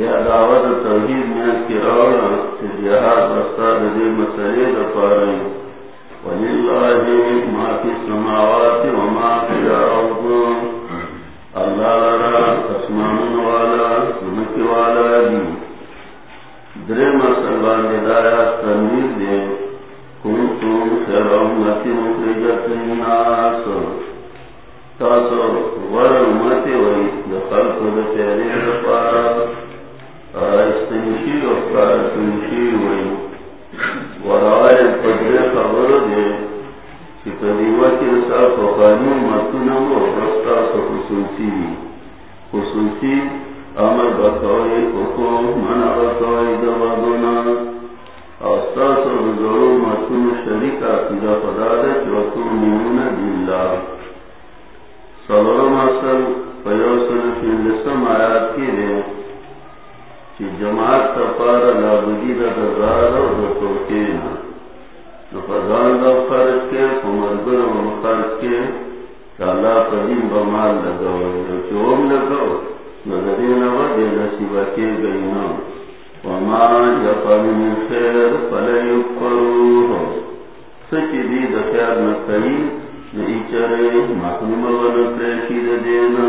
بیا دعوت توحید میں کی روڑا جہاد رستا دے مسئلے دفاری وللہ ما فی السماوات وما فی الارض اللہ را اسمان والا، سمک والا دی درے مسلمان دے دایا تنویر دے۔ کنتم خیر امت مخرجت الناس تاسو ور امت وی دخلق دے پیرے دفارا استنشی ورائے پدر خبر دے کہ قدیوت رسا فقانی مطنم و رستا خصوصی خصوصی امر بطوئی حکم منع بطوئی دوادونا۔ استاس و شریک عقیدہ فدادت باللہ اصل آیات کی دے۔ کہ جماعت تفار لابدی دا دزار و دا کے فمرگر و مخارج کے کہ قدیم بمال جو چوم و کے وما یقل من خیر سچی دی دا نئی چرے و نپریشی دینا۔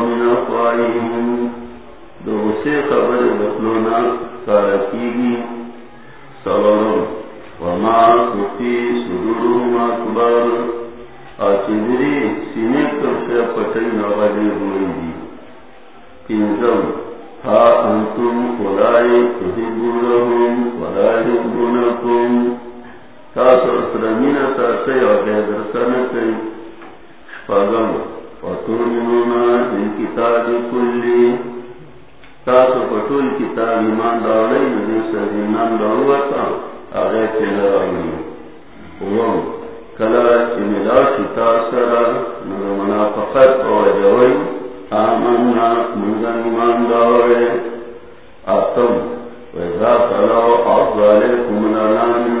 من افواههم دو سے خبر دخلونا کارکیگی سوالو وما کفی وتؤمنون بالكتاب كله تاسو کتاب ایمان راوړی نو سره ایمان راوړتا هغه وو کله چې چې تاسو نو منافقت او آمنا، موږ ایمان راوړی اتم. وذا لنا من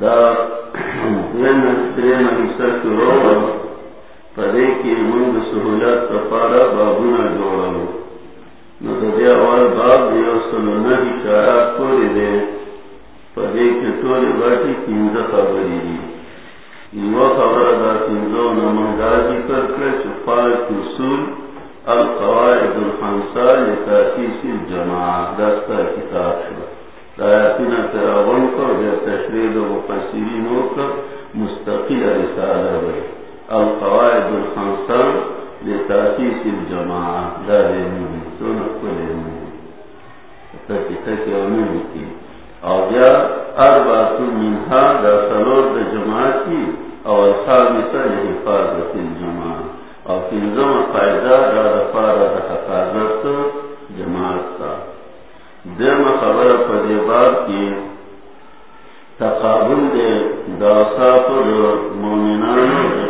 دا درین حصہ پدے کی منگ سہولت تفارا بابونا جوڑو نو دے باب دیو سلونا دے پدے باٹی خبری دی. یو خبر دا کسول القواعد الخمسہ لتاسیس الجماعہ دستا کتاب شد دایاتینا تراغن کو دیا تشرید و مفسرین ہوکر مستقل رسالہ ہوئے القواعد الخمسہ لتاسیس الجماعہ دار نوی سونا کل نوی تکی تکی ونوی کی۔ او بیا اربعت منها دا سلور دا جماعتی او الخامسہ لحفاظت یعنی الجماعہ۔ او فنزم قائدہ دا دفار دا حفاظت دیم خبر پدی باب کی تقابل دے داسا داساف مومنان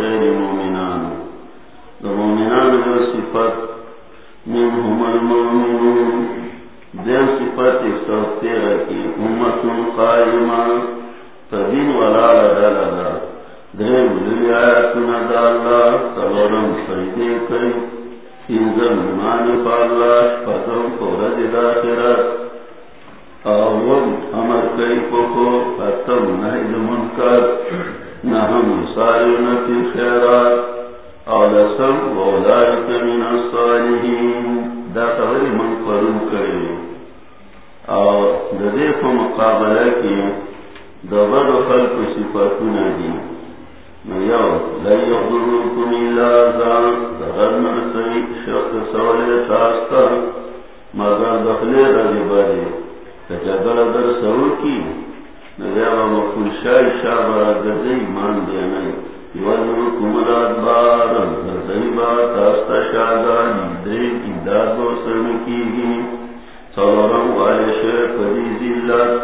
غیر مومنان دو مومنان جو صفت من منهم المومنون دین صفت کی امت قائمہ تدین والا لگا لگا درم للی آیتنا دا اللہ سلورم سجدے کئی تینزم ایمان پالا شپتم پورد داخرت آوام امر کئی پوکو اتم نحید منکر نحم سائرون فی خیرات اور اولسم وولائک من الصالحین دا تغیر من قرون کئی اور ددے کو مقابلہ کی دبر و خلق صفاتنا دی میو لا یغضرکم الا زان دغر مرسوی شخص سوال تاستا مگر دخلے رضی بادی تجاگر در سور کی نگیو مقل شای شابر گرزی ایمان دینای یوزرکم الادبار گرزی با تاستا شاگان درین امداد و سرمکی گی سورم والے شیر پری ذلت.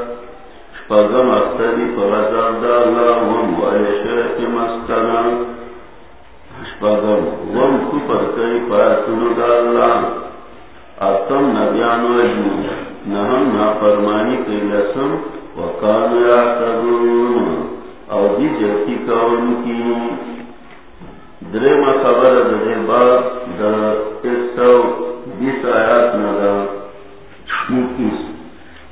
شپگم اختری فرزاد دا اللہ وم والے شیر کی مسکنا شپگم وم کفر کئی پایتن دا اللہ اتم نبیان و اجمو نهم نافرمانی کئی لسم وکان یا او دی جتی کون کی. درم خبر دے باب دا ایک بیس آیات ندا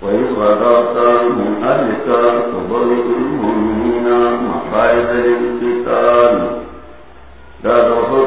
وإذ غضبت من أهلك تبرئ المؤمنين مقاعد للقتال. دا دوحر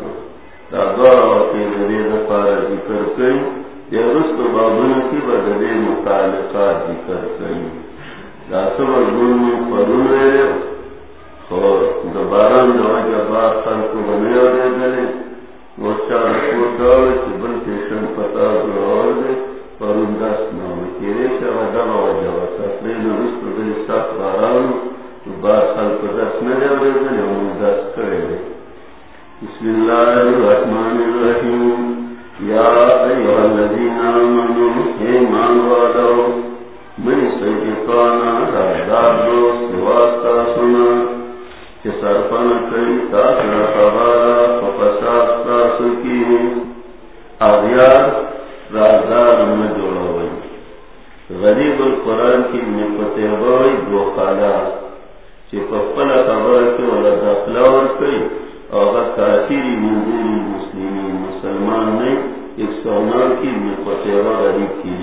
بار خلق دست نداره دلی و بسم الله الرحمن الرحیم. یا ایوہ الذین آمنوا ایمان وادو من سیدتانا راجدار دوست واسطا سنا. چه سرپن کئی تاثر خبارا فپساد تاسو کی اغیار رازدار میں جوڑا ہوئی غریب القرآن کی نپتے ہوئی دو خالا چی پپلا خبر کے والا داخلہ اور کئی اور کافری منظوری مسلمان نے ایک سونار کی غریب کی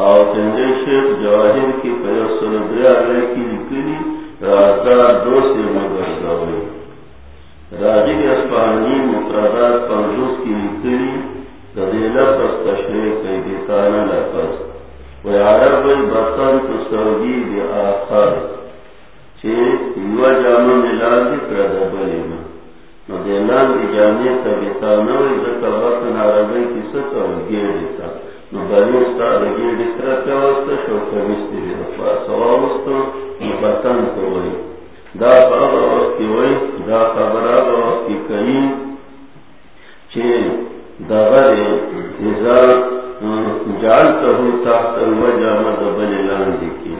اور چندے شیخ جواہر کی پیسر دریا کی لکلی دو سے راجی اسپانی مقررات پنجوس کی تشریح دیتانا وی عرب البطن آخر۔ چه یو دی تو تحت مدبل لاندی کی.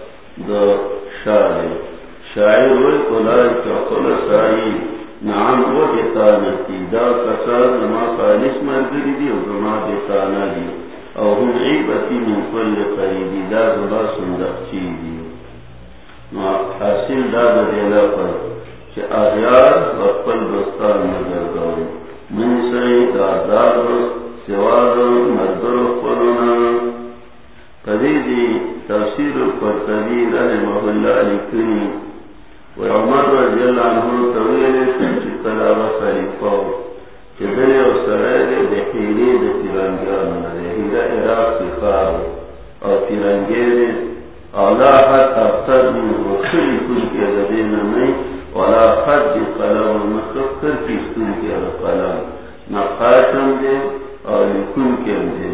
دا شاعر. شاعر وی کلائی کا خلصائی. نعم و بیتانا تی. دا کسار زما خالص مرگری دی و زما بیتانا دی. او هم عیبتی من کل قریبی دا زما سندق چی دی. حاصل دا دا دیلا پر کہ اغیار وقل دوستان نظر گوری من سئی دادار سواد مردر قلونا دی تفسیر قرطبی رحمہ اللہ لکھنی و عمر رضی اللہ عنہ طویل سنچی طلاب خلیفہ چدر و سرائر دی حیلی دی تیرانگیان دی حیلی عراق سخار اور تیرانگیر اولا حد افتر من وخلی کن کی ادبین نہیں ولا حد جی دی قلم مخفر کی سن کی قلم نقاشم دی اور لکن کی دی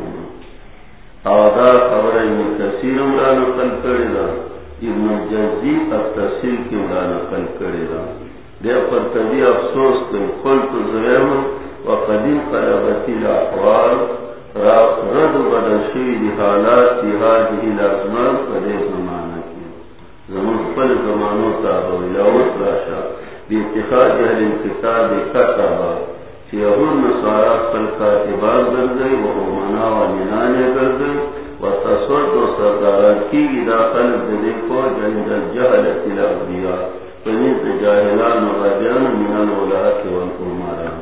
کنو آدھا خبر تصیر امرا نقل کرے گا ابن جزی اب تصیر کی امرا نقل کرے گا دے پر تبھی افسوس کے کل تو زیم و قدیم قرابتی الاحوال رد بدل شوی حالات تیہار جی لازمان پدے زمانہ کی زمان پل زمانوں تا بولاوت راشا بی اتخاذ اہل کتاب کتابا یہود نصارا خپل کاتبان ګرځي او معنا او معنی ګرځي او تصور او سرداران کی داخل د دې کو جنگ الجهل الى الانبیاء پنځ د جاهلان او غیان من الولات او الامراء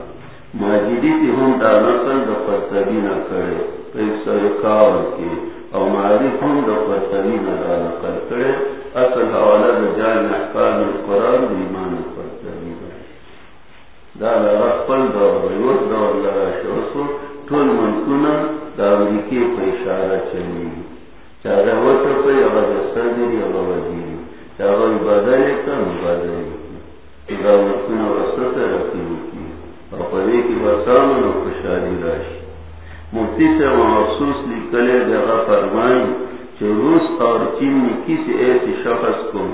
ماجدی ته هم دا نقل د فرتبینا کړي په سره کاو کې او معرف هم د فرتبینا دا نقل کړي اصل حواله د جامع احکام القرآن ایمان دا لغا خپل دور دور شوسو دا امریکی پا اشارہ چلی پا دا وسط رکیو کی کی بسامن و خوشحالی راشی مفتی سے محسوس لکلے دیغا فرمائی چه روس اور چین کسی ایسی شخص کو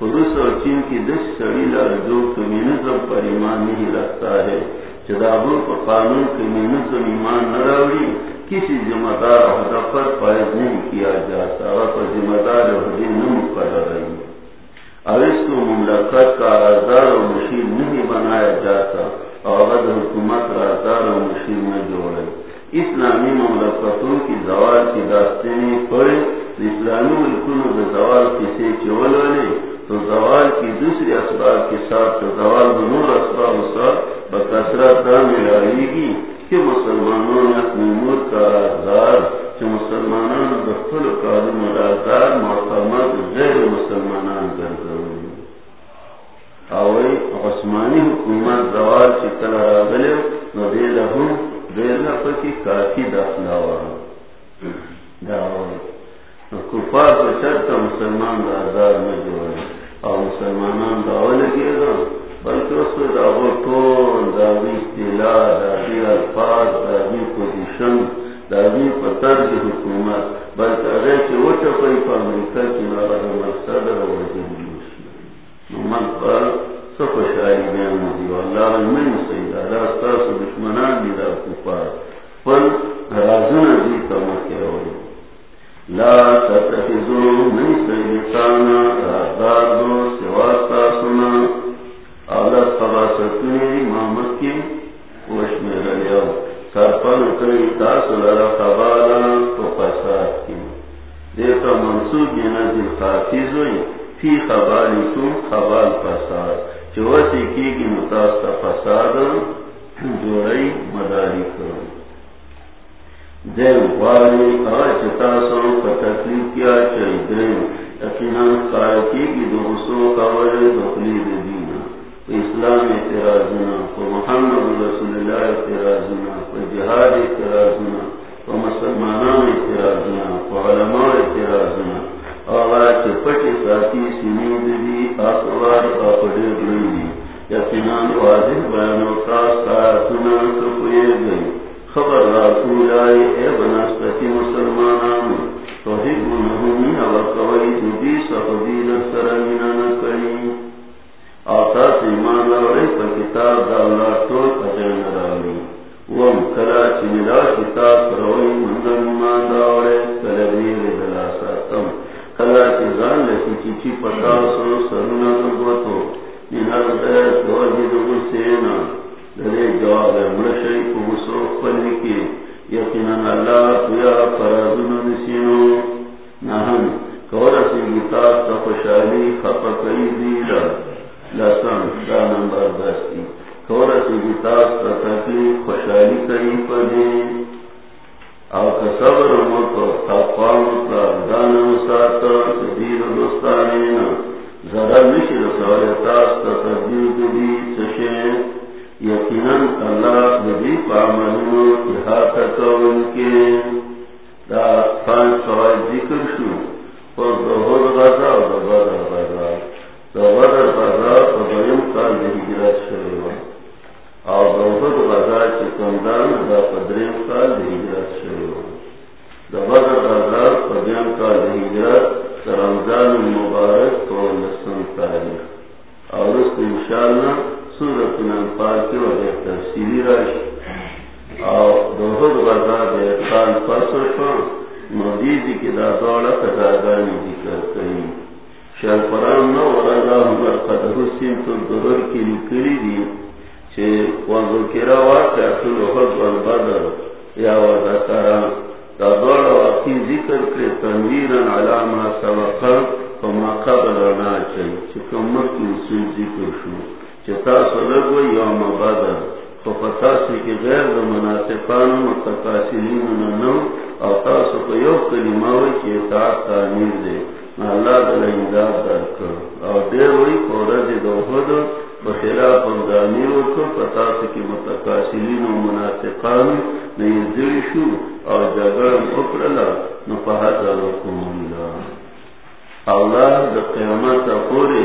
پروس اور چین کی دس سڑی لال جو کمیونزم پر ایمان نہیں رکھتا ہے۔ چدابوں کو قانون کمیونزم ایمان نہ راوڑی، کسی ذمہ دار عہدہ پر فائز نہیں کیا جاتا، اور ذمہ دار عہدے نہ مقرر رہی۔ اور اس کو مملکت کا رازدار اور مشیر نہیں بنایا جاتا، اور غد حکومت رازدار اور مشیر میں جوڑے۔ اسلامی مملکتوں کی زوال کی داستیں پڑے اسلامی ملکوں میں زوال کسی چول والے؟ تو زوال کی دوسری اسباب کے ساتھ تو زوال دونوں اسباب ساتھ بکثرت ملائے گی کہ مسلمانوں نے اپنی ملک کا رازدار، کہ مسلمانوں نے دفتر قادم رازدار محکمات غیر مسلمانان کر اوئی عثمانی حکومت زوال کی طرح راغلے ندے لہو دینا پکی کافی داخلہ ہوا دعوی۔ کفار کو چرتا مسلمان رازدار میں جوڑے اور مسلمان دعوی لگے گا بلکہ اس کو ٹول دعوی دعوی الفاظ دعوی پوزیشن دعوی پتر کی حکومت. بلکہ اگر کہ وہ چپئی پر امریکہ کی نارا مقصد من پر سب شاعری بیان دشمنان دا کفار. رازن لا تتخذوا من سيدتانا رادادو سواتا سنا. اولا خباستنی محمد کی وشمیر لیو سرپن کئی تاسو لرا خبالا تو فساد کی دیتا منصوب جنا دل خافیزوی فی خبالی تو خبال فساد. چواتی کی گی متاستا فساد جوڑی مداری کرو دین آج تاسو کا تکلیف کیا کی دوسروں کا دخلی دینا اسلام کو محمد رسول اللہ اعتراضنا کو جہاد کو مسلمانان اعتراضنا کو علماء اعتراضنا اور آج پٹی ساتھی سنید گئی واضح بیانوں کا گئی خبر راتو لائے اے بناسپتی مسلمانان توحید منہمی اور قوی دوبی صحبی لسرمینہ نکری آتا سیمان لوڑے پر کتاب دا اللہ تو اجرن راوی وم کلا چنلا کتاب روی مندر مان داوڑے کلبیر دلا ساتم۔ کلا چیزان لکی چی چی پتا سو سرونا دو نینار دیر دوجی دو سینا دلے جواب مرشای کو مصروف کی اللہ نسینو کورا سی گتاب تا خوشحالی خفا کئی دا. نمبر دستی کورا سی گتاب تا تکلیف خوشحالی کئی پدی او مکو مساتا دوستانینا ذرا نشی تدیر یقینا اللہ نبی پامنو احاطہ کے دا پانچ فوائد ذکر شو پر دہر غزا و دبادر غزا۔ غزا کال دی ہجرت شروع دہر غزا دا پدریم کال دی ہجرت شروع دبادر غزا و کال دی ہجرت رمضان مبارک کو تاریخ۔ اور اس کو انشاءاللہ سورت الانفال کی وجہ تفصیلی اور غزا دے کی دا دوڑا ذکر کئی. شرپران نو قدر حسین تو کی لکلی دی. چھے والبدر یا دا دوڑا واقعی ذکر کرے تنویرن علامہ سبقا فما قبل چاہی. چکم مرکی اصول ذکر شو. چتا و یوم بدر تو پتاسی کی غیر مناسقان ننو او تاسو یو چی اطاعت تعمیر دے اللہ دل امداد در کر او دیر دی دو خود بخلاف امدانی وکر پتاسی کی متقاسلین و مناسقان نیزدر شو. او جگرم اکرلا نفحت رکم اللہ اولاد دا قیامت پوری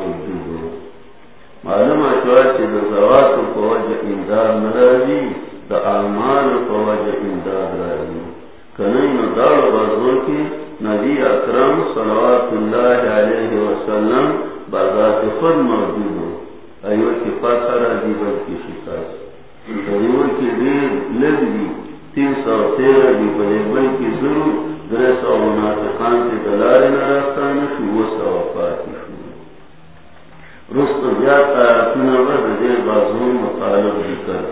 معلوم اشوار چی دا زوات کو وجہ امداد نرازی، دا اعمال کو وجہ امداد رازی. کنین دار بازور کی نبی اکرم صلوات اللہ علیہ وسلم بازات خود موجود ہو. ایو کی فتح رازی بلکی شکاس ایو کی دیر لگ دی تین سو تیرہ دی بلیبل کی ضرور در سو منافقان کی دلار نراستان شو و سو پاتی شو رست زیاد آیاتنا ورد دیر بازون مطالب ذکر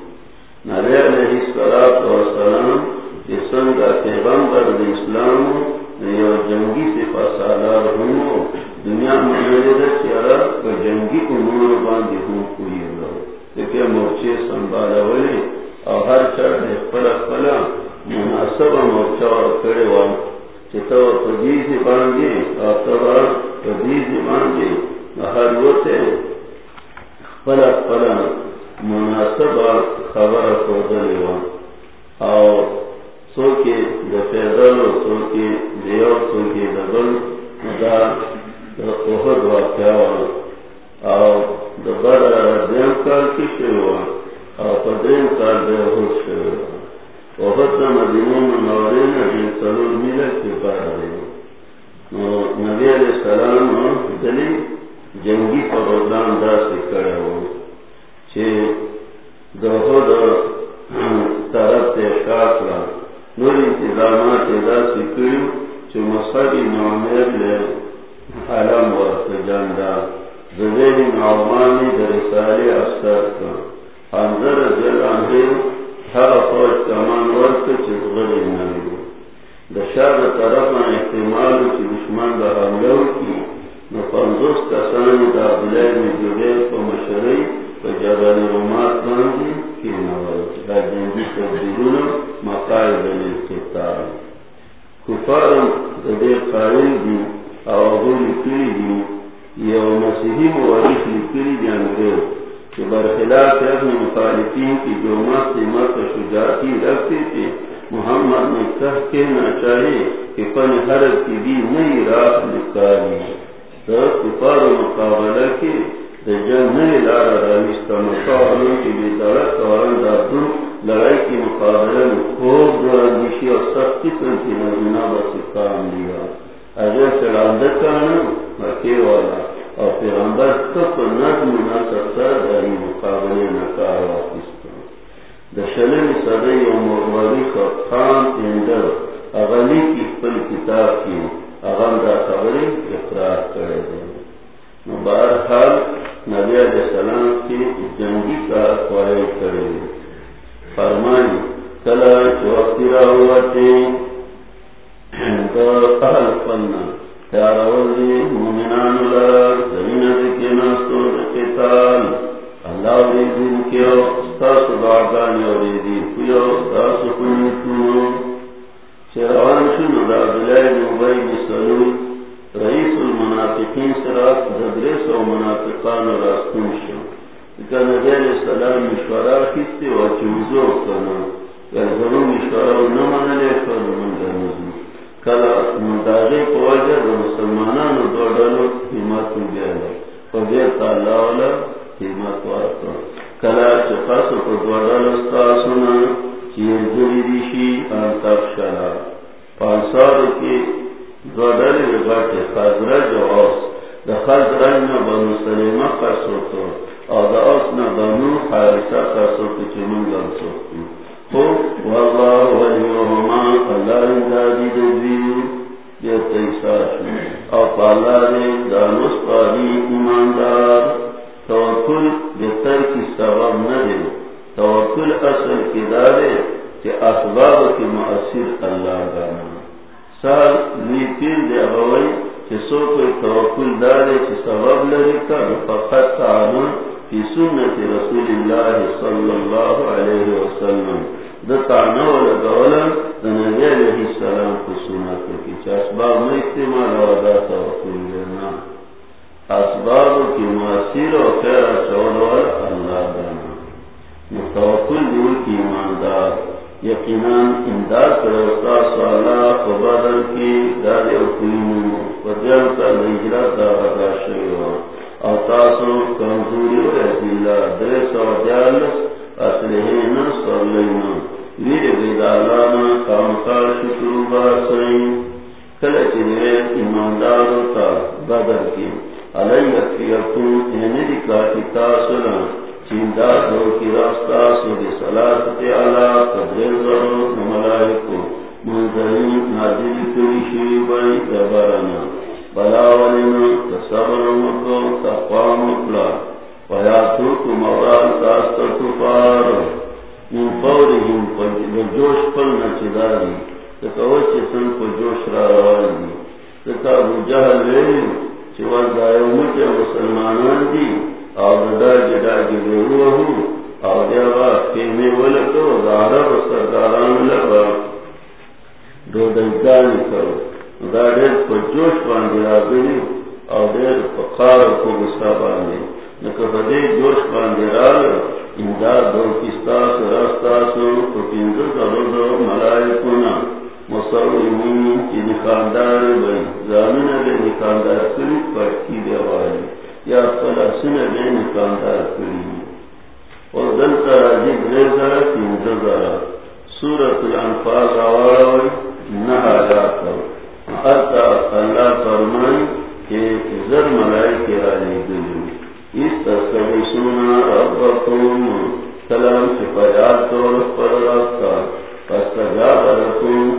نبی علیہ السلام و سلام جسم کا پیغمبر اسلام یو جنگی سے فسادار ہوں، دنیا میں میرے چہرہ کو جنگی امور باندھی ہوں، کوئی دیکھے مورچے سنبھالا والے اور ہر چڑھ نے پلا پلا، مناسب مورچہ اور کڑے ہوا۔ چتو تجی سے باندھے اور تب تجی سے باندھے، ہر وہ تھے پلا پلا۔ مناسب خبر کو او سوکی سوکی دیو سوکی دا احد او دیم کی شروع او احد شروع احد دا منورین کی پار نبی علیہ السلام دلی جنگی پروگرام دا سے کرے طرف نور انتظامات ادا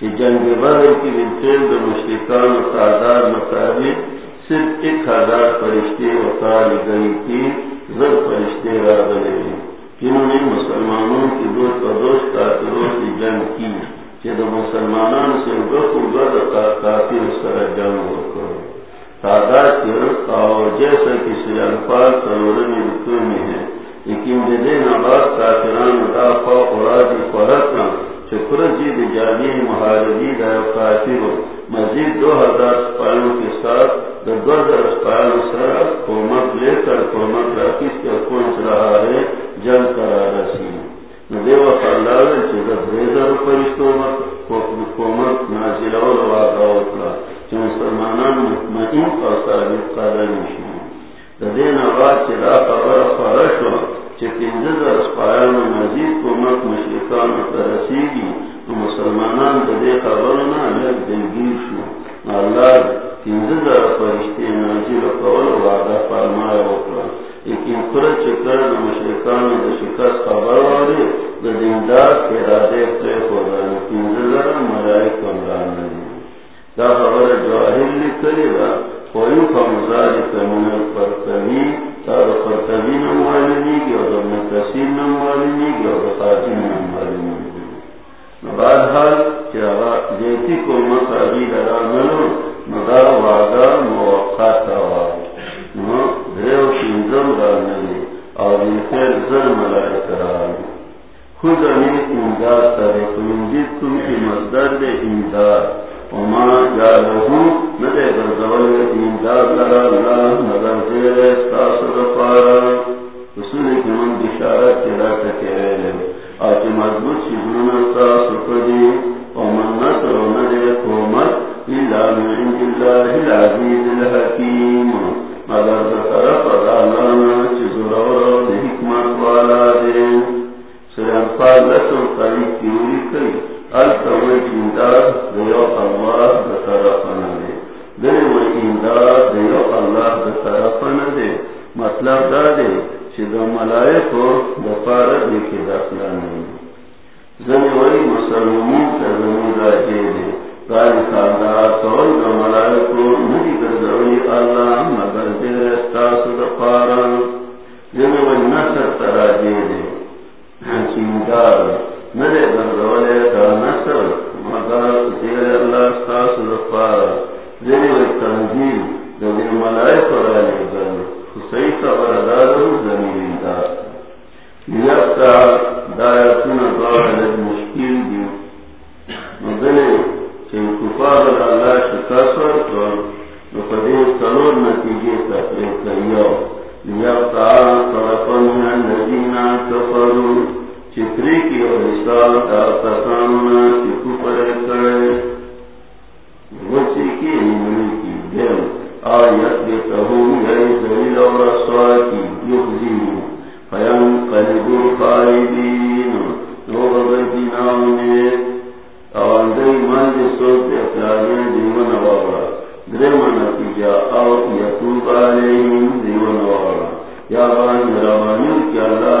کہ جنگ بدر کی بنتین دو مشرکان و تعداد مطابق صرف ایک ہزار فرشتے اتاری گئی تھی زر فرشتے را گلے جنہوں نے مسلمانوں کی دوست و دوست کافروں سے جنگ کی کہ دو مسلمانان سے گف و گد کافر سر جنگ ہو کر تعداد کی رفت آو جیسا کسی الفاظ سرورمی رکھو میں ہے لیکن جدے نبات کافران دا فوق و راجی فرقنا چکر جی دی جانی محاربی دا کافر مزید دو ہزار سپاہیوں کے ساتھ دو ہزار سپاہیوں سر قومت لے کر قومت راکیس کے پہنچ رہا ہے، جنگ کرا رسی۔ دیو اللہ چیز بریزر فرشتوں قومت نازل و لواقع اطلاع چی مسلمانان مطمئن اور ثابت قادر نشون دین آباد چی دا خبر فرشو چی پینزد اسپایان و مزید قومت مشرکان ترسیگی و مسلمانان دے خبرنا لگ دلگیر شو۔ اللہ پینزد فرشتی نازل قول وعدہ فرمائے وقلا لیکن خرد چکر دا مشرکان دا شکست خبر واری دا دیندار ارادے قیف ہو رہا پینزد ملائک امران نبی دا خبر جواہر لکلی دا کوئی فمزاری کمینر پر کبھی تار پر کبھی نموالی گی اور ابن گی اور گی بعد حال جیتی کو ملو مدا موقع تاوا دریو شنزم اور انخیر زر ملائی کرانی خود امین امداد تاریخ امدید کن کی دے امداد۔ وما جعله ندے برزول امداد لرا اللہ نظر زیر استاثر پارا رسول اکمان بشارت کرا تکرے لے آج مضبوط شبنون استاثر پدی ومن نصر ندے قومت للہ من عند اللہ العزیز الحکیم مدر طرف ادالانا چزرورو دے حکمت والا دے سرم فالتو قریب کیوری کئی التوی امداد دیو اللہ دے اللہ دے مطلب اللہ مگر تراجے دے امداد ندے دا نصر مگر دیر اللہ ستاس دفارا دیر و تنزیل دیر ملائک و رالی گل خبر دارو زمین دار یکتا دایتون دار لد مشکل دیو مدلے چن کفار اللہ شکاسر کر نفدیر سلور نتیجے تفریق کریو یکتا طرفن الذین کفروا چتری کی اور مثال کا چکو کرے کی کی دل، آیت بے تہون اور کی فیم قلبو خائدین من دی دیون وارا نتیجہ او یتوب علیہم دیون وارا یا بانی روانی کی اللہ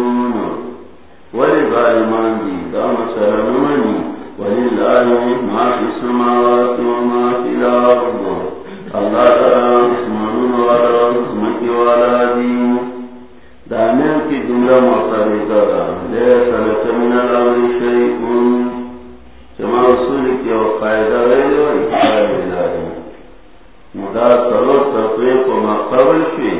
ولی بھائی مانگی دام سر منی ولی لائی ماں کی سماوات ماں کی راب اللہ تعالیٰ عثمان والا عثمت والا دین دامن کی جملہ معتبر کرا لے سر سمین لاوی شیئن۔ جمع اصول کی اور فائدہ لے لو اکتار مدار سرور تفریق و مقابل شیئن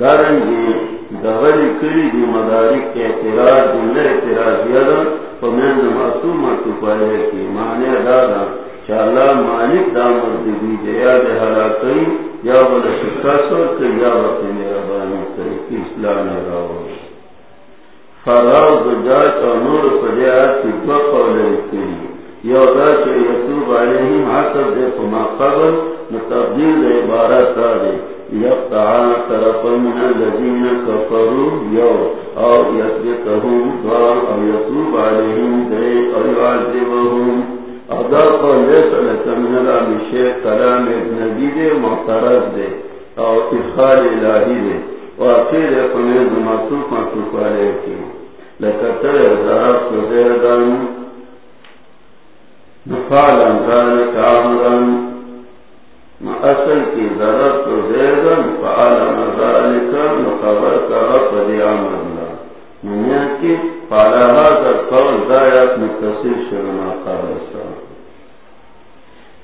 دارنگی دغلی کری دی مدارک اعتراض جملہ اعتراضی دا فمین ماتو ماتو پائے کی معنی دادا چالا مالک دامر دی جیا دے حلاقی یا بلا شکا سور یا بطی میرا بانی کری کی اسلام راو۔ فراو دجاج اور نور فجاعت کی دو قولے کری۔ یا دا چا یتوب علیہم حسب دے، فما قبل، متبدیل عبارت دے۔ یقطعا طرفا من الذین کفروا یو او یسبتهم دعا او یتوب علیہم دے او یعذبهم ادا کو لیس لکن الام شیخ کلام نبی دے محترز دے او ادخال الہی دے. واقعی دے فمید مصروف مصروف علیہ کی. لکتر ضرب کو زیدن نفعلا ذالک عمرا ما اصل کی ضرب کو زیدن فعلا ذالک مقبر کا رفض عمرنا دنیا کی پالا حاضر قول دایات متصل شرما قابلسا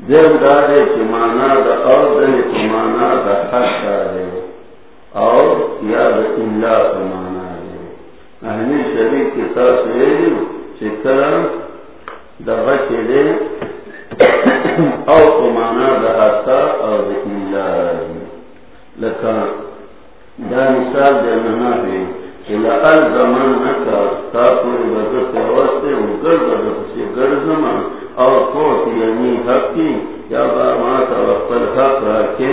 دیم دارے چی مانا دا اور دن چی مانا دا حق دارے۔ اور یا دا اللہ کا مانا دے۔ اہمی شریف کی ساس لیلی چی کرم دا غچی دے۔ او کو مانا دا حقا اور دا اللہ لکا دا مثال دے منا دے لقل زمان نکا تاپوری بزرد واسطے اگر بزرد سے گرزمان اور کوت یعنی حق کی یا با ماتا وقتل حق راکے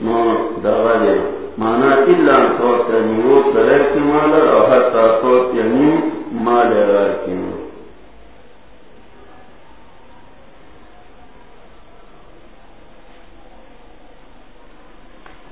نو دوالے مانا اللہ کوت یعنی وہ کرر کی مالا اور حتی کوت یعنی مال راکی دو ظاہر سو دی قاری دو ظاہر بعد والی سے مدرم مانا دادا چلا زمان نا تو تو تیرانی حق کی نو مانا بخوری بتا پسی پیوت امقاو مانا حتی ان تردے کوئی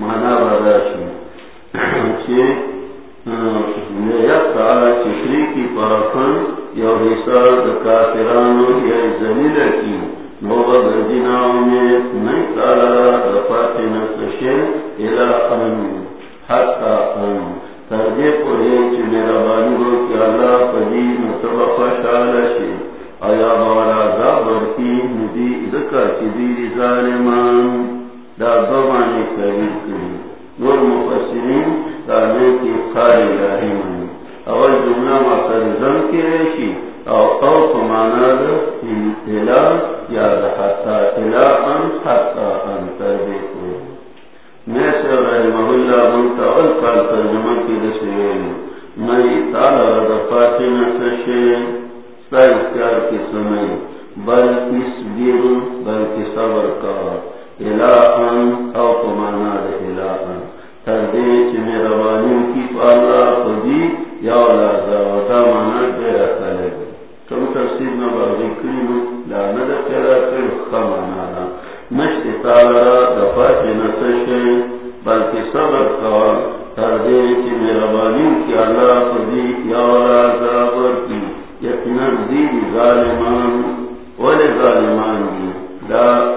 مانا بدا شو چی چکری کی پاکن یو حصہ کافرانو یا زمین کی نوبا گردیناو میں نئی تالا دفات نسشے الہ ان حتی ان تردے پوری چی میرا بانی ہو کہ اللہ پدی نصب خوشحال شی. آیا مولا زابر کی ندی ذکر چی دیر ظالمان. دا دوانی کریم کریم نور مفسرین دانے کی خاری الہی منی اول جملہ مقصد زن کی ریشی او او فمانا دا الہ یا حتا الہ ان حتا ان تربی کو میں سے رحمہ اللہ منتا اول کال ترجمہ کی دسویلی میں تالا دا فاتنہ ستا اختیار کی سمئی بل اس بیر بلکہ صبر کا الہ کی میرا ظالمان ولی ظالمان دی دا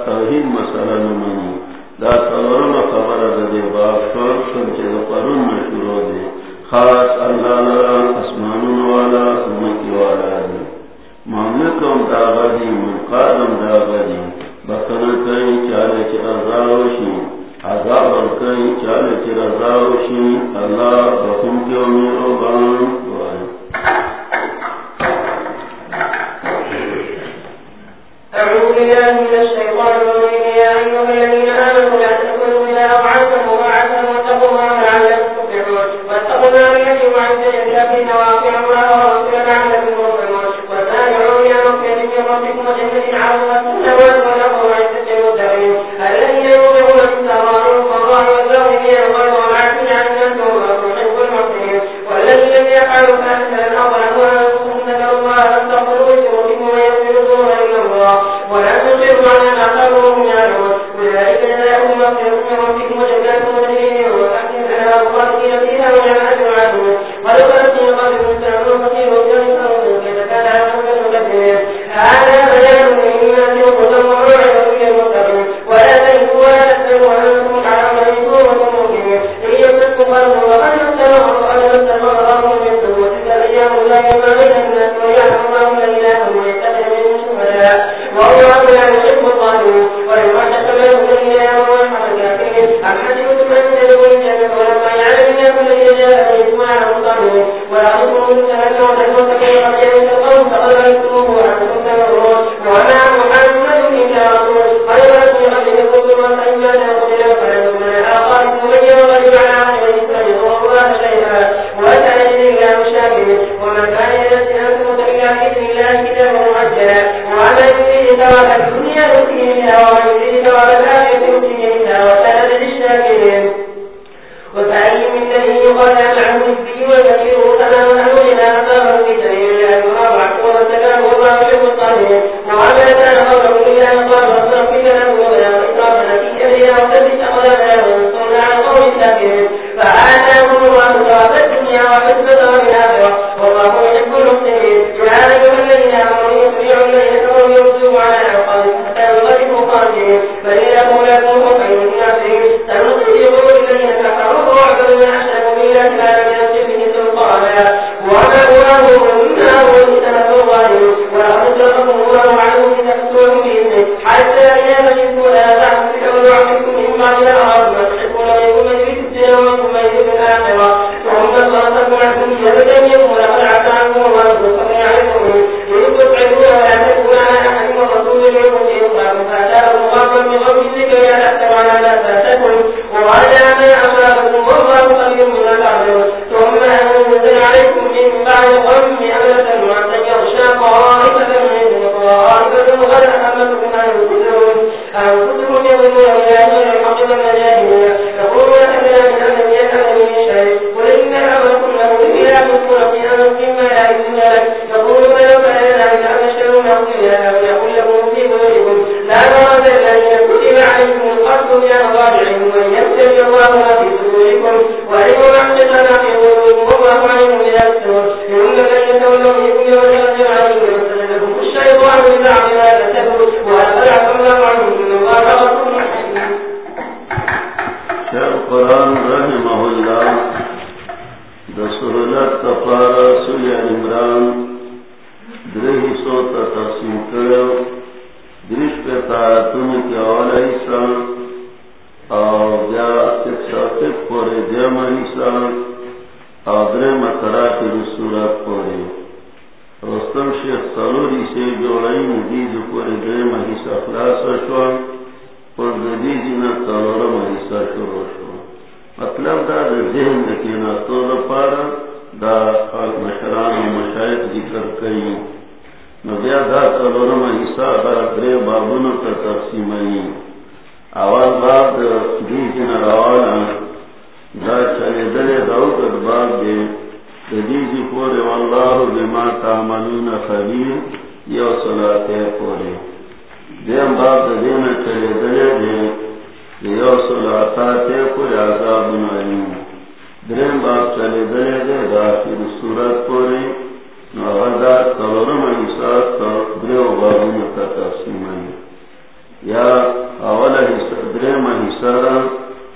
سر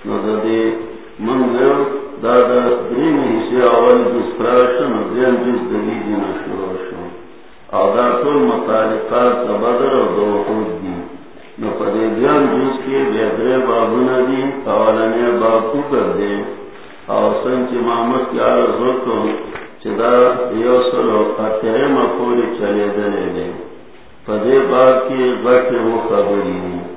ندی منظر دادا درین دلی دینا شروع شو. او دا ټول مطالقات د بدر او د وحود دي عرض وکړو چې دا یو سل او اترمه پورې چلېدلی دی په دې باب کې غټې وخبرې دي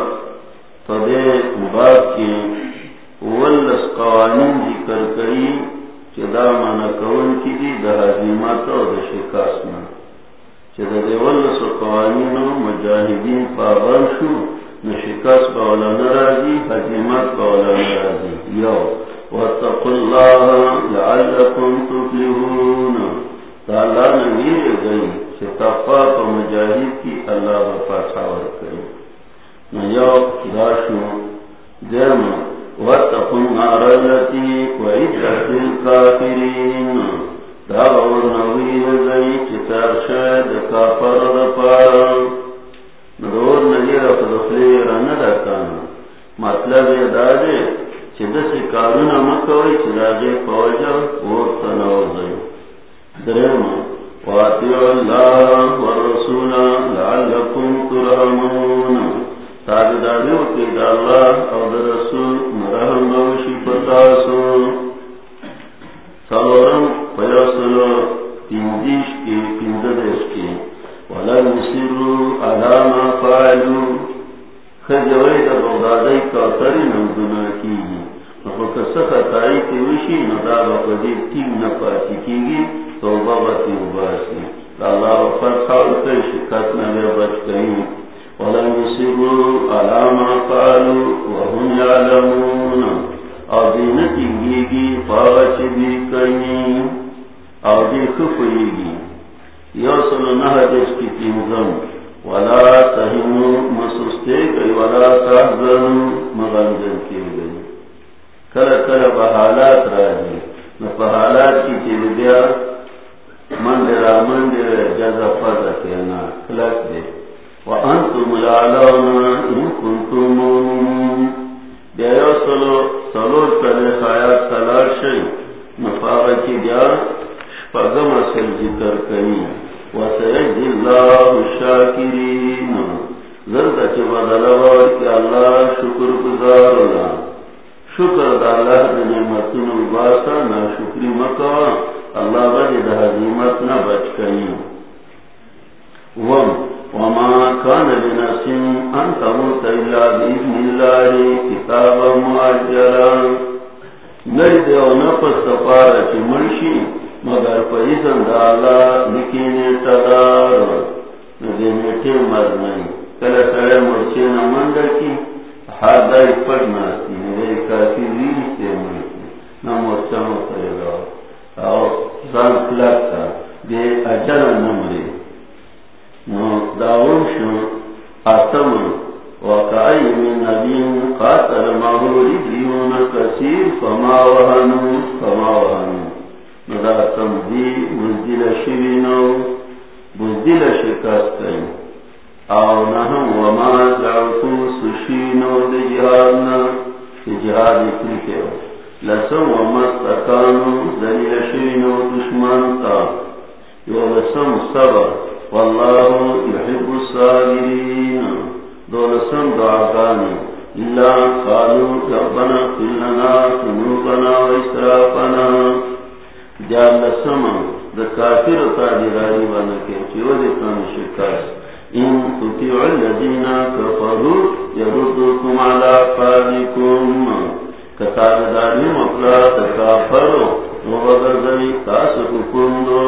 فدے مباد کی ولس قوانین ذکر کری چدا مانا کون کی دی، دا حضیمات و دا شکاسنا چدا دے ولس قوانین و مجاہدین پاغل شو نشکاس باولا نرازی حضیمات باولا نرازی یو، واتقوا الله لعلكم تفلحون۔ تعالی نے یہ گئی کہ تقوا تو مجاہد کی اللہ وفا ثابت اللہ والرسول لعلکم ترحمون. تابداریو کی او رسول مرحم نوشی پتاسو. سالورم پیاسلو ولن علاما دا بغدادی کاتری نمدنا کی. وشی تیم نپاتی کی گی. توبہ باتی اللہ وفر شکت نبی بچ گئی ولن یسرو علاما قالو وهم یعلمون او دین تنگی گی او دی گی. کی ولا تہنو مسستے گئی ولا تحزن کی گئی کل کل بحالات راجی نہ بحالات کی چیز دیا مندر مندر جزا فضا کہنا کلک دے. وانتم لعلونا ان کنتم مومنین بیا سلو سلو کلے خیات سلار شئی نفاق کی دیا شپگم اصل ذکر کئی وسیجی اللہ الشاکرین زرد چی بدلوار کی اللہ شکر گزار اللہ شکر دا اللہ دا نعمتون باسا نا شکری مکوا اللہ بجی حضیمت نا بچ کئی وما کان لنسن انت موت اللہ بیزن اللہ کتابا معجرا نئی دیو نفس سپارا چی منشی، مگر پیزن دا اللہ تدار. ندینے تی مرنی کل سڑے مرچے نمندر کی ہادائی پڑھنا سی میرے کافی ریل سے ملکی نہ مورچہ مطلے اور سان کلاک کا دے اجل نمرے. داون شو آتم وقائی من نبین قاتل مہوری دیون کثیر، فما وحنو فما وحنو ندا تمدی مزدل شوینو مزدل او وما زعفو سشینو دی لسم ومستقانو ذلیل شینو دشمن تا. یو لسم صبر. واللہ یحب الصابرین دو لسم دعاقانی اللہ قالو ربنا قلنا تنوبنا و اسرافنا۔ جال لسم دا کافر تا جراری بنکے چیو دیتان شکاست ان تطيع الذين كفروا يردوكم على قادكم كتاب داري مقلا تكافروا وغدر ذلك تاسك كندو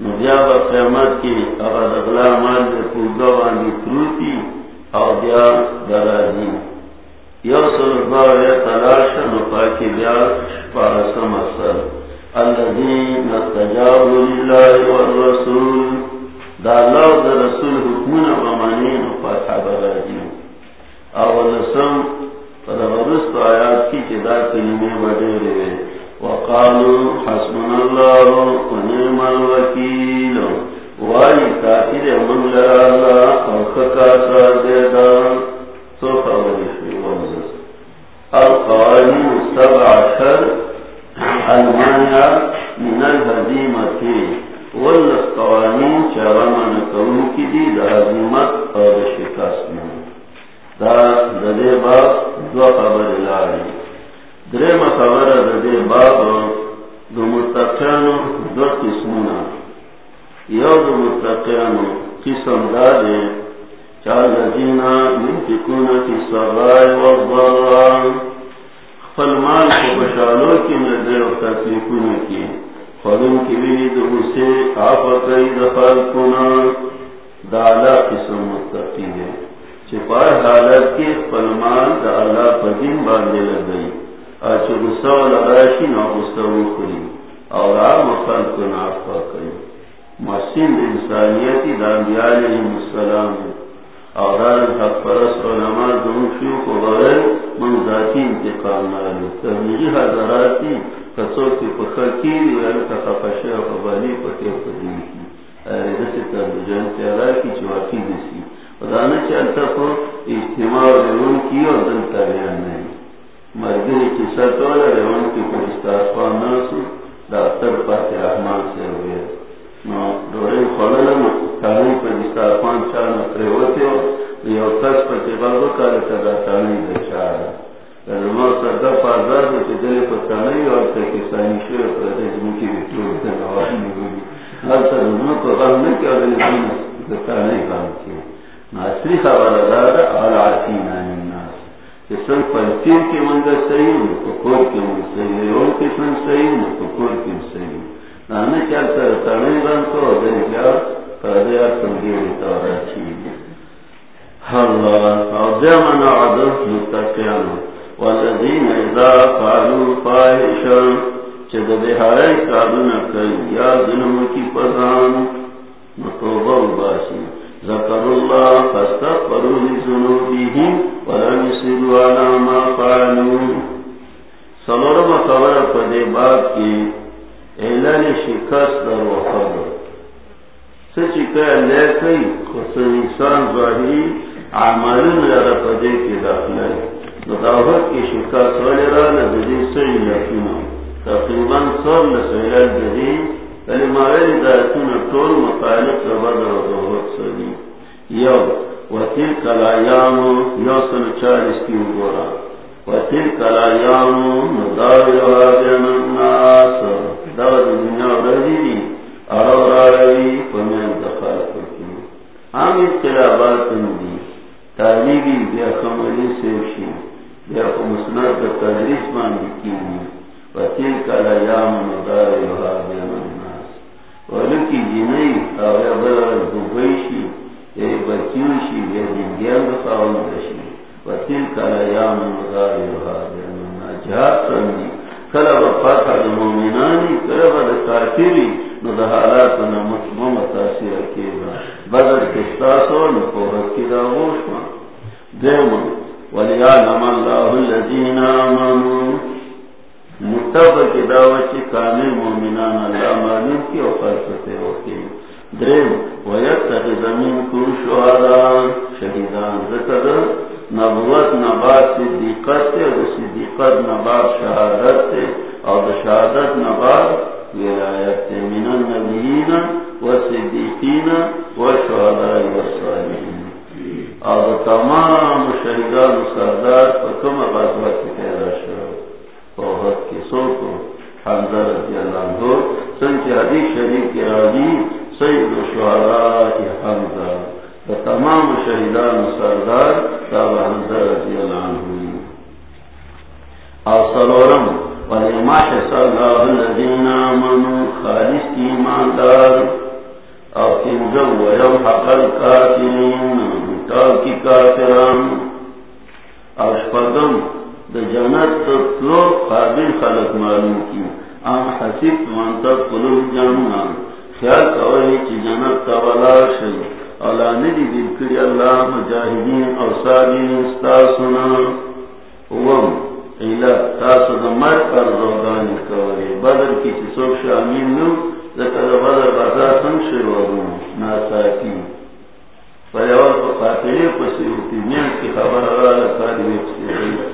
نبيا بقيامت کی اغد اغلا مال دے پوزا باندی تروتی او بیا درازی یو سلطان یا تلاشا نپاکی بیا شپارسم اصل. الذين استجابوا لله والرسول. دا الله دا رسول حکمنا بمانین فاتحة براجین اول سم فدغرست آیات کی چدا کلمے بڑے رہے وقالوا حسبنا الله ونعم الوكيل. وائی کافر من لرا اللہ او خکا سار دا سو خبری شوی وزس القوانین سبع المانع من الهزیمتی واللس قوانین چارمان کون کی دی دا دا دے دو خبر لاری درم خبر دے باب دو متقیانو دو قسمونا یو دو متقیانو قسم دا دے چار لذینا منتکون کی سرائی کو بشالو کی مردے و تکلیفون کی خودن کی بینی دو اسے کئی دفال کنا دالا قسم متقی ہے چپار حالت کی فلمان دا اللہ پدین باندے لگئی اچھو غصہ لگاشی نو غصہ وہ وکری اور آپ آم خلق نافا کری محسن انسانیتی دانبیاء علیہ السلام اور حق پرس علماء دونشیو کو غیر من ذاتی انتقام نالو تبلیغی حضراتی کسو کی پخر کیری ویلتا خفشی و یعنی خبالی پتے پدین کی ایدسی تبلیغان تیارا کی چواکی دسی خدانا چلتا کو اجتماع ریون کی اور دن کا بیان نہیں مرگری کی سطولا ریون کی پرستاسوان ناسو داکتر پاک رحمان سے ہوئے۔ نو دوری خلال تانی پرستاسوان چانا پریوتے ہو، یو کس پر تیغلو کاری تدا تانی دا چارا لما پازار دا چه دلی پر تانی اور تکسانی شوی پر دجمکی بیتلو دا نوانی نگوی حال تا دنو کو غم نکی اور دلی دا تانی غم کی ناصری خبر دار اور عاصین عن کہ سن پنچیر کے منظر صحیح ہوں پکور کے من صحیح ہے اور کے سن صحیح ہوں پکور کے صحیح نانے تڑے بن تو کیا کردے چیز اللہ، اور متقیان والذین اذا فعلوا فاحشا چد یا ظلم کی پران متوبہ باشی ذکر اللہ فاستغفروا لذنوبهم ولم يصروا على ما فعلوا سلورم خبر پدے باب کی اعلان شکست در وخبر سچی کہ لے کئی خصوص انسان ظاہری عملن لرا پدے کی داخلہ نداوت کی شکست ولی را لدی سی یقینا تقریباً سول لسیلال جدید یعنی ولی ماویل دایتون طول مطالق ربادر و دوہت سلی یو وطیل کلایامو یو سن چالیس کی گورا وطیل کلایامو نداوی وابین الناس. دور دنیا رضی دی. ارو راوی پمین دخال کرکی عام اطلابات دی. تعلیبی بیا خمالی سیوشی. بیا خمسنات تدریس ماندی کی وطیل کلایامو نداوی وابین الناس. ولکی جنئی او یعنی یعنی یا بلد دوبیشی یا بچیوشی یا بخاون سندی کلا المومنانی کلا نو دا حالاتنا مطمم تاثیر بدر کستاسو کی دا غوشما ولیعلم اللہ متب کی دعوت کی کامل مومنان اللہ معلوم کی اور فلسفے ہوتی درم ویتخذ منکم شہداء شہیدان ذکر، نبوت نبات صدیقت تے اور صدیقت نبات شہادت تے اور شہادت نبات ولایت تے من النبیین والصدیقین والشہداء والصالحین اور تمام شہیدان سردار فکم غزوہ سو کو حضرت شریف تمام شہیدان سردار صاحب حضرت اللہ ہوئی اور سلورم ولماش صلی الذین آمنوا خالص کی ایماندار. اور پنجم ویم حقل کافرین مطال کی کافران. اور شپدم جنت تلو قابل خلق معلوم کی. آن حسیب منتق قلوب جاننا خیال کوئی چی جنت تبلا شد اولا ندی دل کری اللہ مجاہدین او سابین استاسنا وم، ایلا تاسو دا مر کر روگانی کوئی. بدر کی چی سوک شامین نو ذکر بدر بازار سنگ شروع ناساکی. فیاور کو قاتلی پسی ہوتی مین کی خبر آرہ کاری ویچی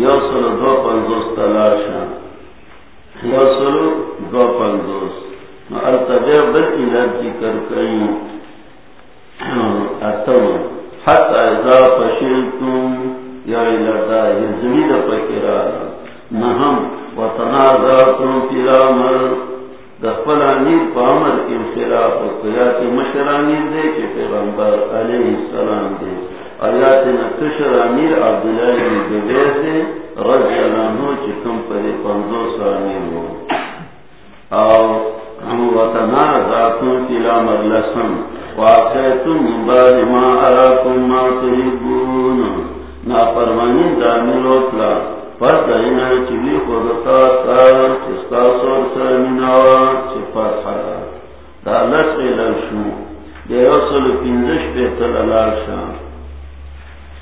یو سلو دو پنزوست تلاشا یو سلو دو پنزوست نو بل علل ذکر کئی اتو حتی ازا یا پکرانا نہم فی الامر. دخل امیر کی خلاف قیات مشرانی دے کہ پیغمبر علیہ السلام دے. آیات نکشر امیر عبداللہ بن زبیر دے رضی اللہ عنہ چکم پر پنزو سامیر ہو او ہم وتنازعتم فی الامر لسن واقعتم من بعد ما اراکم ما تحبون۔ نافرمانی دامل اطلاع پس دینا چلی خودتا تا چستا سور سرمیناوا چی فتحا دا لس ایلل شو دی یو سلو پینزش پیتل الاشا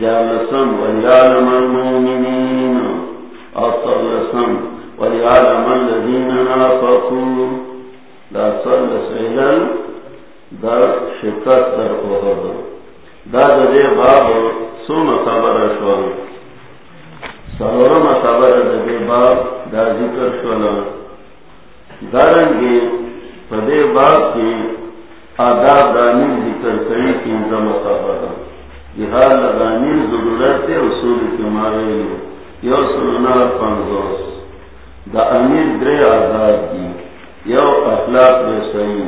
جالسن ولیعلم المؤمنین او صلسن ولیعلم الذین نافقوا دا صلس علل دا شکست در احد۔ دا دا دے باب سوم خبر شوال سرورم خبر دے باب دا ذکر شولا دارنگی پدے باب کی آداب دانی ذکر کری کی انزم خبر یہ لگانی ضرورت اصول کی مارے یو سلنا پنزوس دا امیر درے آزاد دی یو اخلاق رسائی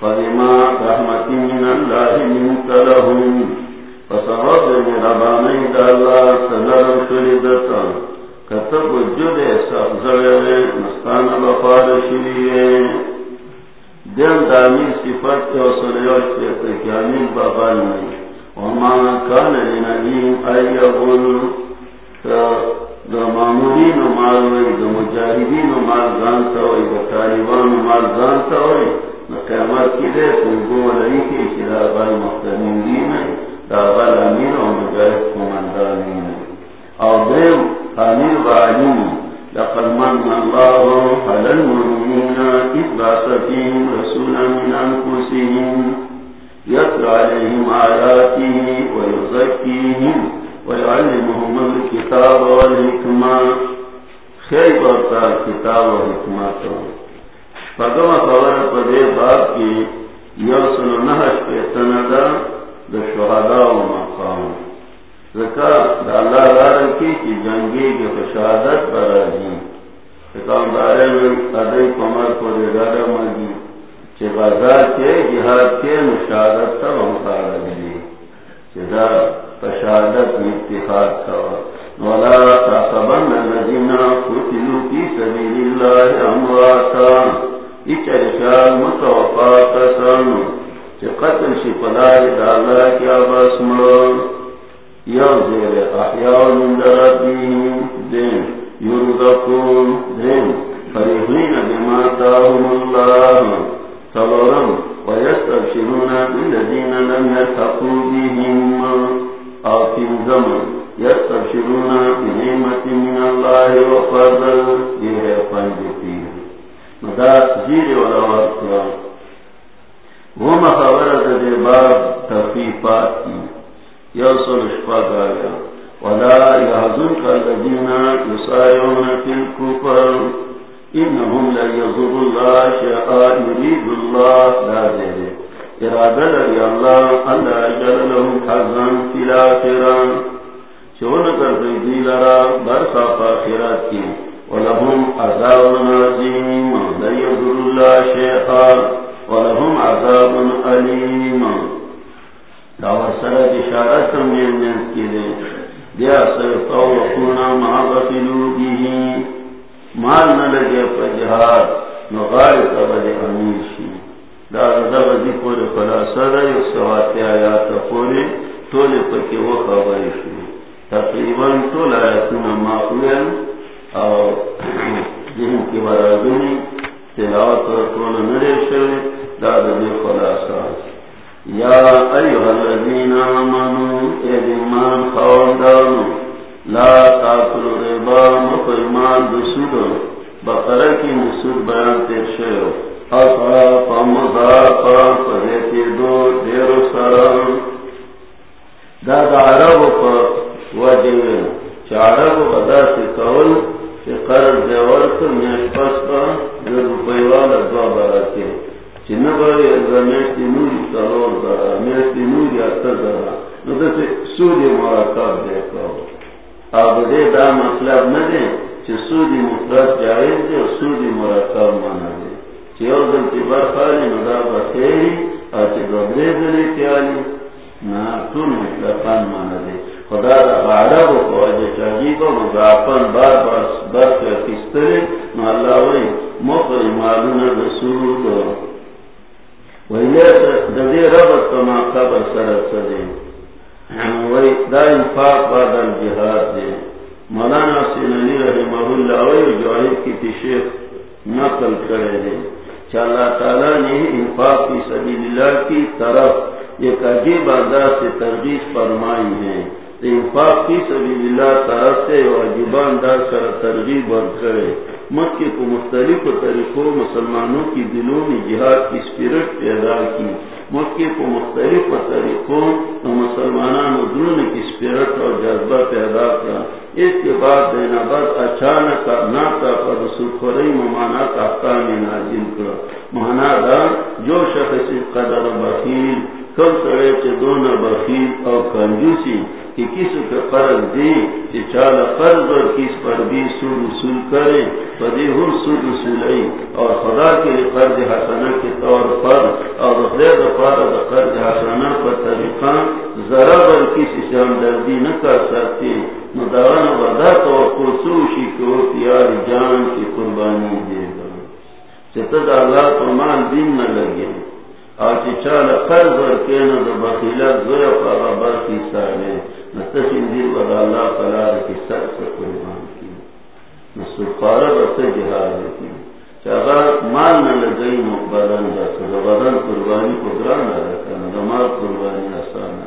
فلما رحمتی من اللہ منت لهم فسبب مهربانی د الله سنر شریدتا کتب جد سبزره مستان بفار شریه دین دامی صفت او سریوش ته کیانی بابا نه وما کان لنبی ایغل د مامورین مال وی د مجاهدین مال ځان ته وی د طالبان مال ځان ته وی. نو قیامت کې دې څنګه ولای کی چې دا بل مختنین دی نه داغل امیر و مجاہد کماندانین او دیم، امیر و علیم، لقد من الله على المؤمنين إذ بعث فيهم رسولا من أنفسهم يتلو عليهم آياته ويزكيهم ويعلمهم الكتاب والحكمة. خیر کتاب و حکمت خبر پدے باب کی یو نحش دا و مقام. دا اللہ کی کی جنگی کی پر آجی دارے میں کمر کو دے چه بازار کے جہاد کے مشاہدت تا ومقار دی چه دا فشادت میں اتخاد کوا ولا تحسبن الذين قتلوا في سبيل الله امواتا اچرشال متوفات سنو چه قتل شی پدای دا اللہ کیا بسمر یو زیر احیاء من دربیم دین یرزقون دین فریحین بما تاهم اللہ۔ سلورم ویستبشرون بالذین لم یرتقوا بهم. آفین زمن یستبشرون بنعمت من اللہ و فضل یہ ہے پنجتی مدا زیر والا وقت وہ مخبر دے بعد تفیفات کی. یا سل شفا گایا ولا يحزنك الذين يسارعون في الكفر. إنهم لا يضر الله شيئا يريد الله. لا ذلك إرادة لي الله أن لا يجعل لهم حظا في الآخرة. شون کرتے دی لرا برخا فاخرات کی. ولهم عذاب عظیم لا يضر الله شيئا. ولهم عذاب أليم. دعوة سرد اشارة من من كده دیا سيطوقون ما غفلوا به مال نہ لگے پر پجہار نغار تبد امیر شی دا دا بدی پورے خلاصہ دا یک سواتی آیات پورے تولے پکی وہ خبری شی تقریباً تول آیاتنا معقولا اور جن کی برادنی تلاوت تول نرے شوی دا دا دی خلاصہ۔ یا ایوہ الذین آمنوا ایدمان خواندانو لا تاکلو ربا مقیمان دسود بقرہ کی نسود بیان تیر شیو اصرا فمضاقا فریتی دو، دیر سرم دا دا عرب پا وجوین چا عرب بدا سی کول چی قرد دیورک میش پس پا در روپیوال دو براتی چی نباری ازا میشتی نوری سلور دارا میشتی نوری اتر دارا نو دا دسی سودی مرکب دیکھو اب دے دا مطلب نہ دے چی سودی مطلب مفرد جائز دے اور سودی مرکب مانا دے چی او دن تی برخالی ندا بخیری اور چی دبرے دلی تیالی نا تون مطلقان مانا دے خدا دا غارب و خواجہ چاہیب و مضافن بار بار بار کے کسترے نو اللہ وی مقر مالون رسول دو ویلے دے ربط کما قبر سرد سدے وی دا انفاق بعد الجہاد دے. مولانا سینانی رحمہ اللہ وی جوائد کی تشیخ نقل کرے دے. چا اللہ تعالیٰ نے انفاق کی سبیل اللہ کی طرف ایک عجیب انداز سے ترغیب فرمائی ہے. انفاق کی سبیل اللہ طرف سے عجیب انداز کر ترغیب اور کرے. مکے کو مختلف طریقوں مسلمانوں کی دلوں میں جہاد کی اسپرٹ پیدا کی. مکے کو مختلف طریقوں مسلمانوں دلوں نے کی اسپرٹ اور جذبہ پیدا کیا۔ اس کے بعد دین آباد اچانک ناتا پر سرخرئی ممانا کا کام نازل کر مہانا دا جو شخص قدر بخیل، کم سڑے کے دونوں بخیل اور کنجوسی کہ کس کا قرض دے کہ چال قرض اور کس پر بھی سود وصول کرے پدی ہر سود وصولی اور خدا کے لیے قرض حسنہ کے طور پر اور غیر پر قرض حسنہ پر طریقہ ذرا بر کسی سے ہمدردی نہ کر سکتے۔ مدارن ودا تو خصوصی کو پیار جان کی قربانی دے گا چتد اللہ تو مال دین نہ لگے۔ اور چال قرض اور کہنا تو بخیلا زویا پاگا برقی سالے اللہ قلال سر سے قربان کی جہاد چاہا مال نہ لگئی بدن قربانی مال قربانی آسان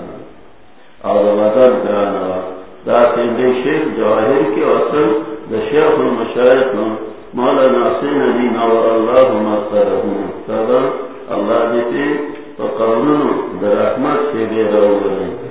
اور بدن گرانا دا سندے شیخ جواہر کے اصل دا شیخ المشایخ مولانا حسین علی نور اللہ اللہ دیتے تو قرنن در رحمت سے بے رو گئے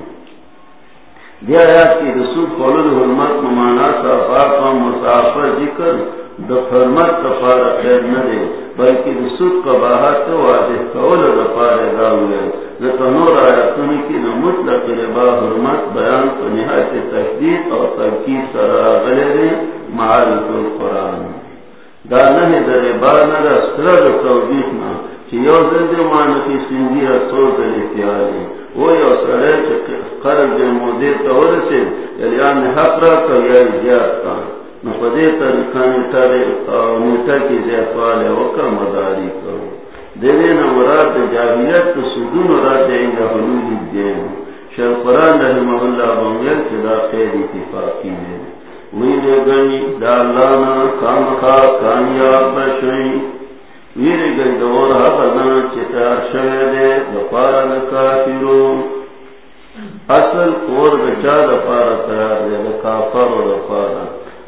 دیا آیات کی رسول قولد حرمت ممانا صافات و مسافر ذکر دفرمت کفار خیر ندے بلکہ رسول قباحت واضح قول دفار ادا داوئے لکنور آیاتونی کی نمطلق ربا حرمت بیان کو نہایت تشدید اور ترکیب سرا غلر معارف القرآن دانہ در ربا ندا سرد توجیحنا چی یو زندے معنی سنگی رسول دل اتیاری وہ یو سڑے قرض دے مودے تور سے یعنی حق را تو یا زیاد کا نو پدے طریقہ نیٹارے نیٹا کی زیادوالے وکا مداری کرو دیوے نا مراد جاہیت سدون مراد دیں گا حلول دین شر رحمہ اللہ بنگر کے دا خیر اتفاقی ہے۔ وی دے گئی دا اللہ نا کام خا کامیاب بشوئی۔ ویری گئی دور حقنا چتار شوئے دے دپارا دکافرو اصل اور بچا دپارا تیار دے دکافر و دپارا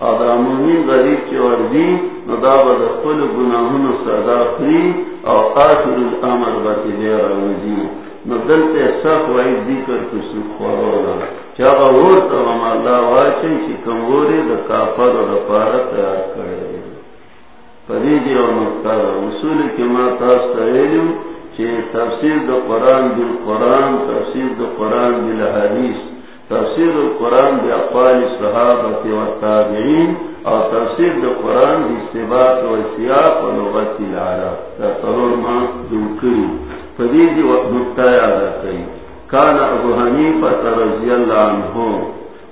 ادامونی غریب کی وردی نداب دخل گناہن صدا فری او آخر الامر باتی دے روزی ندلتے صف وعید ذکر کسو خوارولا چاگا ورطا وما اللہ واچن چی کموری دکافر و دپارا تیار کرے۔ پریجی اور مکہ اصول کے ماتا سہیلو چھ تفسیر دو قرآن بل قرآن، تفسیر دو قرآن بل حدیث. تفسیر دو قرآن بل اقوال صحابت و تابعین. اور تفسیر دو قرآن بل استباق و سیاق و لغت العرب تطرور ما دوکری پریجی وقت مکہ یادا کئی کان ابو حنیفہ رضی اللہ عنہ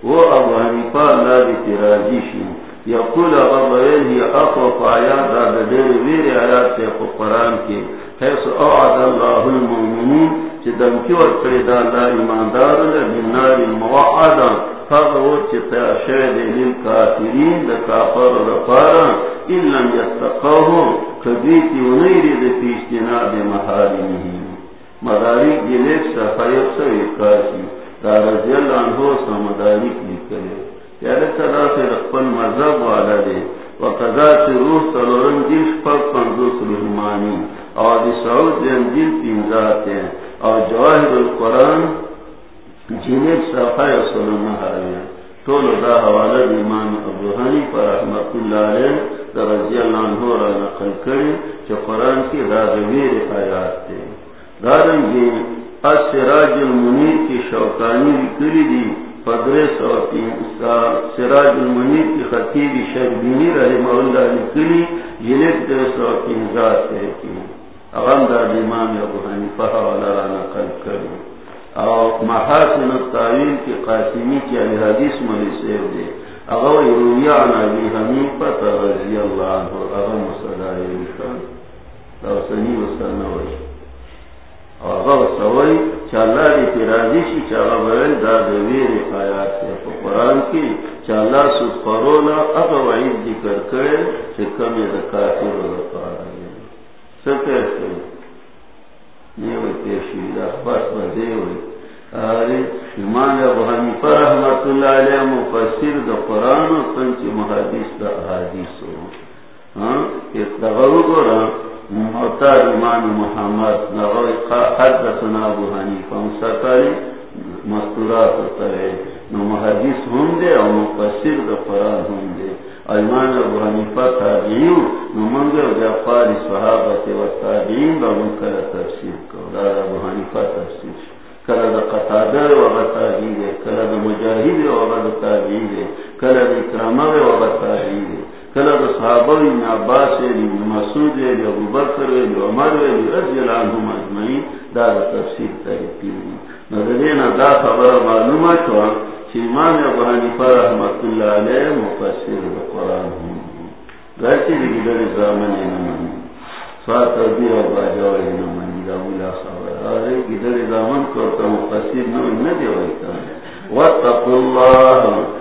وہ ابو حنیفہ اللہ دی تراجی شو یقول غبرین ہی اخوف آیات را دیر ویر آیات سے قرآن کے حیث اوعد اللہ المؤمنین چی دمکی ورکڑی دا اللہ ایماندار لبنار الموعدا فاغور چی تیاشید للکافرین دا کافر رفارا ان لم یتقاہو کبیتی ونیری دا پیشتنا دا محارمی مدارک جلیک صفحیق سوی کاشی دا رضی اللہ عنہ سا مدارک لکلے یعنی صدا سے رقبن مذہب والا دے وقضا سے روح سلورن جل شپک پندوس رحمانی. اور دی سعود دین جل پینزات ہیں. اور جواہر القرآن جنیب صفحہ سلون حاوی طول دا حوالہ دی امام ابو حنی پر رحمت اللہ علیہ دا رضی اللہ عنہ را نقل کری چا قرآن کی دا غویر آیات تے دارنگی السراج المنیر کی شوکانی کری دی پدرے سو تین سراج المنیر کی خطیب شربینی رحمہ اللہ سو تین ذات ہے کی اغم دا امام ابو حنیفہ کرو محاسن التعویل کی قاسمی کی علی حدیث ملی سیو دے۔ حنیفہ رضی اللہ عنہ اغم سنی اغو سوئی چالا دی تیرازی شی چالا بیل دا دویر آیات سے قرآن کی چالا سود فرولا اغا وعید ذکر کرے چی کمی دا کافر و دا پارا سکر سے نیوی پیشوی دا بس بدے ہوئی آرے ابو حنیفہ رحمت اللہ علیہ مفسر دا قرآن و سنچی محادیث دا حادیث ہو ہاں ایک گو محتار امام محمد نغوی حدثنا ابو حنیفہ مستقلی مستورات ترے نو محدیث ہوں دے اور مفسر دا قرآن ہوں دے۔ ایمان ابو حنیفہ تابعیو نو منگر دا قال صحابت و تابعین با منکر تفسیر کو دا ابو حنیفہ تفسیر کلا دا قطادر و غطابی دے، کلا دا مجاہد و غطابی دے، کلا دا اکرامہ و غطابی دے۔ کلا دا صحابہ ابن عباس ابن مسعود ابن ابو بکر ابن عمر رضی اللہ عنہم اجمعین. دا تفسیر نظرین دا خبر معلومہ شوا چی امام ابو رحمت اللہ علیہ مفسر قرآن ہوں گرچی دی گدر زامن نمانی سوات رضی و باجوہ نمانی دا مولا صحابہ آرے گدر زامن کرتا مفسر نمانی ندی ہوئی کانے واتقوا الله.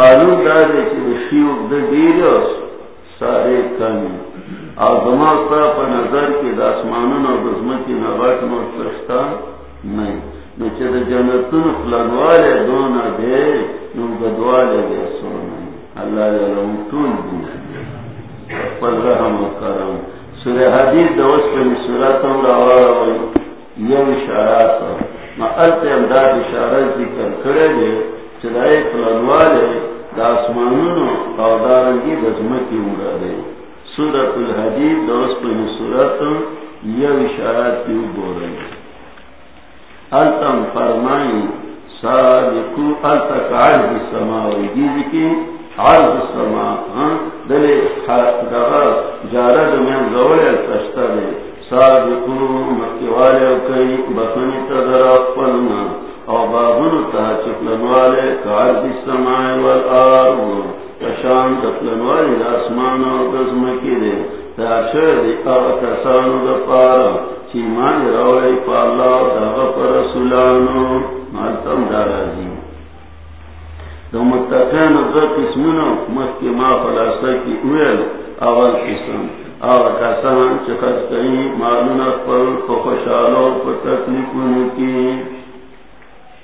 متقیانو قانون دارے چی شیوک دا دیرس سارے کمی او دماغ تا پا نظر کی دا اسمانون او دزمکی نبات مرسشتا نہیں نو چی دا جنتون خلانوالے دونا دے نو گدوالے دے سونا اللہ جلو طول دی. پل رحم و کرم سورہ حدیث دوست کمی سورت ہم راوارا وی یو اشارات ما التے امداد اشارت ذکر کرے دے چدائے فلانوالے داسمانونو او دارنگی دزمکی اڑا دے سورت الحدید دوست پہ سورت یہ اشارات کیوں بول رہی التم فرمائی سابقو التک عرض السماء ویدیز کی عرض السماء دلے دغا جارد من زوڑے تشتا دے سابقو مکیوالے کئی بخنی تدر اقبلنا او بابن تا چکلنوالے کعرض السماء والآرض کشان دفلنوالی دا اسمان و دزمکی دے تاشر دی؟ او کسانو دا پارا چی مانی روڑی پا اللہ دا غفر رسولانو. مالتم دارا دی دا متقین دا قسمونو مخی ما خلاصا کی اویل اول قسم او کسان چی کئی مالون اقبل پا خوشالو پا تکلیفونو کی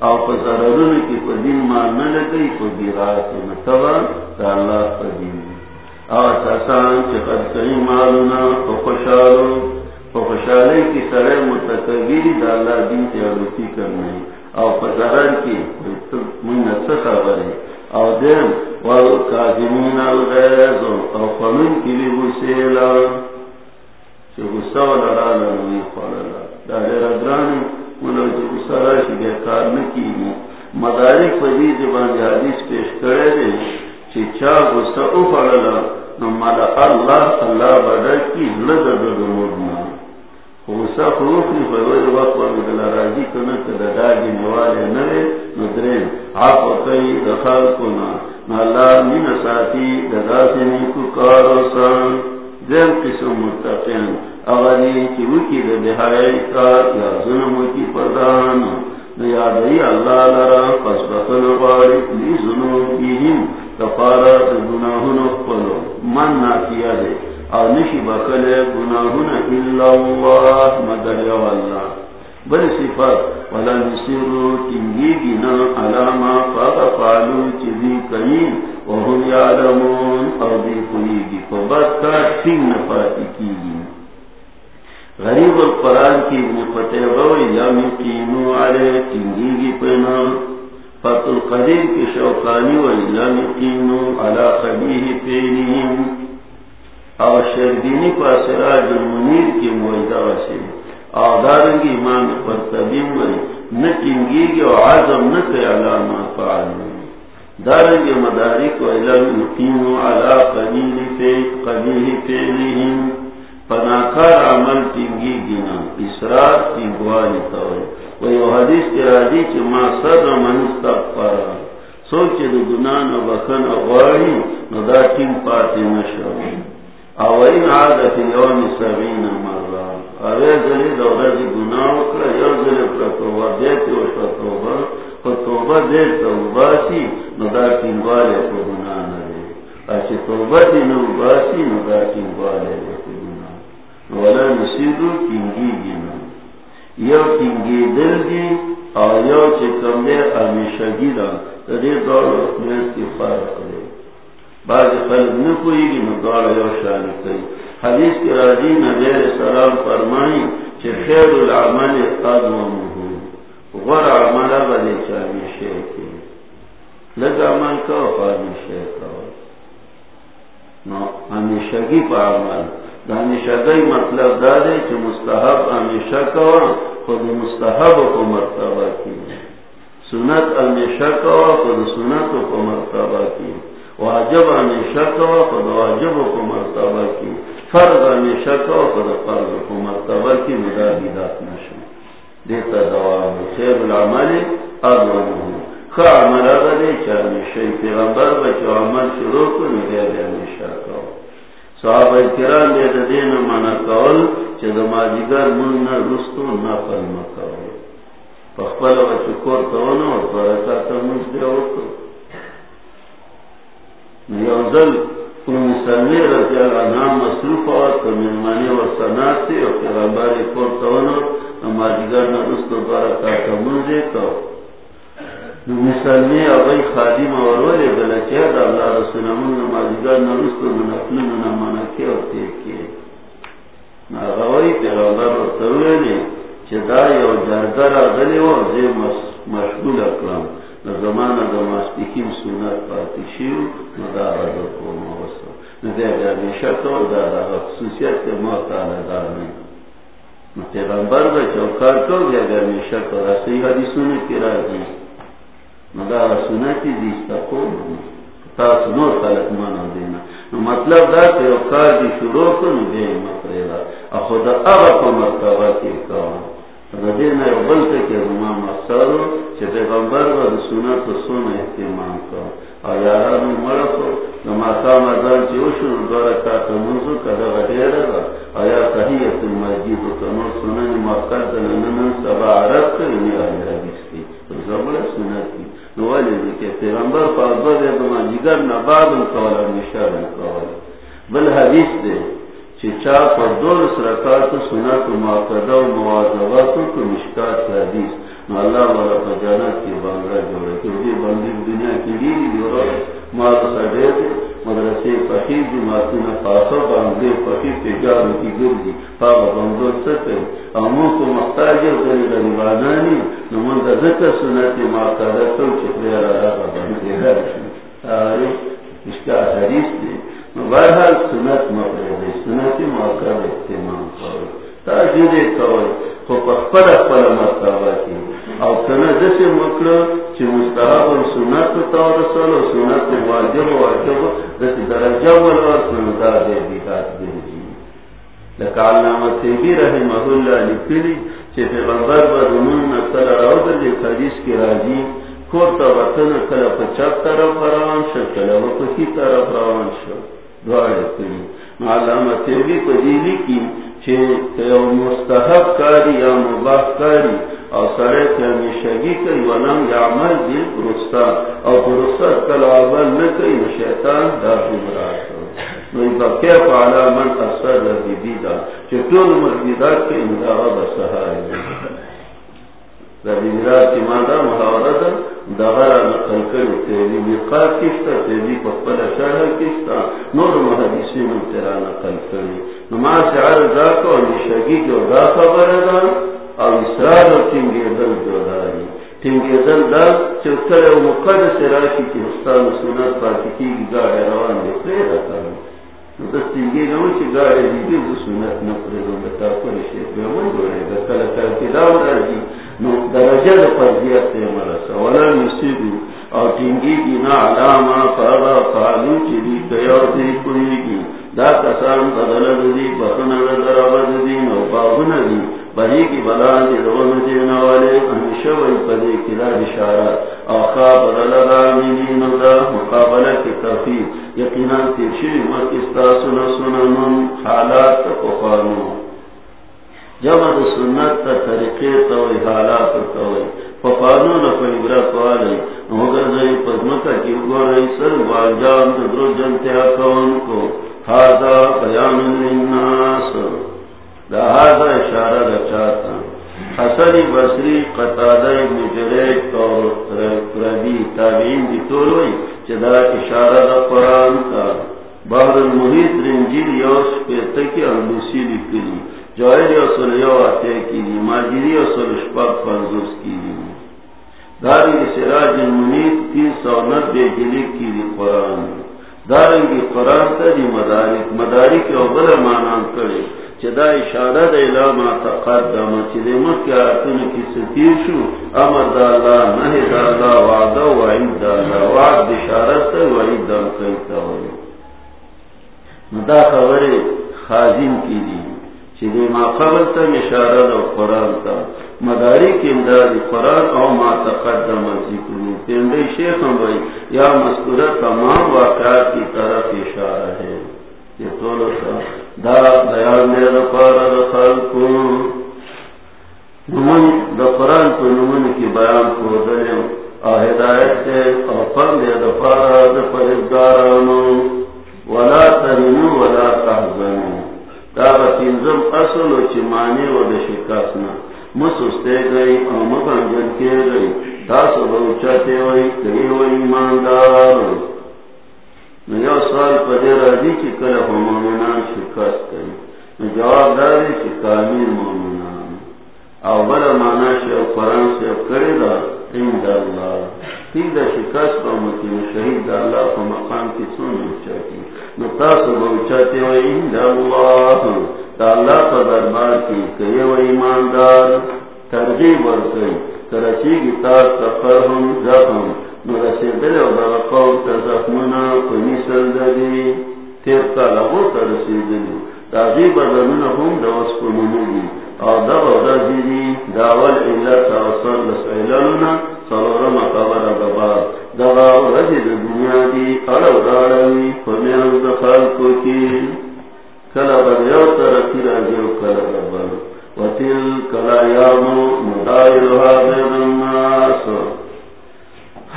او پا ضررون کی پا دین مال نہ لگئی پا بیرات نتبا دا اللہ پدین آسان چکر کئی معلونا خوشالو خوشحالی کی سرے متقبیری دالا دین تیاروتی کرنے او پزرن کی من خبری او دیم والو کازمین الغیز او فمن کی لی بسیلا چه غصہ و لرالا نوی خوالالا دا دیر ادرانی منو چه غصہ بے کار نکی مدارک حدیث پیش کرے دے چا او اللہ اللہ بدر کی لدد دمودنا غصہ خوفی فوید وقت وقت راجی کنا کدا داگی نوالے نوے ندرین آپ دخل کنا۔ من ساتی ددا کو کارو سان۔ دیم قسم متقین۔ اغلی کی وکی دا بہائی کار یا ظلم کی پردان. نیادئی اللہ لرا پس بخل بارک لی ظنوبیہم کفارا گناہن اخپلو من ناکیا دے. اور نشی بخل گناہن الا اللہ مگر یو اللہ. بل صفت. ولا نسیرو تنگی گنا علاما فاق فالو چیزی کئی وهم یعلمون. او دی کنیگی. فبت کا تین نفاتی کی. گی غریب القرآن کی ابن فتح بوئی یم کینو علی تنگی گی پینا فت القدیر کی شوقانی و یم کینو علی خبیہ پینیم۔ اور شردینی پا سراج المنیر کی موجدہ سے آدارنگی امام پر تبیم وی نتنگی گی و عظم نتی علامہ فعلو دارنگی مدارک و علم یقینو علی قبیہ پینیم۔ پناکار عمل تنگی گنا اسرار تنگوانی تاوی و یو حدیث کی راجی چی ما صد من استغفارا سوچ دو گنان و بخن اغواری نو دا تین پاتی نشو او این عادت یوم سبین مرا اوی زلی دورا دی گناو کرا یو زلی پرتوبا دیتی و شتوبا پرتوبا دیتا و باسی نو دا تنگوالی پر گنان ری اچی توبا دی نو باسی نو دا تنگوالی ری ولا نسیدو کنگی گینا یو کنگی دل دی آیا چه کم دے امیشگی دا دی دار اخمیت کی فرق دے بعض خلق نکوئی گی نو دار یو شانی کئی۔ حدیث کی راجی نبی سلام فرمائی چه خیر العمل قدومه غر عمل بدے چا امیشے کی لگ عمل کا وفادی امیشے کا۔ نو ہمیشہ امیشگی پا عمل۔ ہمیشہ گئی مطلب دادے کہ مستحب ہمیشہ کوا خود مستحب کو مرتبہ کی سنت ہمیشہ کوا خود سنت کو مرتبہ کی واجب ہمیشہ کوا خود واجب کو مرتبہ کی فرض ہمیشہ کوا خود فرض کو مرتبہ کی مداحدات نشو دیتا دوام خیر العمل اضوان ہوں خواہ عمل اگر دے چاہنے شئی پیغمبر بچو عمل شروع کو نگے دے ہمیشہ صحابہ کرام دے دین منا کول چې د ماجیګر مون نه رستو نه پرم کول. په خپل وچ کور ته ونه او برکات مونږ دی او یو ځل مسلمی رضی اللہ عنہ مصروف اور تو مہمانی و سنات تھی اور پیغمبر کو تونو نمازگر نرست دوارا کاتا منزے تو مسلمی اغی خادم اور ولی بلچے دا اللہ رسول امون نمازگر نرست و ننفلن نمانکی اور تیکی ناغوی پیغمبر و تولی چه دا یو جرگر آگلی و زی مشغول اکرام زمانہ دا ماسپیکیم سنت پاتی شیو ندا رضا کو موسا ندیا گرمیشا تو دا دا خصوصیت کے موتا لدار نہیں پیغمبر با چوکار کو گیا گرمیشا تو رسی حدیثونی کی راجی ندا سنتی دیستا کو تا سنور خلق مانا دینا مطلب دا کہ اوکار دی شروع کو نبی مطریدا اخدا اغا کو مرتبہ کی کام ردین یو بلتے کے رما مقصدو چه پیغمبر و سنت و سن احتمام کا آیاران مرکو لما کام ازان چه اوشن دورا کاتا منزو کدا غدیر را آیا تحییت المجید و کنور سنن مقصد دننن سبا عرب کا یعنی آئی حدیث کی زبر سنت کی نوالی دی که پیغمبر فاضل دما جگر نبادم کولا نشار کولا بل حدیث دی چا پر دول سرکات سنت و ماقدہ و موازواتو و کمشکات حدیث. نو اللہ والا پا جانت کی بانگرہ جوڑے کیونکہ بندی دنیا کی لیلی دیورا ماز سڑے دے مدرسے پخیر دی ماتینا خاصا باندے پخیر تجارو کی گردی پاگا بندو سکے امو کو مختاجر دنی غریبانانی نو من دا ذکر سنت ماقدہ تو چکرے را را بندے ہے آرے مشکات حدیث دے بہرحال سنت مقرر سنتی ماتا موقع احتمام کرو۔ تاجید کوئی خو پخپل اخپل مرتبہ کی۔ او کنا دسی مکلو چی مستحب و سنت تا رسول و سنت واجب و واجب دسی درجہ و والورسل دا دے بیدات دے جی لکا علامہ تیبی رحمہ اللہ لکلی چی پیغمبر با دنون نصر راو دلی حدیث کی راجی کورتا وطن کلا پچاک طرف روان شو کلا وپکی طرف روان شو. علامت بھی پذیلی کی چی مستحب کاری یا مباح کاری اور سڑے کے ہمیشگی کئی ونم یا عمل دل پرستا، اور پرستا کل عمل نہ کئی شیطان دا گمراہ کیف علامن اثر ربی دیدا چطور مسجدات کے اندارہ بسہائے ربیرات کی مادہ محاورت دغرا نقل کرو تیری مقاد کشتا تیری پپل شرح کشتا، نور محدیثی من تیرا نقل کری نماز عرض عرضا کو نشگی جو دا خبر دا او اسرار و تنگی دل جو داری تنگی دل دا چوکر و مقدس راشی کی استان سنت پاکی کی گاڑی روان دے خیر کرو دس تنگی نو چی گاڑی دیدی دو سنت نقرزو بتا پر شیخ بیمون گوڑے گا کل کل کدام درجی درجہ فرضیت سے مرسا ولا نصیبی اور ٹنگی کی نا علامہ فاغا فالو چلی گیا دی کوئی کی دا کسان بدل دی بطن در عبد دی نو بابن دی بری کی بلا دی جی رون جی دین والے ہمیشہ وہی پدے کی دا اشارات آخا بدل دا جی مینی نو مقابلہ کی تفیق یقینا تیرشی مت استاسن سنن حالات کو قانون جب سنت تا طریقے تو حالات کوئی پپانو نہ کوئی عبرت والے مگر زئی پدمتا کی گو رہی سر واجان درو جنتیا کون کو۔ ہاذا بیان للناس۔ دا ہاذا اشارہ رچاتا حسن بصری قطادہ ابن جریج اور ربی تابعین دی طولوئی چدا اشارہ دا قرآن کا بحر المحیط، رنجیل، یوس، پیتکی اور لسی لکلی جوہری اصول یو آتے کی دی ماجری اصول شپاک پانزوس کی دی داری سراج منیت تین سو نبے جلک کی دی قرآن. دارنگی قرآن تا دی مدارک. مدارک او بلا مانان کرے چدا اشارہ دا علامہ تقدم چدے مکی آتون کی ستیر شو امر دا اللہ نہ دا اللہ وعدہ وعید دا اللہ وعد بشارت تا وعید دا مکیتا ہوئی مدا خبر خازین کی دی. چیزی ما قبل تا مشارہ دا قرآن تا. مداری کی امداد قرآن او ما تقدم ذکرو پیندے شیخ ہم بھائی یا مذکورہ تمام واقعات کی طرف اشارہ ہے. دا بیان دے نمون دا قرآن نمون کی بیان کو دلیں اور ہدایت سے اور دے ولا ترینو ولا تحزنو دا اصل و چمانی و گئی او مبنجن کے گئی۔ تاسو بوچاتے وئی کئی و ایماندار یو سوال پدے راضی کی کل مومنان شکست کئی جواب داری کی کامل مومنان او بلا مانا شیو قرآن سے کرے دا عند اللہ تین دا شکست پا مکی شہید دا اللہ پا مقام کی سن اچھاتی نو تاسو بوچاتے و عند اللہ دا اللہ پا دربار کی کئی و ایماندار؟ ترغیب ورکی کرچی کی تاس تفرهم زخم رسیدل او دا قوم تا زخمنا کنی سلدلی تیر کا لغو تا رسیدلی دا غیب ازمنا هم دا وسکنونو دی. او دا غورا دیدی داول ایلا تاوصل لسعیلانونا سلورم قبر دبار دا غورا دی دا دنیا دی ارو داروی فمیان دا خلقو کی. کلا بدیو ترکی راجیو کلا دبار وتل کلا یامو بین الناس.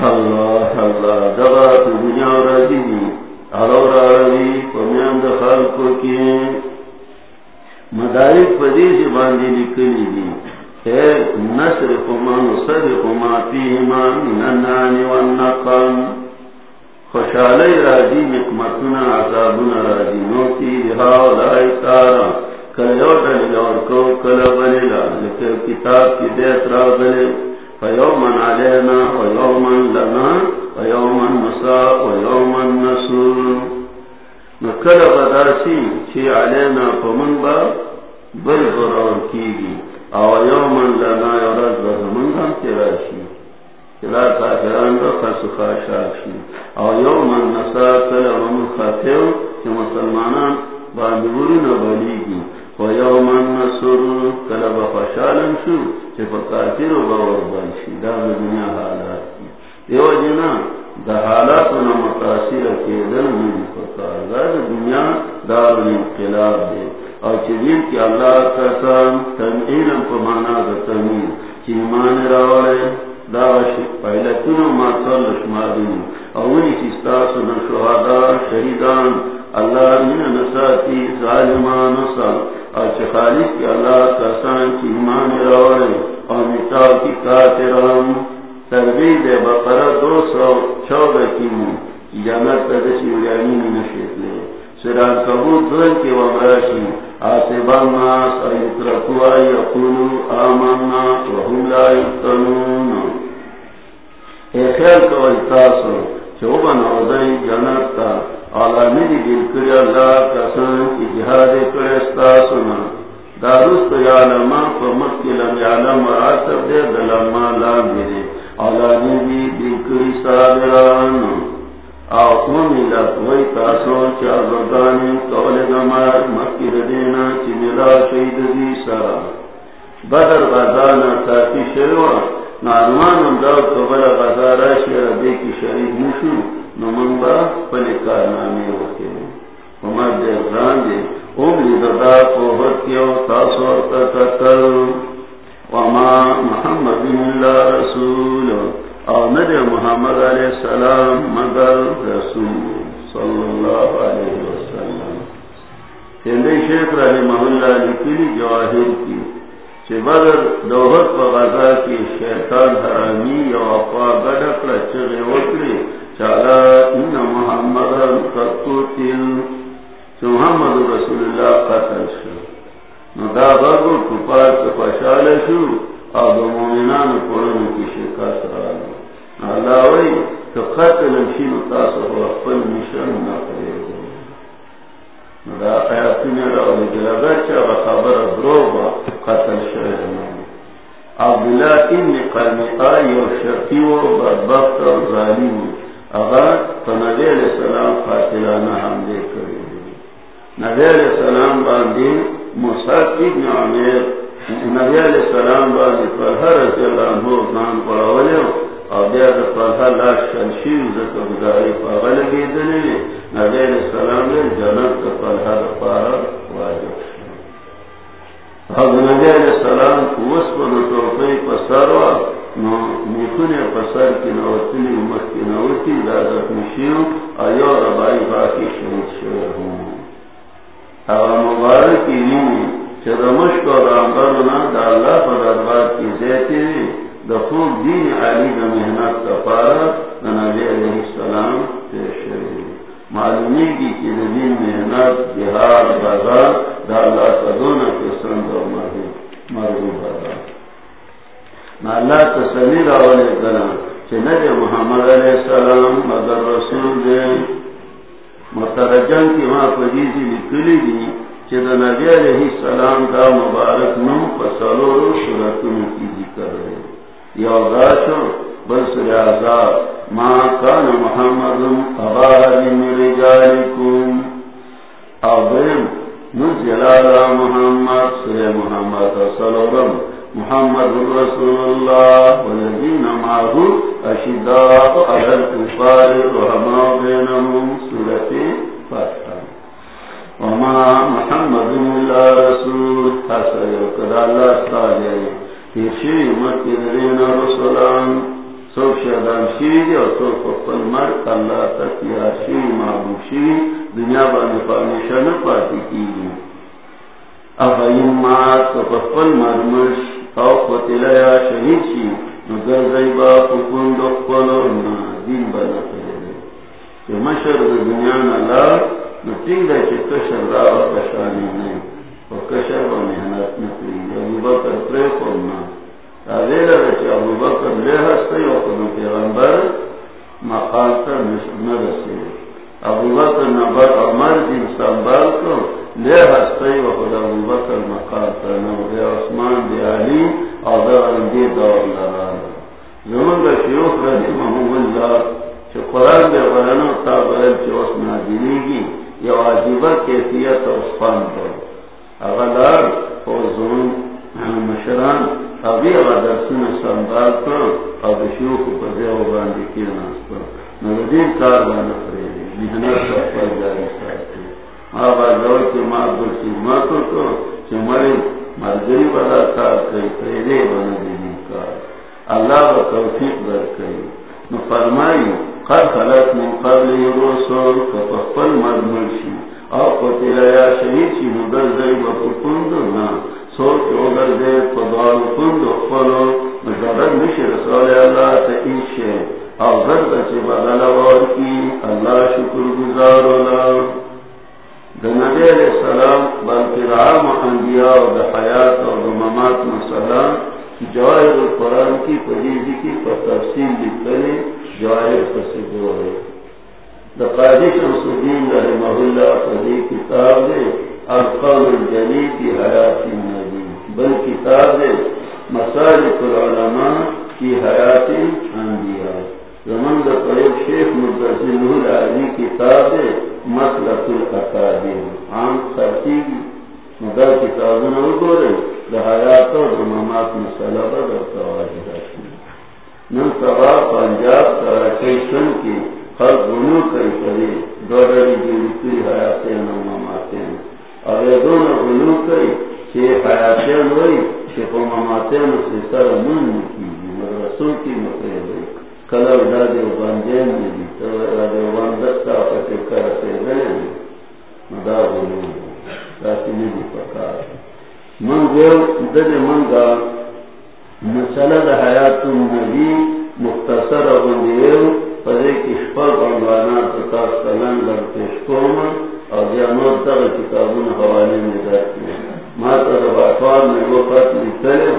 اللہ اللہ دبا تو دنیا راجی دی ارو مدارک دی اے نصر من النان والنقم. راجی عذابنا نوتی رہا تارا. کل یو ڈلی لورکو کل بلیلا کتاب کی دیت را بلی فیومن علینا ویومن لنا ویومن مسا ویومن نسور نکل بداسی چی علینا پمن با بل برور کیگی۔ او یومن لنا یورد بزمن هم تراشی کلا کافران با خسخا شاکشی او یومن نسا کل ومن خاتیو چی مسلمانان باندگوری نبالیگی و یومن و باور بانشی. دا دنیا حالات جنا، دا حالاتنا متاثر کیدن فکار دا دنیا دار انقلاب دے اور اللہ تنعیلم دا تنعیل. چی ایمان راوڑے، دا اولی چیستاسو شہیدان اللہ من نساتی ظالمان نسا اور کی اللہ کسان چی ایمان راوڑے اور متاو کی کاتران تربیت بقرہ دو سو چودہ کی مو۔ جانت لے۔ سران آسبان ناس ایترکوا یقولو آمنا وهم لا یفتنون۔ اے خیال کوئی تاسو جانت تا۔ عالمی دی دل کری اللہ کسان کی جہاد لم یعلم دے دلما لام دے عالمی دی دل کری صابران تاسو چا بردانی کول نمار مکی ردینا چی ملا شید دی بدر غزانا تاکی شروع نارمان انداو کبر غزارا شیر نشو نمن با پلی کارنامی وکی ومد دے غران دے اوم لی ددا کوبت کیو تاسو تتتر وما محمد اللہ رسول۔ اور ند محمد علیہ السلام مگر رسول صلی اللہ علیہ وسلم۔ ہندی شیخ رحی محلہ لکلی جواہر کی چھ بدر دوہت و غزا کی شیطان حرامی یا وفا گڑک لچغی وکلی چالا پدے کشپل بنگانا پتا کلن لڑتے شکوم اور جامع کتابوں حوالے میں رکھتے ہیں۔ ماتا میں وہ خط نکلے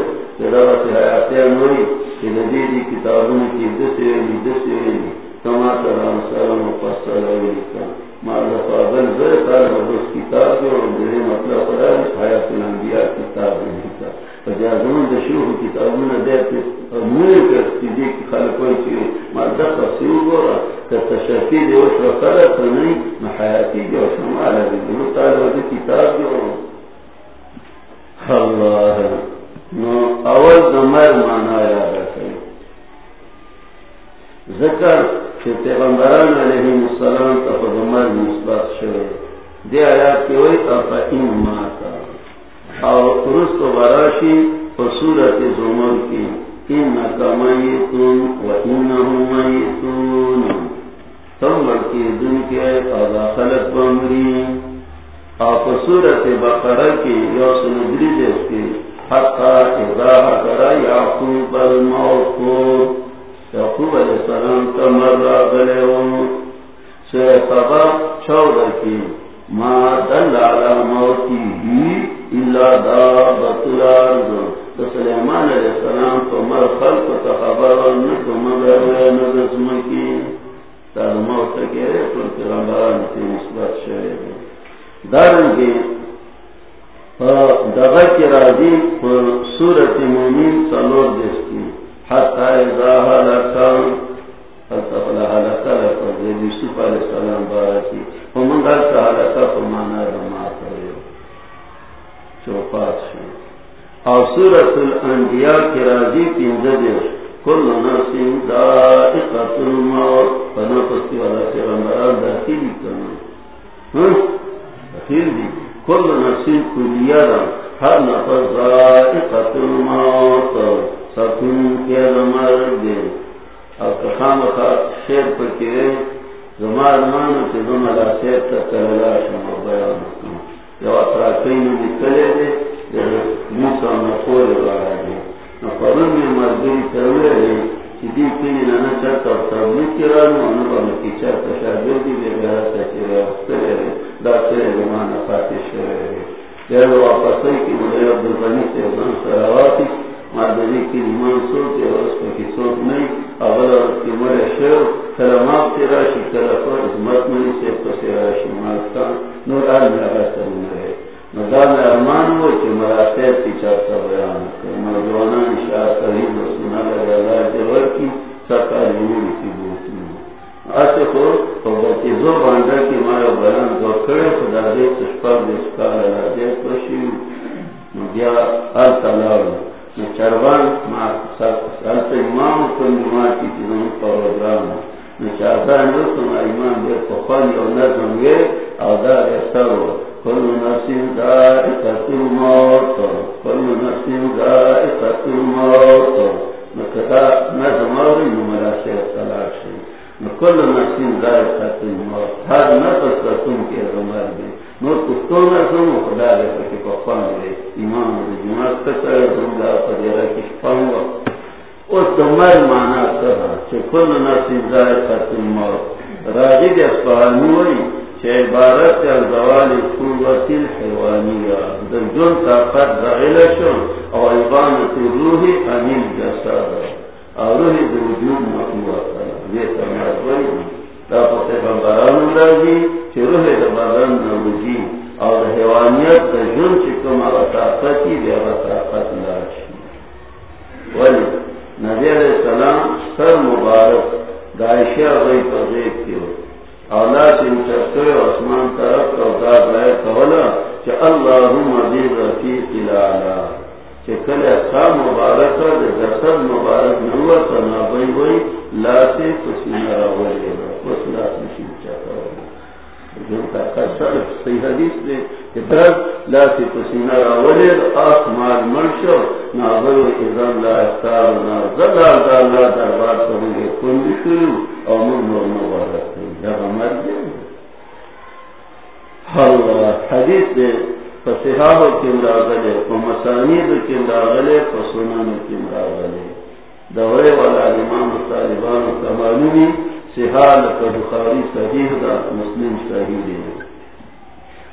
نمی سحال کا بخاری صحیح دا، مسلم صحیح دے۔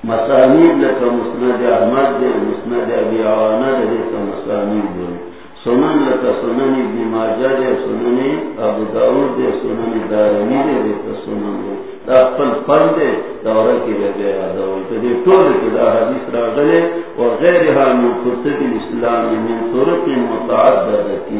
مسانید لکا مسند احمد دے، مسند ابی عوانا دے کا مسانید دے۔ سنن لکا سنن ابن ماجہ دے، سنن ابو داود دے، سنن دارمی دے دے کا سنن دے۔ دا اقل پن دے دورہ کی لے گیا دور تو دے طور حدیث را گلے اور غیرها من قرطب الاسلام من طرق متعددتی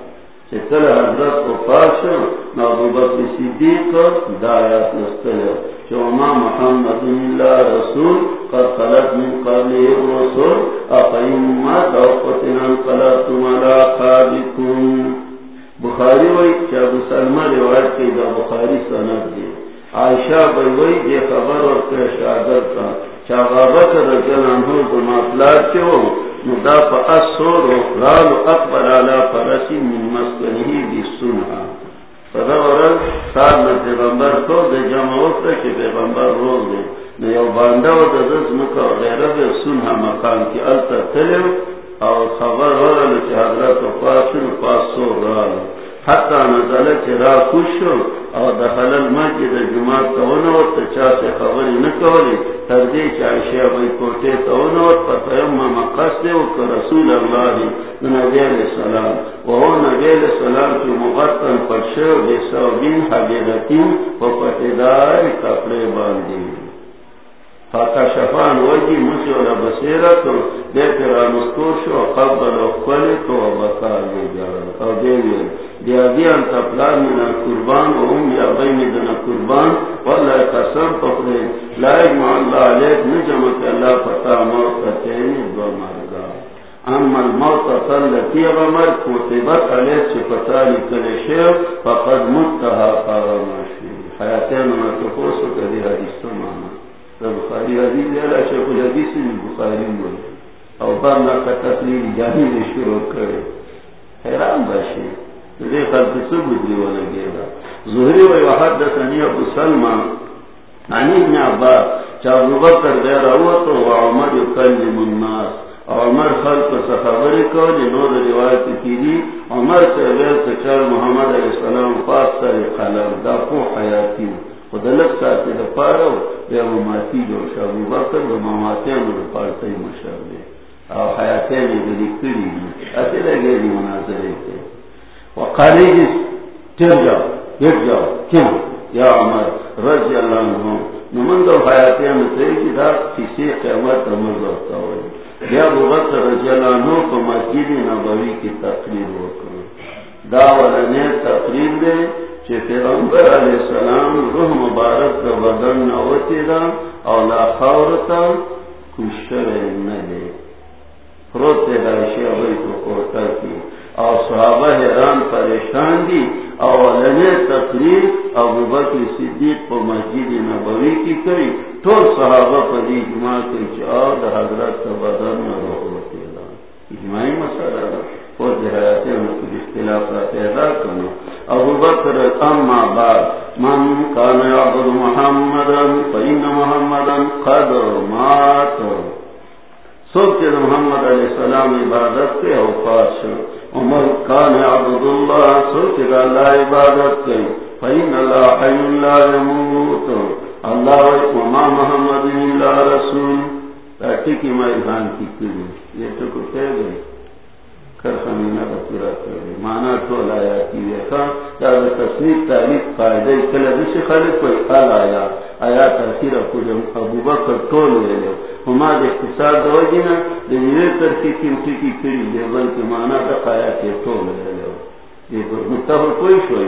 کل حضرت کو پاشو نابو بکر صدیق دایات نستلو چوما محمد اللہ رسول قد خلق من قبله الرسول اقیم ما توقتنا انقلبتم على قابكم بخاری وی چا ابو روایت کی دا بخاری سند دی عائشہ بی وی یہ خبر اور پیش آدر کا چا بابا رجل انہوں کو مطلب اصور و رال اکبر من ورد نا پیغمبر کو دے جمع وقتا کہ پیغمبر روز دے نیو باندا و مکا بے مقام کی علتا تلیو اور خبر ورد چی حضرت و پاسن پاسور رالو. حتی نزل چرا خوشو او دخل المسجد جماعت تونوت تچا سے خبری نکولی. تردی چایشی ابی کوٹے تونوت فتیم مقصد وکر رسول اللہ نبی علیہ السلام. وہو نبی علیہ السلام کی مغطن پرشو بے سوبین حبیرتیم و پتدار کپڑے باندی. فاتا شفان وجی مسی و دے کرا مستور شو، قبل و و بکار دے او دیوی من یا بین دن واللہ قسم لائق اللہ علیک نجمت اللہ موت دو مرگا. اما الموت غمر علیک چی لکل فقد متها حیاتین ما کدی حدیث مانا. بخاری حدیث شیخ الحدیث بخاری مولی او جانی شروع کرے. حیران باشی. دے خلق سب دی ولا زہری و ابو سلمہ ابن عباس ابو بکر و عمر الناس. عمر خلق کو روایت کی عمر سے غیر محمد علیہ السلام پاس سے قلم. دا کو حیاتی دا پارو مماتی جو شا ابو بکر و کری اسی لگے دی. مناظرے کے وقالی جس تیر جاؤ گر جاؤ، کیوں؟ یا عمر، رضی اللہ عنہ نمن دو حیاتیاں میں کی دا کسی قیمت عمر لوتا ہوئی یا بغت رضی اللہ عنہ کو مسجد نبوی کی تقریر ہو کر دا ولنے تقریر دے چھے پیغمبر علیہ السلام روح مبارک کا بدن نوتی دا اولا خورتا کشتر نلے فروتے دائشی ابھی کو کوتا کی اور صحابہ حیران پریشان دی اور تقریر ابو بکر صدیق کو مسجد نبوی کی کری تو صحابہ پری اجماع کی چاو دا حضرت کا بدن نہ ہوتے اجماعی مسئلہ اور حیات مکر اختلاف پیدا کرنا ابو بکر اما بعد، من کان عبد محمدا فإن محمدا قد مات. سوچ محمد علیہ السلام عبادت کے اوقات سے عمر کان عبد اللہ سوچ اللہ عبادت کئی فین اللہ حی لا يموت. اللہ وما محمد اللہ رسول. تاکہ کی میدان کی کری یہ تو کچھ ہے گئی کر مانا تصنیف کلا کوئی قال آیا آیا، تاثیر کو ابو بکر ٹول لے لے۔ ہما دے دو جینا ترکی کری مانا دا قایا کے لے یہ متفر کوئی شوئی۔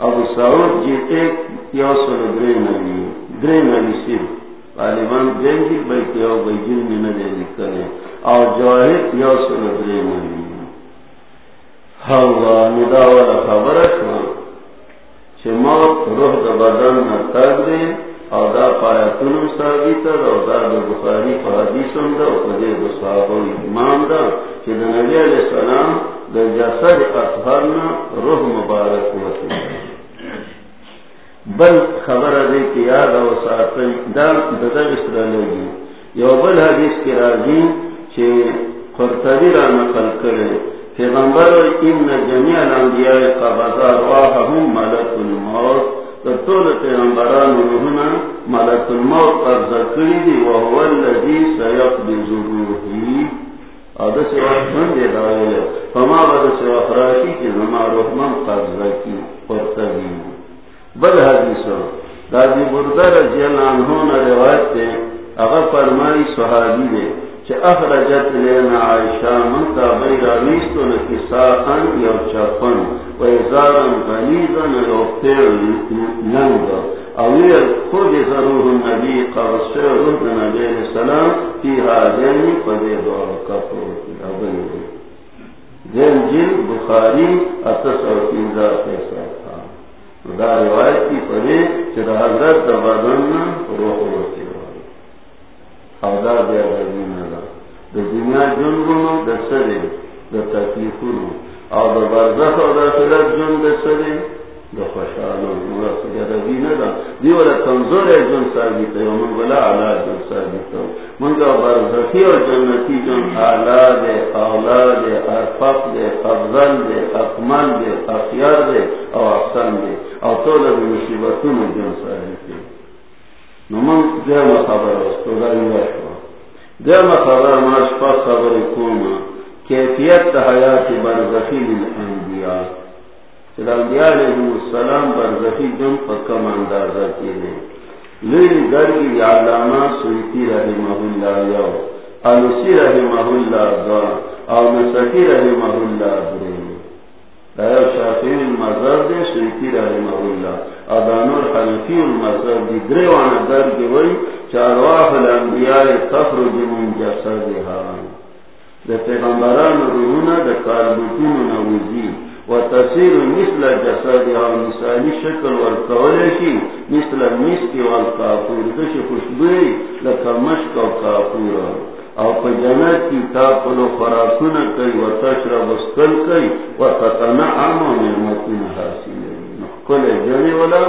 ابو سعود جیتے کیا سر درے نبی درے نبی صرف. بھائی بھائی جن میں نہ دے نکلے. اور جواہر کیا سر درے نبی ہوا ندا والا خبر روح دا بدن نہ تر دے اور دا پایا تنم ثابت اور دا دا بخاری حدیثم دا پدے صحابہ امام دا کہ نبی علیہ السلام دا جسد اطهرنا روح مبارک ہوتی بل خبر دے کہ یاد او ساتن دا ددا اسرا لگی یو بل حدیث کی راضی چھ قرطبی را نقل کرے، پیغمبر ان جميع الانبیاء قبض ارواحهم ملک الموت طول پیغمبران روحنا ملک الموت قبض کری دی وهو الذي سيقبض روحی. او دا سوا جن دے داویلے۔ فما با دا سوا فراشی کی، زما رحمن قبضہ کی پرتبی بل حدیثو دا بردہ رضی اللہ عنہ روایت تے اگر فرمائی صحابی دے چه اخرجت لینا عائشہ منتا بیرا ویستو نکساقن یو چپن. و ازارن غلیظن یو پیر لنگا اویر خود ضرور النبی قرصه روح نبی علیہ السلام فی حاضرین پدے دور کپو اول دین جل بخاری اتس اور تیزا پیسا دا روایت کی پدے چه دا حضرت دا بدن روح روح او دا بیا غزینا دا دا دنیا جنگونو دا سرے دا تکلیفونو. او دا برزخ او دا خلق جنگ دا سرے دا خوشحالو مورا جن ثابت ہے بلا جن ثابت من کا برزخی اور جنتی جن دے دے ارفق دے افضل دے اکمل دے اخیار دے دے جن ثابت ہے نمن خبر است خبر کوما کیفیت حیات برزخی للانبیاء انبیاء علیہ السلام برزخی جن پکم اندازہ کی دے لیل گرگی علامہ سویتی رحمہ اللہ یو علوسی رحمہ اللہ دا او نسکی رحمہ اللہ درین شافی المذہب دے سویتی رحمہ اللہ المذہب دی. در کی الانبیاء پیغمبران روحونا نوزی و تصیر مثل جسدها مثالی شکل والکولشی مثل مسک والکافور دش خوشبوی لکا مشک و کافور. او پا جنت کی تاپلو خراکون کئی و تشرب اسکل کئی و تتنعم و نعمتون حاصل کل جنے والا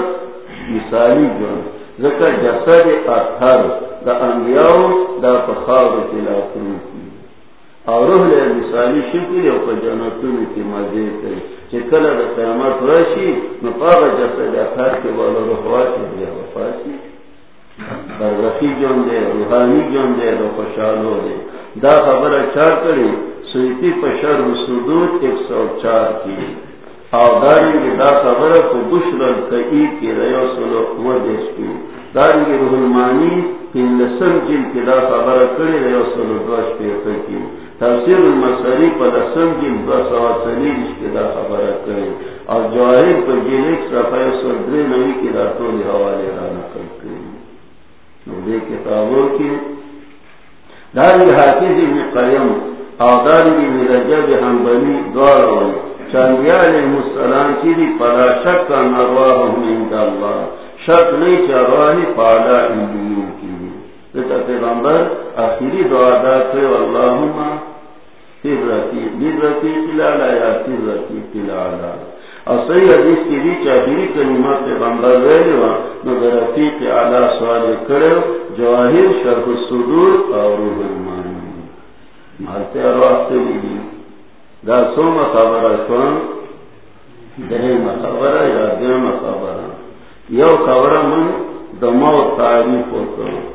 مثالی جن ذکر جسد اطہر دا انبیاء دا پخاور تلا اور روح لے مثالی شکل او جنتون کی کئی دا قیامت راشی جسد کے والا دیا برزخی جن دے روحانی جن دے دے دا خبر چار کری سویتی پشر صدود ایک سو چار کی او دارنگی دا خبر کو بشر القئی کی ریو سلو و دیس کی دارنگی روح المانی پین لسم جن کی دا خبر کری ریو سلو دوش پیتا کی تفسیر المسری پا لسم جن دو سوا سلیلش کی دا خبر کری او جواہر پا جن ایک صفحہ سردری نوی کی دا تولی حوالی را نقل کری نو کتابوں کی دارنگی حافظ ابن قیم او دارنگی مرجب حنبلی دوار ہوئی چاندیا علیہ السلام کی دی پلا شک کا نرواہم عند اللہ شک نہیں چرواہی پالا اندیوں کی دی دیتا پیغمبر آخری دعا دا کہ اللہم تیر رفیق دیر یا تیر رفیق لالا اور صحیح حدیث کی دی چاہیری کلمات پیغمبر ویلو نگر رفیق علا سوال کرو جواہر، شرح الصدور اور روح المانی مالتے ارواح سے بھی دا سوم خبر شوان درم خبر یا درم خبر یو خبر من دمو تعریف ہوتا ہوں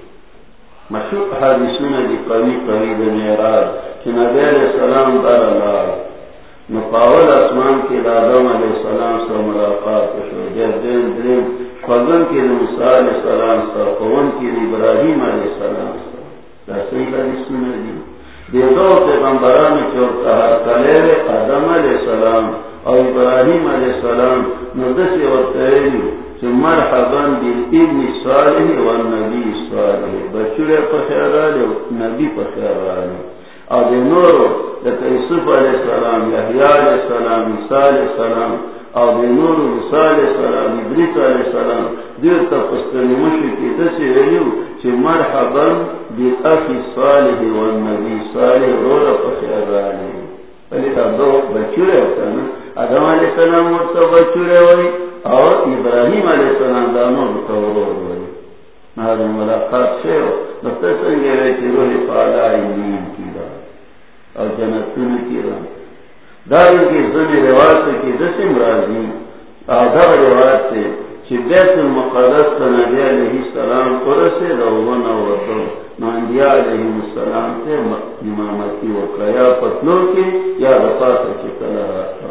وکړه مشهور حدیثونه دی قوی قوی د معراج. چې نبی علیہ السلام بر الله نو اسمان کې د آدم علیہ السلام سره ملاقات شو د دین دریم فضل کې د علیہ السلام سره، قوم کې د علیہ السلام سے سره. دا صحیح حدیثونه دي؟ دو پیغمبران کی کہا کلیر آدم علیہ السلام اور ابراہیم علیہ السلام ندس اور تیری مرحبا بالابن صالح والنبی صالح. بچڑے پخیرانے نبی نورو یوسف علیہ السلام علیہ السلام علیہ السلام نورو علیہ السلام، ادریس علیہ السلام، دیر تا پستنی دسی ویلیو چی مرحبا بالاخی صالح والنبی صالح رورا دو بچورے ہوتا نا؟ آدم علیہ السلام ہوئی. اور ابراہیم علیہ السلام دانوں کو تو ہوئی نہ ملاقات سے ہو بتا سنگے رہے کہ روح پالا نیم کی رہا اور جنتون کی رہا دار کی زنی رواج سے کی دسم راضی آدھا رواج سے چی بیت المقدس کا نبی علیہ السلام قرص روان وطن نانبیاء علیہ السلام سے امامتی وقایا پتلوں کی یا رفا سے چکلا رہا۔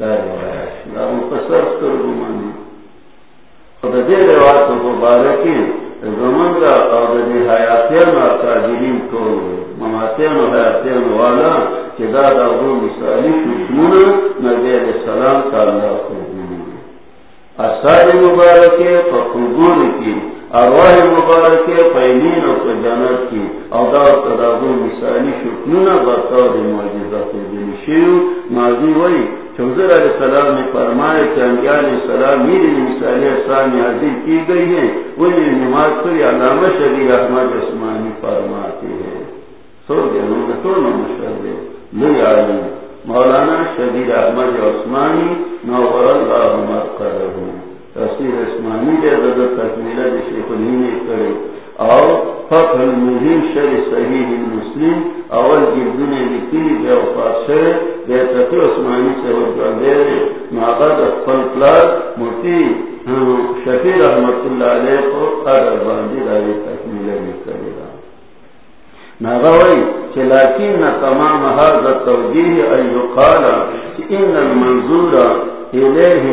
دا مقصر کرگو مانی خدا روایت او تاجرین والا کہ دادا وہ مثالی شکمون نبی علیہ السلام کا اللہ خوبونی اثار مبارکے فقبول کی. ارواح مبارکے فیمین و جنت کی. اودا تدابو مثالی شکنونا شکمون بطور معجزہ خوبونی شیو. ماضی وئی چوزر علیہ السلام نے فرمائے کہ انبیاء علیہ السلام میری مثالی اثار میں حاضر کی گئی ہیں. انہیں نماز پر علامہ شبیر احمد عثمانی فرماتے ہیں. سو گیا تو نمشر دے. مولانا شبیر احمد عثمانی نور اللہ مرقرہ تصویر عثمانی دے رضا تکمیلہ دے شیخ الہین کرے اور فتح المہیم شر صحیح مسلم، اول جلدن لکی بے وفات شر بے تقی عثمانی سے وجہ دے معبد اقفل پلاس مرتی ہاں، شفیر رحمت اللہ علیہ کو ارد باندی داری تکمیلہ کرے گا نغوی چلاکین تمام هذا التوجيه أن يقال إن المنظور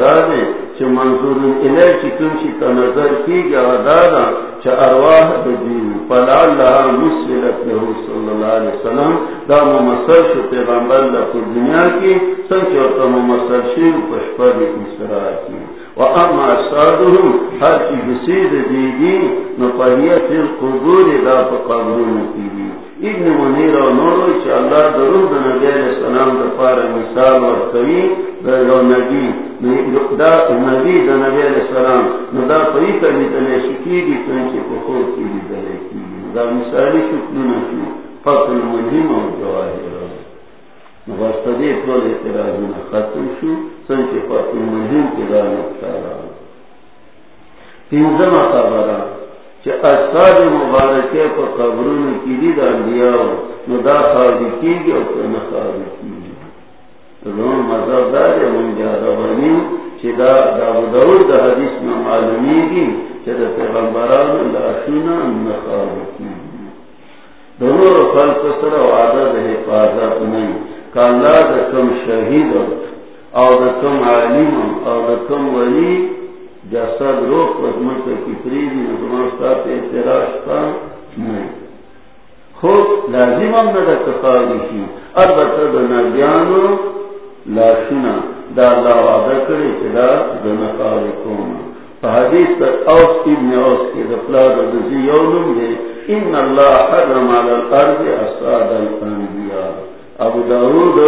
دادے منظور الیہ کی گیا دادا چھ ارواح دجیل فلعلها مسلت له صلی اللہ علیہ وسلم. دا ممثل شو پیغمبر لکو دنیا کی سنچوتا ممثل شو پشپر اسرا کی واما صادهم هر کی بسید دیدی، نو پہیا پھر قبور دا پا قبرون کی ابن منیر و نورو چا اللہ درود دا نبی علیہ السلام دا پارا مثال و قوی دا یو نبی. دا نبی دا نبی علیہ السلام. نو دا پہی کبھی دلے شکی دی تنچے کو خود کی دی دلے کی دا مثالی شکلون شو. فقل مهم و جواہر. واسطہ دے طول اعتراض ختم شو. سنچ فاطم مہم کی دا نقطہ رہا تینزم خبرہ چھ اصحاب مبارکے پر قبرون کی دی دا انبیاء نو دا خواہدی کی گی اور تو کی گی رون مذہب دا دے من بنی دا داو دور دا حدیث میں معلومی گی دا پیغمبران کی گی دونوں خلق سر وعدہ حفاظت نہیں دا کم شہید او دا کم عالم، او دا کم ولی جسد روح قسمت کی فریدی نہیں۔ خود لازم تقاضی البتہ لاشنا دا وعدہ کرے کہ دا اوس ابن اوس کے دفلا دا یولم دے ان اللہ حرم علی الارض اصاد الانبیاء۔ ابو داود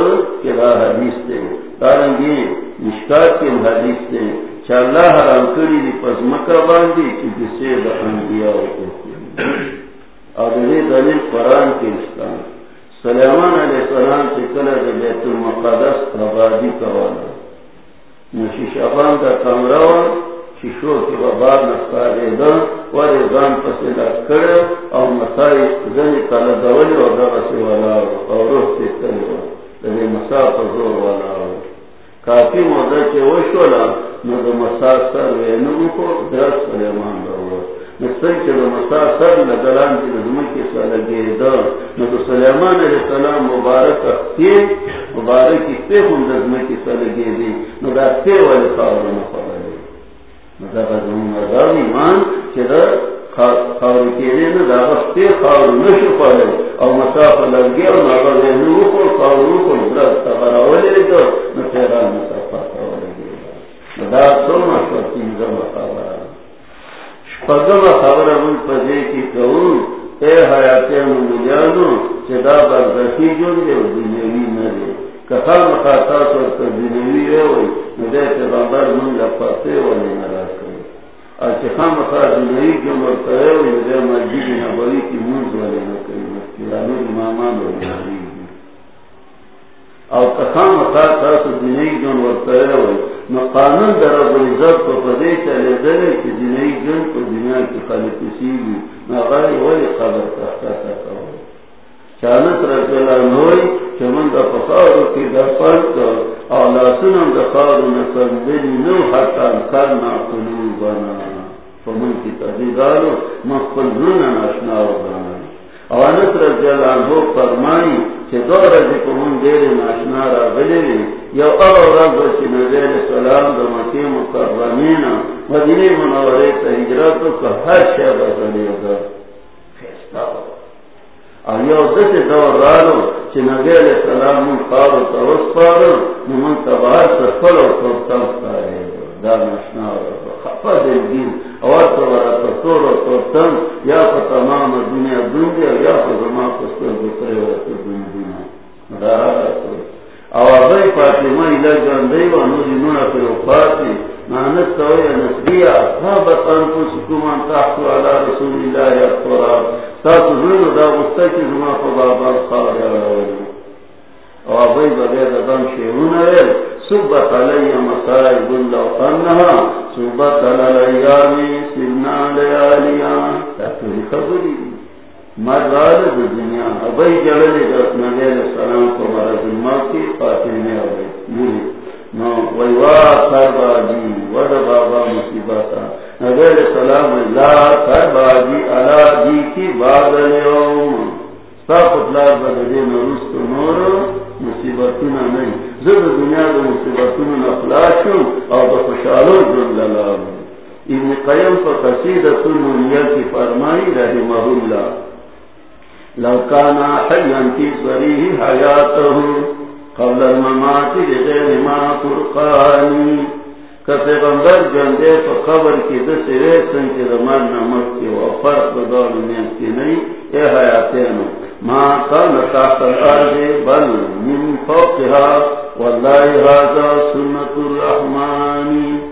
کے دا حدیث دے دارنگی مشکات کے حدیث دے چا اللہ حرام کری دی، پس مکہ باندی کی جسے دا انبیاء ہوتے اور دلیل قرآن کے اسلام. سلیمان علیہ السلام سے کلا دے بیت المقدس آبادی کوانا نشی شبان دا کمرہ شیشو کی بابار نستارے دا وارے زان پسیدہ کرے اور مسائی زنی کالا دولی و دا بسی والا، اور روح سے کلی و دے مسا پزور والا. کافی مودا چے وشولا نو دا مسا سر وینو کو درس سلیمان دا ہوا مسا سر لگلان نو سلیمان علیہ السلام مبارک اختی مبارک اختی خون نو دا اختی والی ایمان خاور کېدې نه دا وختې خاور نشو پاله او مسافه لګي او هغه نو کو خاور کو درته خبرولې ته نو پیران مسافه کولې دا څومره څه څنګه خبره شپږمه خبره مون په دې کې کوو اے حیاتې مونږ چې دا برزخی جوړ دی او دنیوي نه دی کخال مخاطات ورته دنیوي وي نو دې ته باندې مونږ لا ولې نه راځي چې خام خاص نه کې ورته وي مسجد نبوي امامان نو قانون در رب العزت په دې چلے دلې چې دیني جون په دنیا کې خالق سیږي نو غوړي خبر تاسو تھا چانت رضی اللہ عنہ چمن دا پخارو کی دا او لاسنم دا خارو نسندلی نو حتا قلوبنا فمن کی مخفل ناشناو او انت فرمائی چه دو کمون دیر ناشنا را یو او نبیل سلام دا مکی مدینی منوری تا حجراتو که هر ازلیو دا خیستاو یو دس دور رالو تا دا خفا دل تو ورا تو تو یا تو تمام دنیا دنیا یا کو دنیا دا او ابي فاطمه الى جندي و نور نور په وفاتي مانت تو یا نسبیا صحابه ان کو سکومان تحت على رسول الله یا ترا تاسو زړه دا مستقي زما په بابا صالح او ابي بغیر دم شیونه سبت علی مسائب لو انها سبت علی یامی سبنا لیالیا تاکوری خبری. مردار دنیا ابای جللی نبی علیہ السلام کو مرد الموت کی قاتل ہوئے نو ویوا ود بابا مصیبتا نبی علیہ السلام لا علا کی بعد اليوم نور نہیں۔ دنیا دا مصیبتون نفلاشو خوشالو جن للام ابن قیم کی فرمائی رحمہ اللہ۔ لو کانا حیان کی صریح حیاتہو قبل الممات لغیر ما فرقانی کہ پیغمبر جندے پا قبر کی دس ریسن کی دمان نمک کی وفرق دور میں کی نہیں، اے حیاتینو، ما کان تحت الارض بل من فوقها والله هذا سنت الرحمن.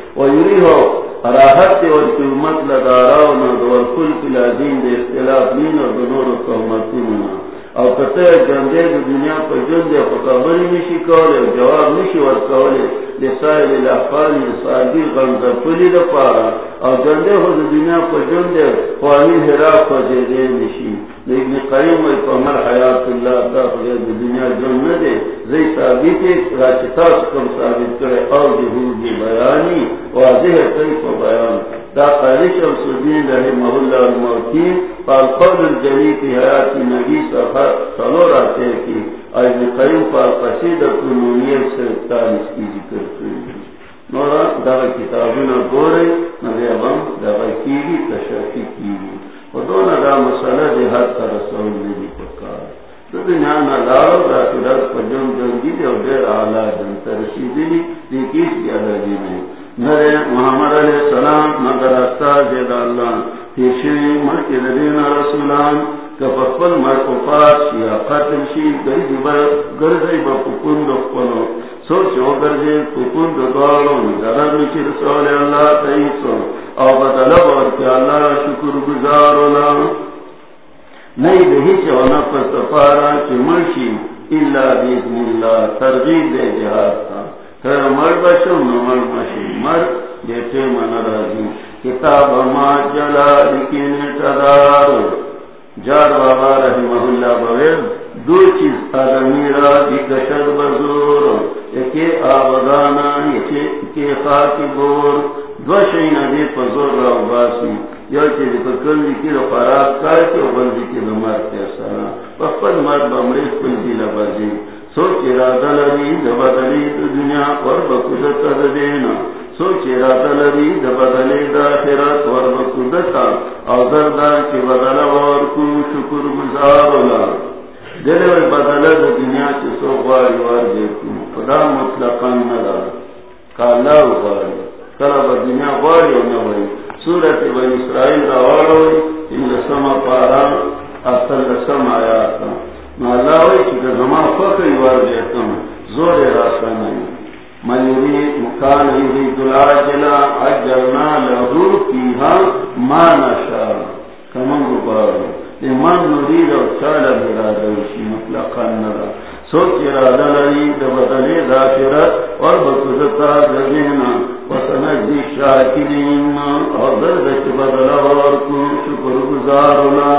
ویریہو راحت اور قیمت مطلب لداراو نا دور کل پلا دین دے اختلاف دین اور دونوں و قومتی منا۔ او کتے جندے دی دنیا پر جندے پر قبری نشی کولے جواب نشی ورد کولے لسائل الاحفال لسائل غمزہ پلی دا پارا او جندے ہو دی دنیا پر جندے خوانی حراف پر جدے نشی لیکن قیم وی پمر حیات اللہ تا خیر دی دنیا جن ندے زی ثابت راچتا سکم ثابت کرے او دی حول دی بیانی واضح قیف و بیان. دا قیلش و سدین رحمہ اللہ الموتی پال قول الجلی کی حیات نبی سفر سلور آتے کی ابن قیم پال قصیدت نونیت سے تالیس کی ذکر کری۔ نورا، دا کتابنا گورے، نبی ابام دا کیگی تشرفی کیگی ودونا دا مسئلہ دی حد کا رسول نہیں پکار تو دنیا نا لارو، دا فرد پا جن جن دی دی او دیر آلا جن ترشیدی دی دی کیس کی علاجی نہیں نرے محمد علیہ السلام مگر اتا جید اللہ تیشوی مرکی دین رسولان کفقل مرکو پاس، یا قتل شی گرزی با گرزی با پکن دفقلو سوچ او گرزی پکن دوالو نظرد مچی رسول اللہ تیسو. او بدلب ورکی اللہ شکر گزارولا نئی دہی چو نفس تفارا چی مرشی اللہ بیدن اللہ ترغیب دے جہاد تا. مر بشو نمر مشی مر دیتے من راضی۔ کتاب ما جلا لکین تدار۔ جار بابا رحمہ اللہ بویر دو چیز آدمی را دی کشد بزور۔ یکی آبادانا یکی خاکی بور دو شئی ندی پزور را باسی۔ یا چیزی پر کلی کی رو خراب کار کی و بلدی کی رو مرد کیسانا پخپل مرد بمریخ کل دی لبازی۔ سوچ ارادہ لری دبادلی دو دنیا ور بکدتا دینا سوچ ارادہ لری دبادلی دا خیرات ور بکدتا او دردار کی بدلا ور کو شکر گزارولا دل و بدلا دو دنیا چی سو غواری وار دیکھو خدا مطلقا ندا کالا غواری کلا دنیا غواری و نوری سورت بن اسرائیل راواروی ان لسما پارا اصل لسم آیاتا مالاوی چی که زمان فقری وار دیکھو زور راسا نہیں من يريد مكان يريد العاجلة عجلنا له فيها ما نشاء. كمان ربارو لمن نريد وشال برادة وشي مطلقا نرى سوچ ارادہ لئی دبدلی داخرت اور بکدتا لگینا وسنجی شاکرین. اور دردت بدلا ورکو شکر گزارنا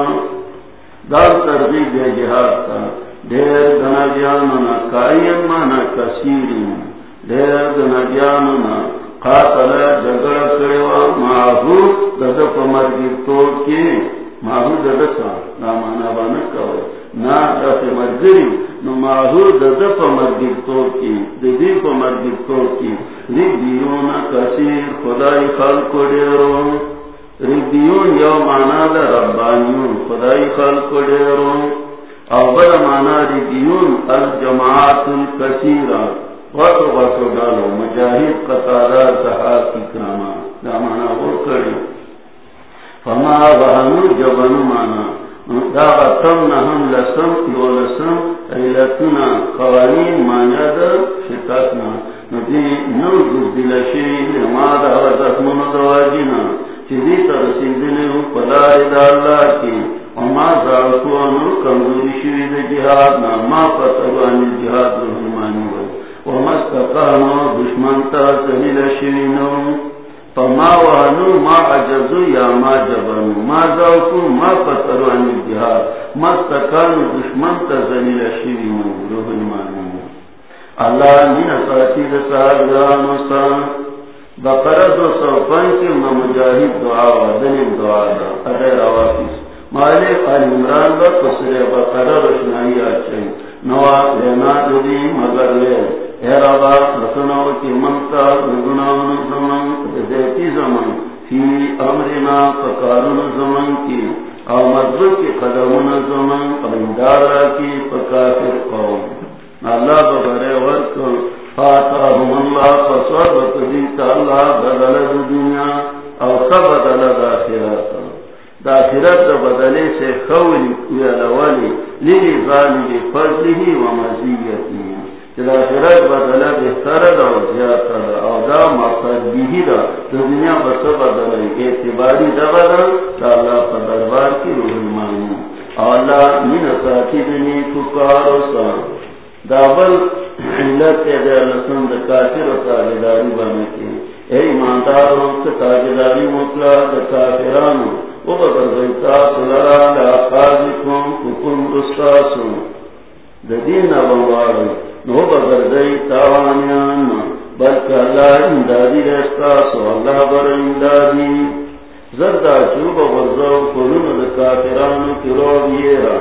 دار ترغیب جہاد کا۔ دیر گنا جاننا کائیم مانا کثیرین دیر گنا جاننا قاتل جگڑ کروا ماہو ددف مرگی تو کی ماہو ددسا نامانا بانا کوئی نا دف مرگری نو ماہو ددف مرگی تو کی ددی کو مرگی تو کی ردیون کثیر خدای خلق کو دیرو ردیون یو مانا دا ربانیون، خدای خلق دیرو او بل مانا ردیون الجماعت الكثیرہ وقت وقت ڈالو مجاہد، قطارہ زہار کی کراما دا مانا وہ کری فما وحنو جبن مانا دا غتم نهم لسم، یو لسم ایلتنا قوانین مانا دا شکاتنا ندی نو گزدل شئی لما دا غزخمون دواجینا. چیزی ترسیدنی ہو پدار دا اللہ کی. اما وما زارکوانو کمزوری شوی دا جہاد نا. ما فتبانی جہاد رحمانی ہوئی ومستقامو دشمن تا زلیل شوینو فما وانو ما عجزو یا ما جبنو. ما زوکو ما فترو عن الجهاد مستقامو دشمن تا زلیل شوینو روح ایمانو اللہ نین ساتی رسال گرانو سا بقرہ دو سو پنچ مجاہد دعا و ودنیم دعا دا. ادھر آوافیس مالک آل عمران با قصر بقرہ رشنائی آچائی. نوا لینا دی مگر لے. اے ربا، رسنو کی منتا رگناون زمن، دیتی زمن. فی امرنا فکارن زمن کی. او مدر کی قدمون زمن امدارا کی فکافر قوم. اللہ ببرے ورکو فاتحهم اللہ فصور بکدیت اللہ بدل دنیا او سب بدل داخرات داخرت بدلے سے خولی ویلولی لیلی ظالمی فضلی و مزیتی داخرت بدلے بہتر دا و زیادتا دا. او دا مقصد بیہی دا دنیا بس بدلے اعتباری دا بدل دا اللہ پا دربار کی روح المانی اللہ من ساکی دنی ککارو سا دابل علت دے لسن دا کافر و تاجداری بنکی اے ایمانداروں سے تاجداری مطلع دا کافرانو وہ بدلتا سلرا لآقازکم ککم رستاسو دا دین ابوارو نو بدلدئی تاوانیان بلکہ اللہ امدادی رستاسو اللہ بر امدادی۔ زردہ چوب غرزو کنون دا کافرانو کی رو بیرا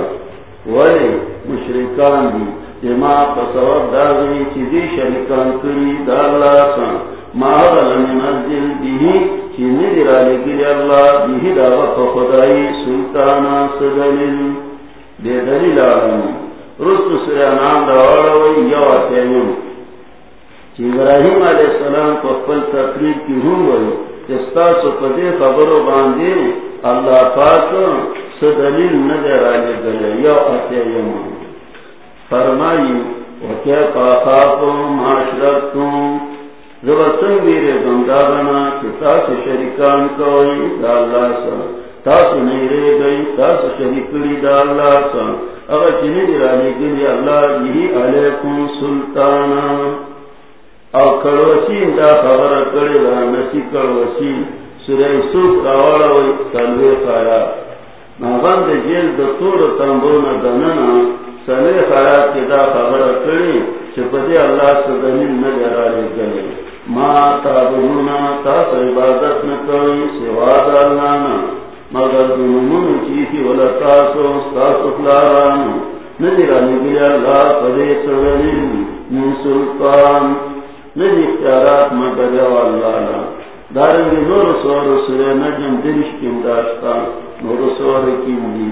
ولی مشرکان دی۔ جما پسواب داغی چیزی شرکان کری دا اللہ سان ما غلن نزل بیہی چیزی دی رالی اللہ. بیہی دا وقت خدای سلطانا سدلیل بے دلیل آرمی رسو سرانان دا وڑوی یو آتیون چی ابراہیم علیہ السلام کو پل تقریب کی ہوں گئی چستاسو پدے خبرو باندے اللہ پاک سدلیل نظر آلی گلی یو آتیون فرمائی وکیف آخاکم معاشرتکم زبسن ویر گندابنا کہ تاس شرکان کوئی دا اللہ سا، تاس نہیں رہ گئی، تاس شرکلی دا اللہ سا۔ اگر چنی دیرانی گلی اللہ، یہی علیکم سلطانا۔ او کڑوسی دا خبر کڑی دا نسی کڑوسی، سورہ سوف راوڑا وی تلوی خایا۔ نابند جیل دا طور تنبون دننا کنے خیات کی دا خبر کری چپتی اللہ سے زمین میں جرالی گلی ما تابونا تاس عبادت نکوی سواد اللہنا مگر دنمون چیفی ولا تاسو ستاسو فلارانو ندرانی بی اللہ پدے سرین من سلطان۔ ندی اختیارات مگر جو اللہ دارنگی نور سور سرے نجم دلش کم داشتا، نور سور کم دی۔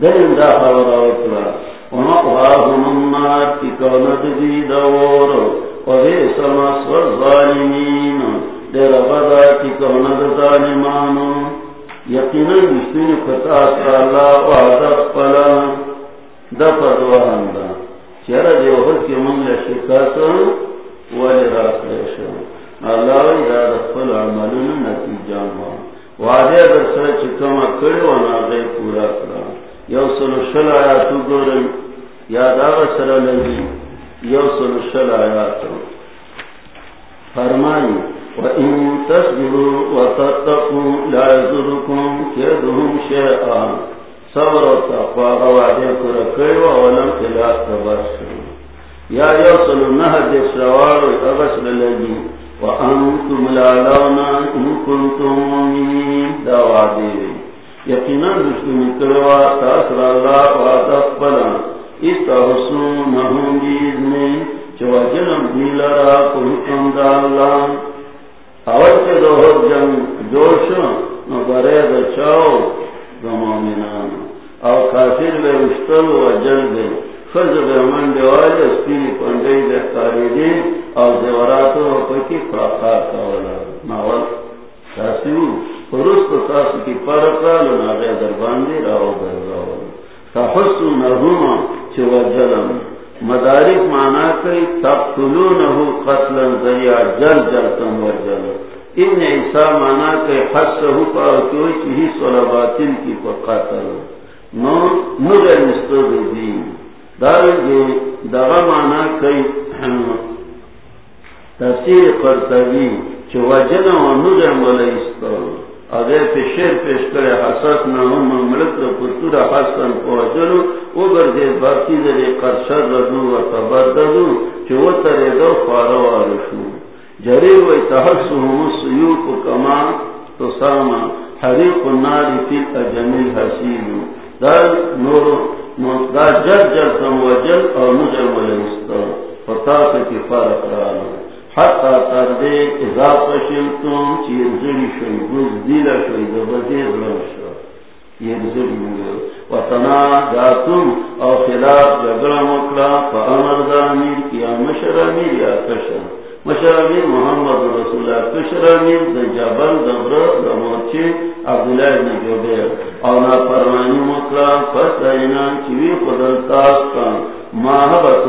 دین دا خبر اوکلا ومقواهم النار دی دور وبئس الظالمین دیر بدا یقینا مشتین اللہ وعدت پلا دفت وحندا چرا دیو خود کی ولی راس اللہ دفل عملون در سر چکم کڑی ناغی پورا کرا یو سلو شل آیاتو گورن یاد آغا سر لگی یو سلو شل آیاتو. فرمائی، وَإِن تَسْبِرُوا وَتَتَّقُوا لَا يَضُرُّكُمْ كَيْدُهُمْ شَيْئًا. صبر و تقوی غوادے کو رکھے و اولم خلاف تبرش یا یو سلو نہ دے سوار اغسل لگی وَأَنْتُمْ لَا لَوْنَا إِن كُنْتُمْ مُؤْمِنِينَ دا وعدے یقینا دشمنی کروا تاثر اللہ وعدت پلا اتحسونہم بیزنی چوا جنم دیلرا کنکم دا اللہ اول کے دوہر جنگ جوشو نو برے دا مومنان او کافر بے اشتل و جل بے فرز بے من دیوالی اسپیلی پندی بہتاری دی او دیوراتو پکی پراخار کولا۔ ناول تاسیو پرست تاسو کی پرکالو ناغی در باندی راو در راو تحسو نهوما چو جلم مدارک مانا کئی، تقتلونہو قتلا ذریع جل جلتم و جل ابن عیسیٰ مانا کئی حسہو پاوکوئی چی ہی صلباتن کی پقاتل نو نگر مستد دین۔ دارنگی دغا مانا کئی، تفسیر قرطبی چو وجن و نجم نگر ملیستو اگر پیشیر پیش کرے حساس نہ ہوں مملک تو پتورا حسن پہنچلو او گردے باقی دلی قرشر ردو و تبر تبرددو چو وہ ترے دو فارو آرشو جریر و اتحسو ہم سیوک و کما تو ساما حریق النار فی اجمیل حسینو۔ در نورو دا جل جل سم و جل اور نجل ملیستو فتاق کی فرق رالو حتی تردے اضافہ شلتم چیر زری شوی دیل شوی شو زری او خلاف مکلا فا امر دا امیر کیا مشر امیر یا کشر مشر امیر محمد رسول اللہ کشر امیر دا جبل دبر دا موچی عبداللہ ابن جبیر او نا پرمانی مکلا فس دائنا چوی خدل تاستا محبت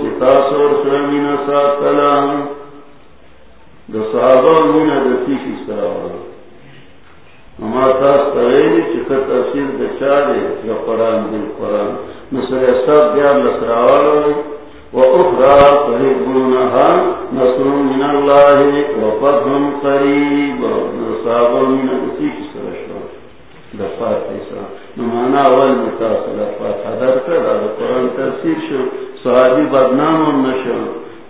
چتا سور سرمین ساتلا دا صحابہ سراؤ اما تاس تغیلی تفسیر یا قرآن دل قرآن نصر اصاب دیار لسراؤ تحبونها نصر من الله وفضل قريب سراؤ نمانا اول متاثر فاتحہ در کر دا قرآن تفسیر شو، صحابی بدنام و نشو.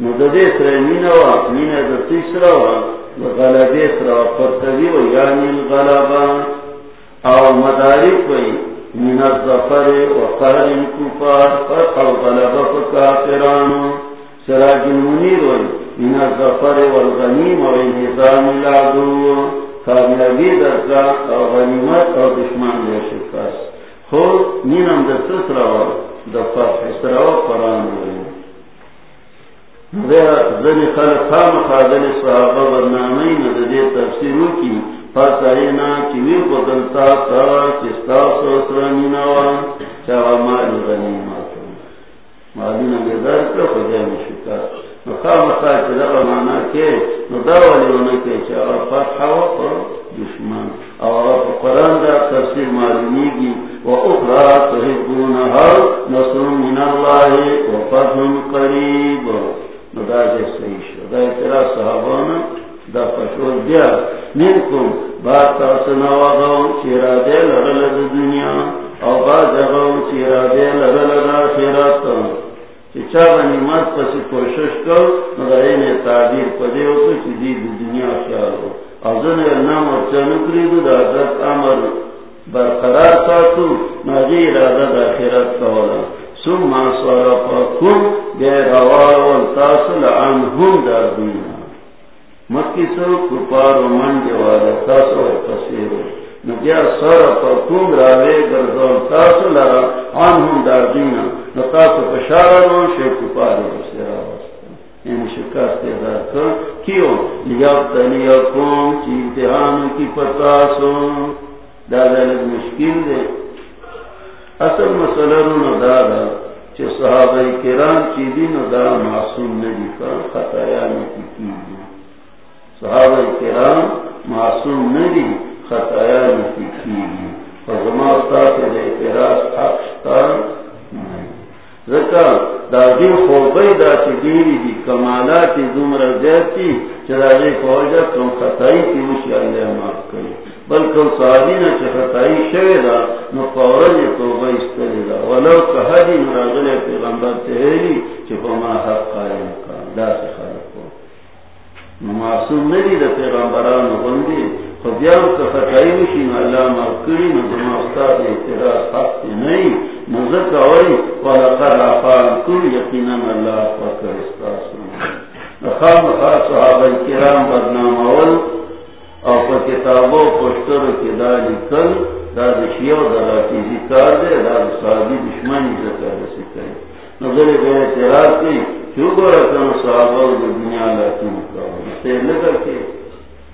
مددی سر مینا و مینا دا تیسرا و غلبی سر و پرتوی و یعنی الغلبا او مدارک وی من الظفر و قرر کفار فرق و غلبا فکافرانو سراج المنیر وی من الظفر والغنیم و انحضام العدو. کامیابی درکا او غنیمت او دشمن دے شکست. خود نینم در سس تسرا دفع حسرا قرآن ہوئی زنی خلق خام خادل صحابہ برنامی نددے تفسیرو کی پس آئینا چوی بدلتا تا چستا سوسرا نینوا چاوا مالی غنیمت مالی نگے در کر خجای مشکست مقام خواهد که دقا مانا که نداولی اونا که چه آقا فتح و پر قرآن دا تفسیر اخرى تحبونها نصر من الله قریب. ندا جه صحیح شو. دا اعتراض صحابانا دا پشور بیا منکم. بات چیرا دے لغل دنیا، او با جغاو چیرا دے چا غنیمت پسی کوشش کر نے تعبیر پدے ہو تو دنیا خیال ہو ازن نام اور چنکری دو حضرت برقرار ساتو ناجی ارادہ دا خیرت کولا سم ما سوارا پا کم والتاصل دا مکی سو کپار و من جوالا تاسو پسیرو نبیا سر پر کم راوے گردون تاسو لرا دینا. نتاسو یعنی شکست کر کیوں؟ چی کی پتاسو دادا لگ مشکل دے. اصل مسئلہ رو دادا، چی صحابہ کرام چی دا معصوم ندی کا خطایا نتی کی صحابہ کرام معصوم ندی خطایا کی اعتراض ذکر دا خوبی دا چی دیری دی کمالاتی دی کم خطائی کی اللہ کری۔ بلکہ شوی دا، نو توبہ دا۔ ولو مراغل پیغمبر چی فما حق قائم دا سی خلقو نو معصوم ندی دا پیغمبران بندی خبیان کفتائی نو اللہ مرکری نو استاد اعتراض حق تی نئی نو کل یقینا اللہ استاسو نخام خاص صحابہ کرام بدنام اول او په کتابو پوسټر دا دا کار دا دشمنی ذکر رسې کوي نو اعتراض دنیا لا کوم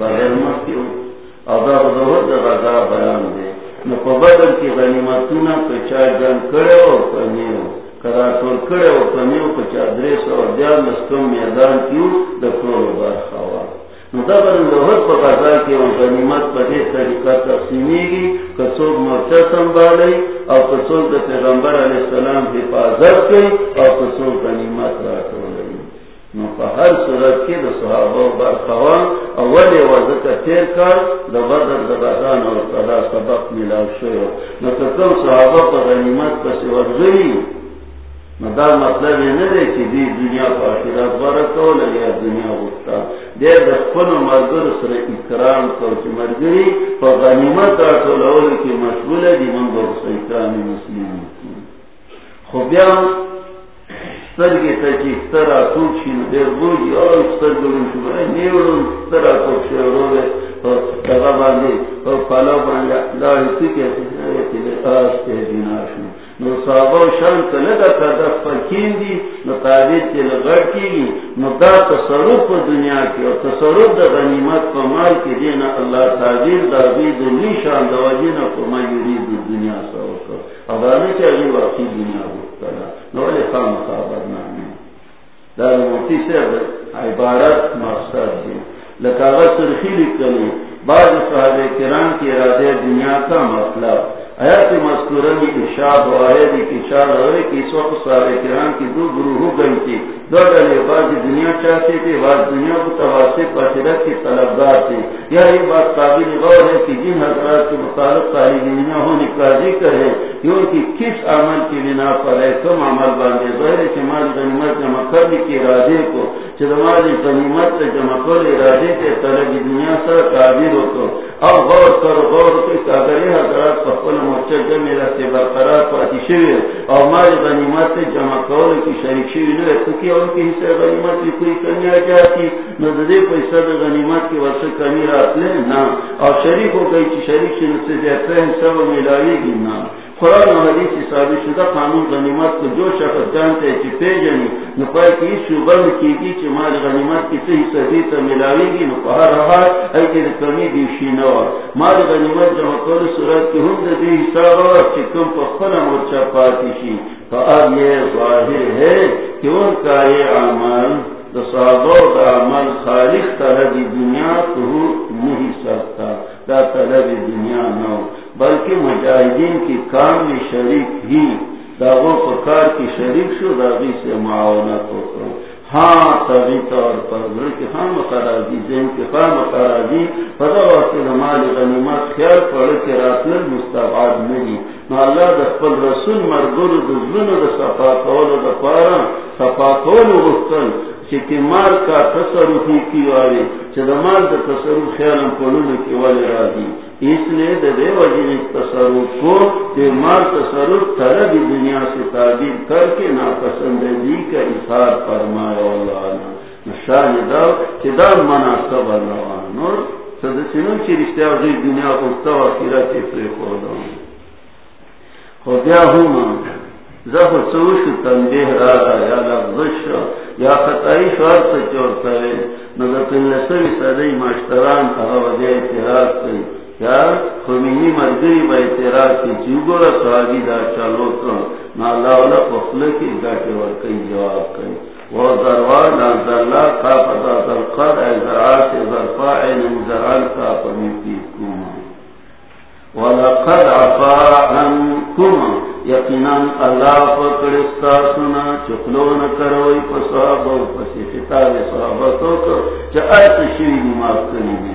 بازار بازار مخکې او دا د بیان دی. نو په بدل کې غنیمتونه په چا جنگ کړو او په نیو کرا ټول کړه او کمیو په چا درې سو دیار میدان کیو د ټول برخه وا نو دا بر له هر په غزا کې او غنیمت په دې طریقه تقسیمیږي. کڅو مرچا سنبالي او کڅو د پیغمبر علی السلام حفاظت کوي او کڅو غنیمت راټولوي. نو په هر صورت کې د صحابه برخه وا اول تیر کار د بدر د غزا او صدا سبق ملاو شو نو کوم صحابه په غنیمت پسې ورغلي مدا مطلب یہ نہ دے دی دنیا کو آخرات بارہ کو دنیا ہوتا دے دفن مرگر سر اکرام کو مرگری پر غنیمت آٹو لول کی اور سترگلن شبہ نیولن سترا توچی روے دغا باندی اور پالا باندی نو شان کله دا فکین دي نو چې لګړ کیږي نو دا تصرف په دنیا کې او تصرف د غنیمت په مال کې الله دا دې د نشان د وجنه په د دنیا سره او دا نه چې واقعي دنیا نو خام موتی عبارت مقصد دی. بعض مطلب. صحابه کرام کی دنیا کا مطلب. حیات مذکورہ میں ارشاد ہوا ہے کہ ارشاد ہو رہے کہ اس وقت صحابہ کرام کی دو گروہ ہو گئی تھی دو ڈلے بعض دنیا چاہتے تھے بعض دنیا کو تواسے پاچرت طلبدار تھے. یا بات قابل غور ہے کہ جن حضرات کے متعلق طالب دنیا ہونے کا ذکر ہے کہ کس عمل کی بنا پر ہے؟ کم عمل باندھے ظاہر شمال غنیمت جمع کرنے کے ارادے کو چمال غنیمت جمع کر ارادے کے طلب دنیا سر قابل ہو تو۔ اب غور کر غور کر اگر یہ حضرات پپل مورچہ جب میرا سے برقرار پاتی شوی اور ہماری غنیمت جمع کول کی شریک شوی نہ تو کیا ان کے حصے غنیمت کی کوئی کمی آ جاتی۔ نہ دے پیسہ غنیمت کی وجہ کمی رات لے، نہ۔ اور شریک ہو گئی کہ شریک سے سے جاتا ہے سب ملاوی گی، نہ۔ قرآن و حدیث ثابت شدہ قانون غنیمت کو جو شخص جانتے ہیں کہ پے جنی نپائے کی اس شبن کی گی کہ مال غنیمت کی صحیح صحیح تو ملاوی گی نپاہ رہا ہے کہ کمی دیوشی نوا مال غنیمت جمع کول صورت کی ہم دی حساب اور چکم پخنا مورچہ پاتی شی۔ تو اب یہ ظاہر ہے کہ ان کا یہ عمل صحابہ عمل خالق طلب دنیا تو نہیں سکتا، دا طلب دنیا نہ بلکہ مجاہدین کی کام میں شریک ہی، داغوں پکار کی شریک شو، داغی سے معاونت ہوتا۔ ہاں طبی طور پر کے خام خراجی زین کے خام خراجی پتا وقت نمال غنیمت خیال پڑھ کے راتل مستباد نہیں۔ نو اللہ دخل رسول مرگر دزلن دا صفا کول دا پارا، صفا کول غفتن چکی مال کا تصرفی کی والے چدا مال دا تصرف خیال پڑھنے کی والے راجی اس لیے دے دے تصرف کو دے مال تصرف طرح دنیا سے تعبیر کر کے ناپسندگی کا اظہار فرمایا اللہ شان دا اللہ نور سدسنوں کی رشتہ دنیا کو توا کے ہوں زب سوش تنبیہ را یا لغزش یا خطائی شوار سے چورتا ہے نظر نسوی صدی ماشتران کہا وجہ اعتراض کئی یا خمینی مرگری با اعتراض کی جی چوگو را صحابی دا چالو تو نالا اولا پخلے کی گاٹے ورکی جواب کئی. وہ ذروان نازل اللہ کا ذرقر اے ذرعات ذرفا اے نمزران کا پمیتی کوما وَلَقَدْ عَفَا عَنْكُمَا یقینا اللہ پکڑستا سنا. چکلو نہ کروئی پسوابو پسی خطاب صحابتو کو. چاہت شوی نماز کری بھی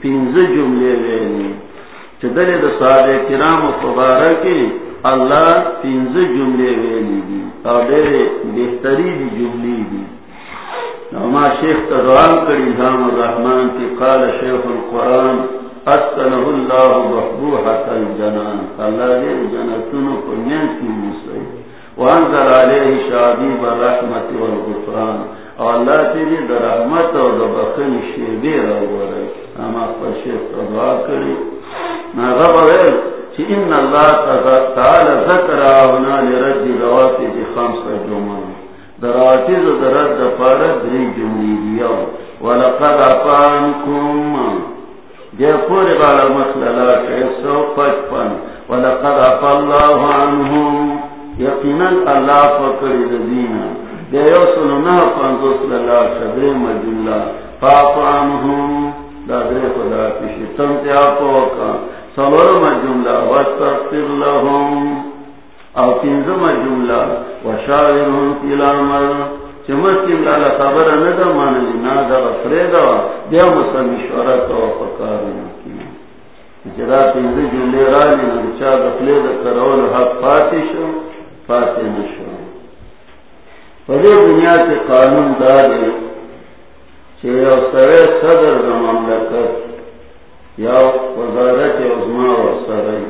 پینز جملے وینی چھ دلد صحابہ کرام و قبارکی اللہ پینز جملے وینی دی اور دیر بہتری دی جملی دی نوما شیخ تدعان کری دام الرحمن کی قال شیخ القرآن اسکنه اللہ بحبوحت الجنان. اللہ دے جنتنو کو نین کی موسیقی وانزل علیہ شعبیب الرحمت والغفران. اور اللہ تیری در رحمت اور در بخن شیبی رو رہے ہم آپ پر کری. ناغب ویل چی ان اللہ تعالی ذکر آونا لرد روافی دی خمس جمعن دراتیز درد دفارت دری جمعی دیو ولقد اپانکم جے پورے والا مسئلہ ایک سو پچپن. ولقد عفا اللہ عنہم. یقینا اللہ پکڑی دزینا. دے سنو نہ پانزوس للا شدر مجلہ. پاپ عنہم دادرے خدا پیشی تمتے آپو کا سور مجملہ واستغفر لهم او تنزم جملہ وشاورهم فی الامر چمسکیم لالا خبر ندا مانلی نادا فریدا دیا مسا مشورت و فکارو نکی جدا تنزی جلی رانی نچا دفلی دا کرول حق پاتی شو پاتی نشو پدی دنیا کے قانون داری چه یو صدر دا مملکت، یا وزارت عظما و سره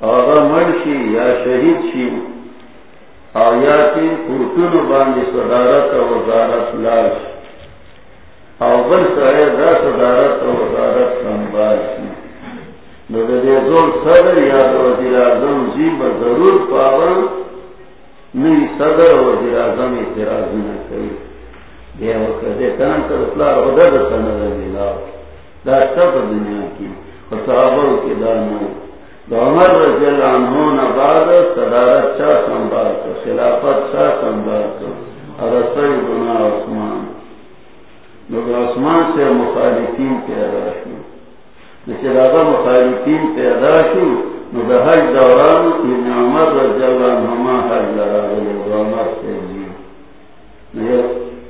آغا مرشی یا شہید شی. آیاتی پورتون باندی صدارت و وزارت لاش اوبل سرے دا صدارت و وزارت سنبال کی دے زول صدر یا وزیر اعظم جی ضرور پاون نہیں صدر وزیر اعظم اعتراض نہ کری دنیا کی صحابہ کے دانوں۔ عمر رضی اللہ عنہ نے بعد صدارت سنبھال کر، خلافت سنبھال کر اور اصل گنا عثمان۔ لوگ عثمان سے مخالفین پیدا شو جیسے دادا مخالفین پیدا شو حج دوران ابن عمر رضی اللہ حج لڑا عمر سے جی۔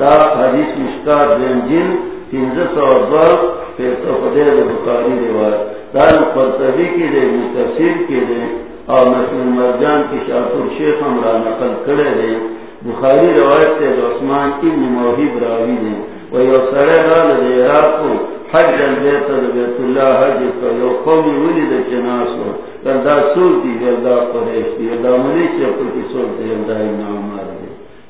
دا حدیث مشکار دین سو پیسو بخاری دار پرتبی کی دے متصر کی دے اور نسل مرجان کی شاپور شیخ ہمرا نقل کرے دے بخاری روایت سے عثمان ابن موہیب راوی دے وہ یو سڑے رال دے عراق کو حج جن بیت بیت اللہ حج کو یو قومی ولی دے چناسو گلدا سول دی؟ گلدا قریش دی. گلدا ملی چپل کی سول دی؟ گلدا امام مار دے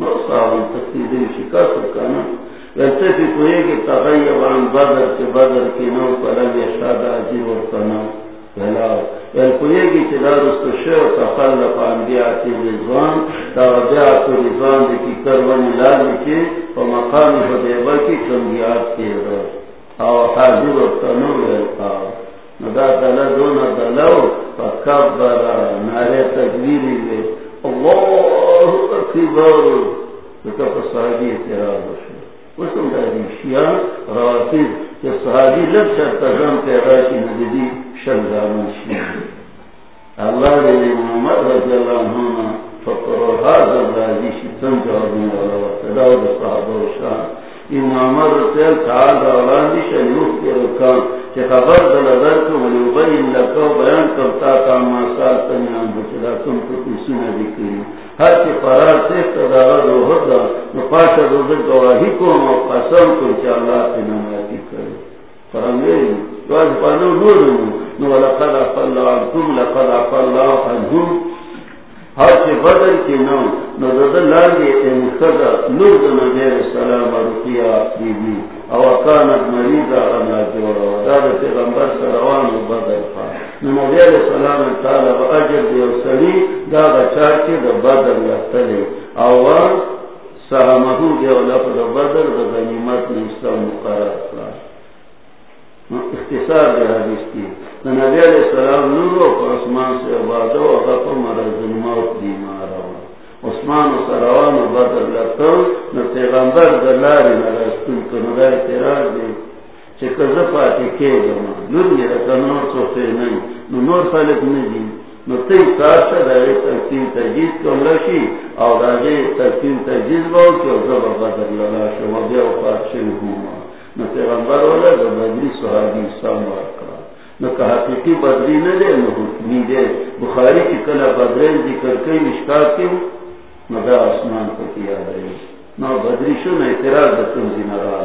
نو صاحب تسته دل ویسے بھی کوئی کہ تغیبان بدر کے بدر کی نو اور پہلا کوئی کی چدار اس کو کی رضوان. کو رضوان دی کی کرون لال کی و مقام کی کمیات کی رو. او حاضر اور ندا دلا فکبر نارے تکبیری اللہ اکبر تو صحابی اعتراض ہو شیعہ رواتب کہ صحابی لب تغم پیدا کی ندیدی شیعہ۔ اللہ علیہ محمد رضی اللہ عنہ فقر و حاضر راجی شیطن جوابی والا صحابہ و شاہ ان رسول تعال راولان شریف کے رکان۔ کہ خبر دل کو ولیبین لکو بیان کرتا کاما سال تنیان بچلا، تم کو کسی نہ دکھئی ہر کے فرار سے دو ہوتا نو پاشا روزت گواہی کو نو قسم کو کہ اللہ سے نمائیتی کرے۔ فرمیلی تو آج پانو نور نو لقد افاللہ عنکم، لقد افاللہ عنہم۔ ہر کے بدل کی نو نو دد لانگے ان خدا، نور دن دیر سلام رکیہ بی بی او کانت مریضا انا جورا وداد پیغمبر سروان و بدل خواہ نبی علیہ السلام تعالی و اجر دیو سلی دا بچار کی دا بدل بدر لفتلی اوان سہمہو دیو لفظ بدر دا غنیمت نیستا مقرر کرا اختصار دی حدیث کی۔ نبی علیہ السلام نورو پر عثمان سے عبادو اغفر مرض الموت دیمارا عثمان و سروان و بدر لفتل نو پیغمبر دلاری نرستون کنو دا اعتراض دی پاتی کے گما نور میرا نور سوتے نہیں۔ نو نور فالت نہیں نو تی کارشا دارے ترکیم تجیز کم رشی، اور آجے ترکیم تجیز باو کہ زبا بدر للا شما بیا وفات شوی ہوما نو پیغمبر والا دا بدری صحابی سام وارکا نو کہ حقیقی بدری نہ دے نو حکمی دے بخاری کی کلا بدرین ذکر کئی مشکات کیوں نو دا آسمان کو کیا رہی. نو بدری شو، نو اعتراض دا تم رہا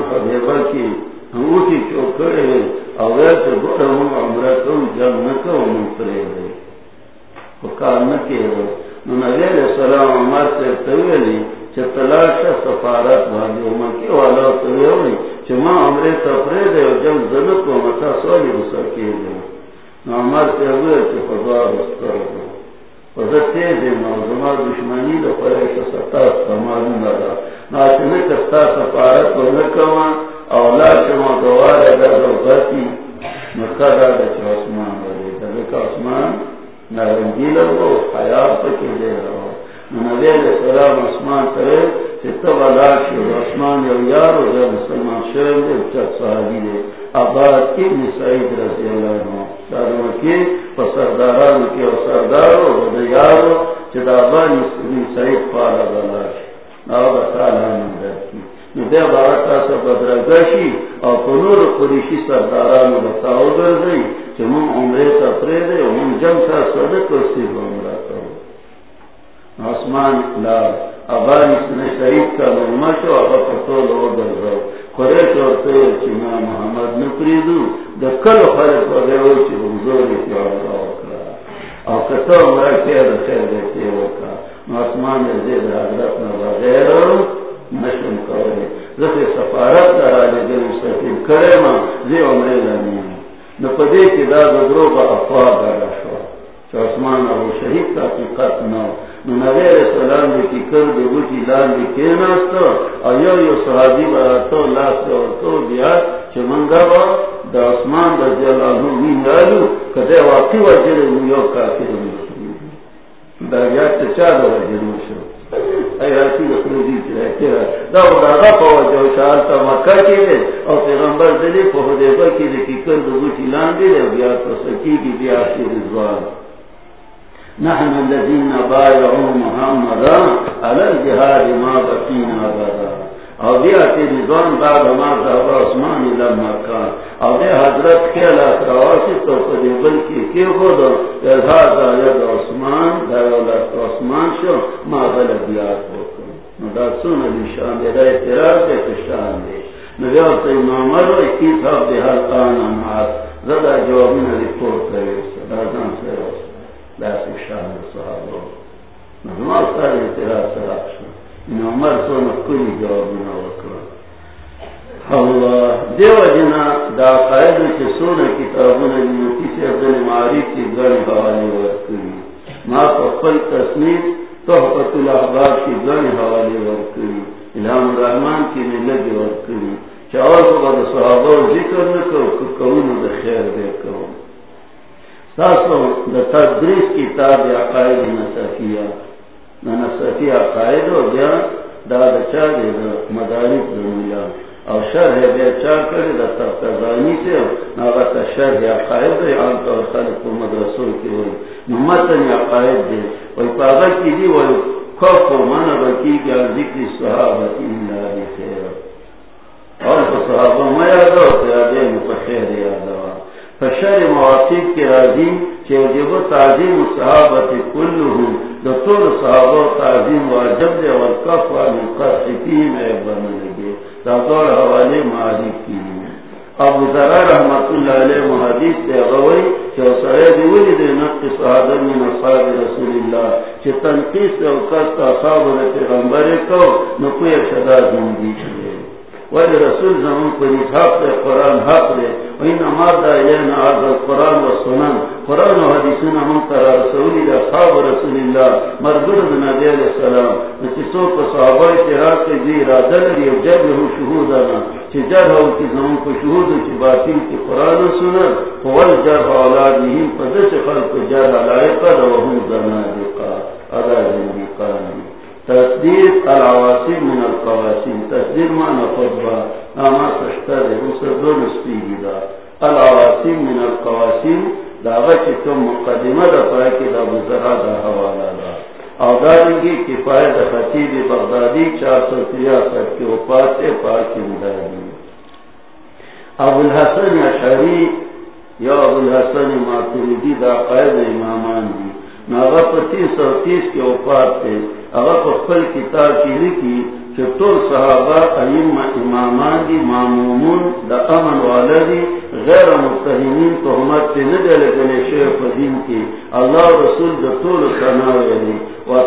مطلب السلام حبیبہ کی انگوٹی چوک کرے ہوئے اور غیر سے گوڑا ہوں عمرہ کم جب نکا ہوں منترے ہوئے وکار نکے ہوئے نبی علیہ السلام عمر سے تویلی چھ تلاش سفارت بھاگی عمر کی والا توی ہوئی چھ ماں عمرے تفرے دے اور جب زنک کو متا سوالی بسر کیے گئے عمر سے ہوئے چھ فضار استر ہوئے فضر تیز ہے نوزمار دشمنی لو پریش ستاست کمالون لگا ناشنے کستا سفارت و نکوا اولاد شما دوار اگر روزاتی نکر آگا چھ عثمان ولی دلک عثمان نرنگی لگو حیات پکی دے رہو نبی علیہ السلام عثمان کرے کہ تب اللہ شو عثمان یو یار و جب مسلمان شرم دے چک صحابی دے عباد ابن سعید رضی اللہ عنہ دارو کی پسرداران کی و سردارو و دیارو چھ دابان ابن سعید پالا بلا شو بدرگشی اور کنور قریشی سرداران بتاؤ گر گئی کہ من عمرے تفرے دے من جم سا صدق و سی عمرہ کرو آسمان لا ابانی سن شریف کا مہمہ شو اگا پتول ہو در رو قریش اور تیر چنا محمد نپریدو دا کل خلق و دیو چی حضوری کی اللہ وکرا او کتو مرا کیا دا خیر دیتے وکا آسمان زید حضرت نبا غیر نشم کولی زفی سفارت در آلی دل مستقیم کرے ما زی عمری لنیم نپدے کی دا درو با افواد آگا شو چو آسمان ابو شہید کا حقیقت نو نبی علیہ السلام دی کی کر دی یو صحابی براتو لاستا ورطو بیا منگا با دا عثمان دا جلالو کدے واقعی وجر یو کافر مشروع دا بیا دا وجر ای راتی دا پا مکہ کی او پیغمبر دلی پا کی کر بوٹی لان دی دے بیا تسکی کی بیا شیر نحن الذين بايعوا محمدا على الجهاد ما بقينا ابدا او بیا تی رضوان بعد ما ذهب عثمان الى مکہ او دے حضرت کے الاقراسی تو قدیبل کی کی خود اظہار داید عثمان داید عثمان شو، ما غلط بیات ہوکن نو دا سن علی شان دے دا اعتراض دے، کشان دے. نبی علیہ السلام رو اکیس حب دے حل آن امات زدہ جوابین رپورٹ کرے دا زن سے رسول. داسې شان صحابه نو ما ستاسو اعتراض سره شو. نو عمر څو نو جوابونه وکړه الله. دیو جنا دا قائد چې څونه کتابونه دي چې څه معارف کې ګڼ ورکړي ما په خپل تصنیف الاحباب کې ګڼ ورکړي الهام الرحمن کې ورکړي چې اول صحابه ذکر نه کوو کوو د خیر کوو تاسو د تدریس کتاب عقاید نصفیہ. نہ نصفی عقاید ہو گیا، دا د چا دے دا مدارک دنیا او شرح بے چا کرے دا تفتزانی سے نہ غتا شرح عقاید دے، عام طور خلق کو مدرسوں کی ہوئی ممتن عقاید دے. وی پاگا کی دی وی کفو من بکی گیا، ذکر صحابت اللہ خیر. اور صحابہ میں یادو تیادے متخیر یادو فشر مواقف کے راضی چیجب تعظیم صحابت کلہم دطول صحابہ تعظیم واجب دے والکف والمقصفین اے بن لگے۔ تاکور حوالے معالی کی ابو ذرا رحمت اللہ علیہ محادیث تے غوی چو سرے دیولی دے نقص صحابہ من اصحاب رسول اللہ چی تنقیس تے اوقات اصحاب پیغمبر کو نکوی شداد مندی چھلے ولی رسول زمان پر حق دے قرآن حق دے وین امار دا ایلینا عرض قرآن و سنن قرآن و حدیثون من تر رسولی دا صحاب رسول اللہ مردر دا نبی علیہ السلام۔ نچی سو پر صحابہ اتحاد کے جی دی رادل دی و جب ہو شہودنا چی جب ہو کی زمان کو شہود چی باطل کی قرآن و سنن فول جب اولادیہم پدس خلق جب علائقہ دا وهم زنادقا ادا زندقانی تصدیق العواصم من القواسم. تصدیق معنی فضبا ناما تشتر اسر دو نسپیگی دا. العواصم من القواسم. دا غچی کم مقدمه دا پاکی دا بزرا دا حوالا دا. او دارنگی کفایت دا خطیب بغدادی چار سو تریاست کی اپاس پاکی مداری ابو الحسن اشعری یا ابو الحسن ماتریدی دا قائد امامان دی. ناغا سو تیس کے اوپات تھے پخل کتاب کی لکھی کہ صحابہ علم امامان دی معمومون دا امن والدی غیر متحمین تحمت سے گلے شیخ کی اللہ رسول دا طول و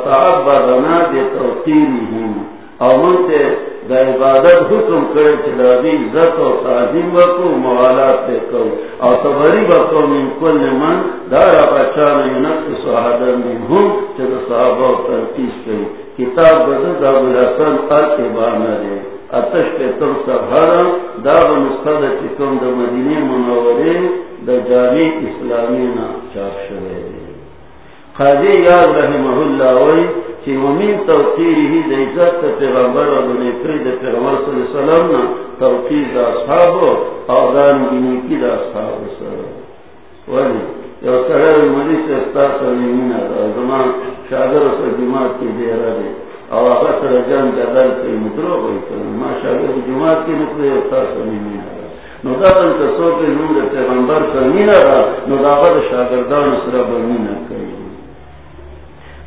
دے توقیرہم او منتے دا عبادت حکم کرے چلا دی عزت و تعظیم وکو، موالات دے کرو او تبری بکو من کل من دارا بچان ینقص صحابہ من ہم چلا صحابہ و ترکیس کری کتاب بدد ابو الحسن الابانہ دے. اتش کے تم سبھارا دا بنسخہ دا چکم دا مدینی منورے، دا جامع اسلامی نا چاپ شوئے دے. خاجی یاد رحمہ اللہ وی چی ومین توقیری ہی دا عزت تا پیغمبر و دنی کری دا پیغمبر صلی اللہ علیہ وسلم نا توقیر دا اصحابو آغان گینی کی دا اصحابو سر. ولی، یو سرر مجلس استاس و نیمینا دا زمان شاگر و سر جماعت کی دیرہ دے. او آغا سر جان جدل کئی مدرو بھئی کرن ما شاگر جماعت کی نکلی استاس و نیمینا دا نو دا دن کسو کے نون دا پیغمبر سر مینا دا نو دا غد شاگردان سر بمینا کئی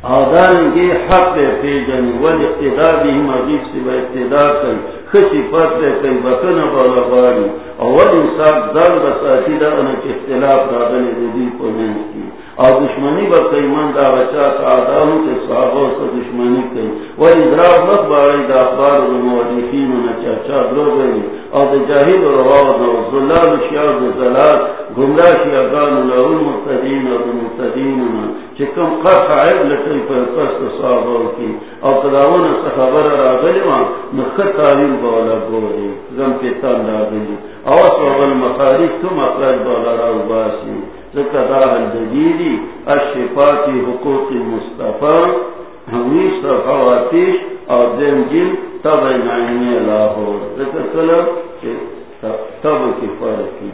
آدان کے حق پی جن ولی اقتدا بھی مزید سے با ابتدا کئی، خشی پت کئی بکن بالا باری۔ اول انصاف دل بساتی دا انا انچ اختلاف دادن دیدی کو مینس کی۔ اور دشمنی با کئی، من دا بچا سعاداہوں کے صحابہ سے دشمنی کئی۔ وہ ادراف مت باڑی دا اخبار و موجیخین و نچاچا درو گئی۔ اور جاہد و رواو دا زلال شیار دا زلال، گمراہ شیارگان و لہو المتدین و دا چکم قرق عیب لکی پر قصد صحابہ کی۔ اور تداون صحابر را گلی وان نخط تعلیم بالا گوری۔ غم کے تن را گلی اور صحابہ المخارج کم اقلاج بالا را باسی الجدیدی الشفاتی حقوق مصطفیٰ ہمیش خواتیش اور دین جن تب نائن لاہور ذکر تب کی فرق کی۔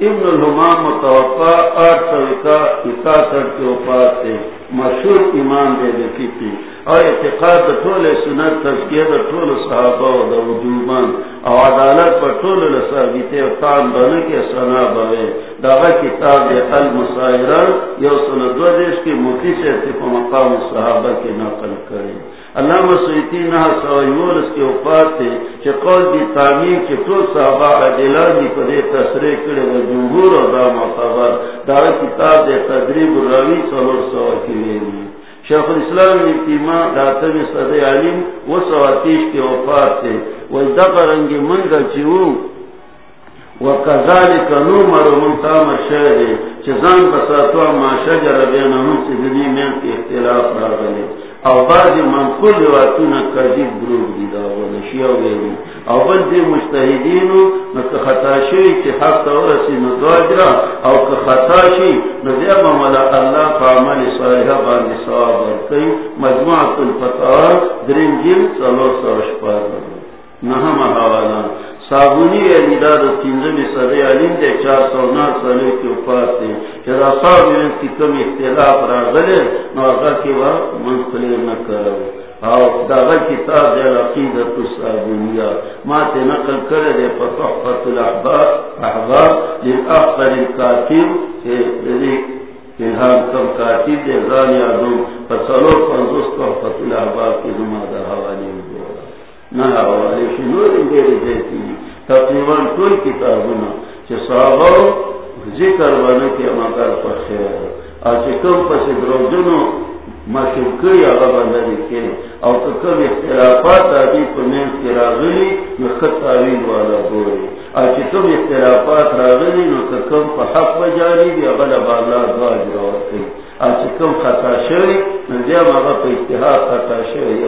ابن الحمام متوقع آٹھ طریقہ اکاسٹھ کے اوپر سے مشہور ایمان دے دیتی تھی۔ اور اعتقاد ٹول سنت تذکیہ دا ٹول صحابہ دا وجوبان۔ اور عدالت پر ٹول لسابیتے اور تان بنے کے سنا بوے داغا کتاب دے المسائرہ یو سنت دو دیش کی مفتی سے مقام صحابہ کے نقل کرے۔ علامہ سیتی نہ سوائیور اس کے اوپر تھے کہ قول دی تعمیر کے تو صحابہ عدلہ دی پدے تسرے کرے و جمہور اور دا معتبر دا کتاب دے تدریب الراوی صلو سوا کی لے شیخ الاسلام اتیما داتم صدی علیم و سواتیش کے اوپر تھے و دقا رنگی منگا چیو وکذالک نومر منتام شہر چزان بساتوا ما شجر بینہم چیزنی میں کی اختلاف راگلے او بعضی منقول رواتونا کذیب گروب دی دا ونشیو گیلی او بل دی مجتہدینو نکا خطا شوی چی حق تورسی ندواجرا او که خطا شوی ندیا مملا اللہ پا عمل صالحہ باندی سواب ورکی مجموعت الفتاوار درین جیل صلو سوش پار نحم حوالا صابونی علی داد تینزمی صدی علیم دے چار سو نار سالے کے اوپار تے چرا صاحب میں کی کم اختلاف را غلے نو آقا کی وا منقلی نکرو او دا داغا کتاب دے عقیدت صابونیا ما تے نقل کرے دے فتحفت الاحباب احباب للأخطر الكاتب. کہ دے الہام کم کاتب دے غانی آدم فصلو پنزوس تحفت الاحباب کی نمازہ حوالی ہوگا نہ حوالے شنور انگیر دیتی تقریباً کل کتابنا چه صحابہ ذکر بنا کی مگر پر خیر آچه کم پس دروجنو مشکل آغا کے او کم اختلافات آدی پر نیز کی راغلی نخط تعویل والا بوری. آچه کم اختلافات راغلی نو کم پا حق بجاری دی اغلا بالا دواج روکی آچه کم خطا شوی نزیم آغا پا اتحاد خطا شوی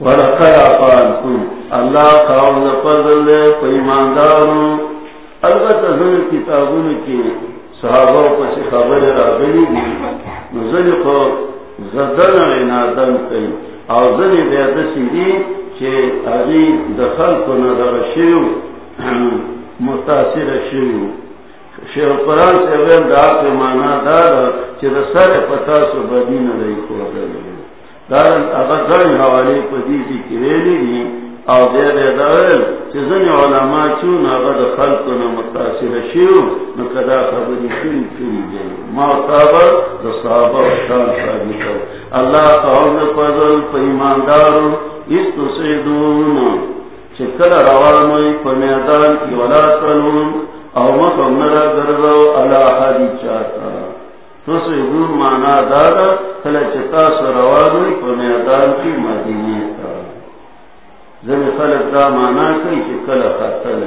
یواجر چاولی اللہ خاون دے البتہ زن کتابوں کی صحابہ کو سے خبر راغلی دی۔ نزل کو زدن عنادن کئی او زن بیاد سیدی چے اغی دخل کو نظر شیو، متاثر شیو۔ شیخ قرآن سے غیر دا کے دارا چے رسال پتا سو بدین رئی کو دلی دارن اگر گرن حوالی پا دیسی کریلی دی، او علماء چون اگر خلقنا متاثر شیو، نکدا خبری چون دی دا صحابہ شان اللہ قول فضل پا ایماندارو، اس تسیدون چکل روانوی پا میدان کی ولا تنون، او مکم نرا گردو علا حدی چاہتا. تسیدون مانا دادا کل چتا سروانوی پا میدان کی مدینی تا زن خلق دا مانا کئی چی کل خطل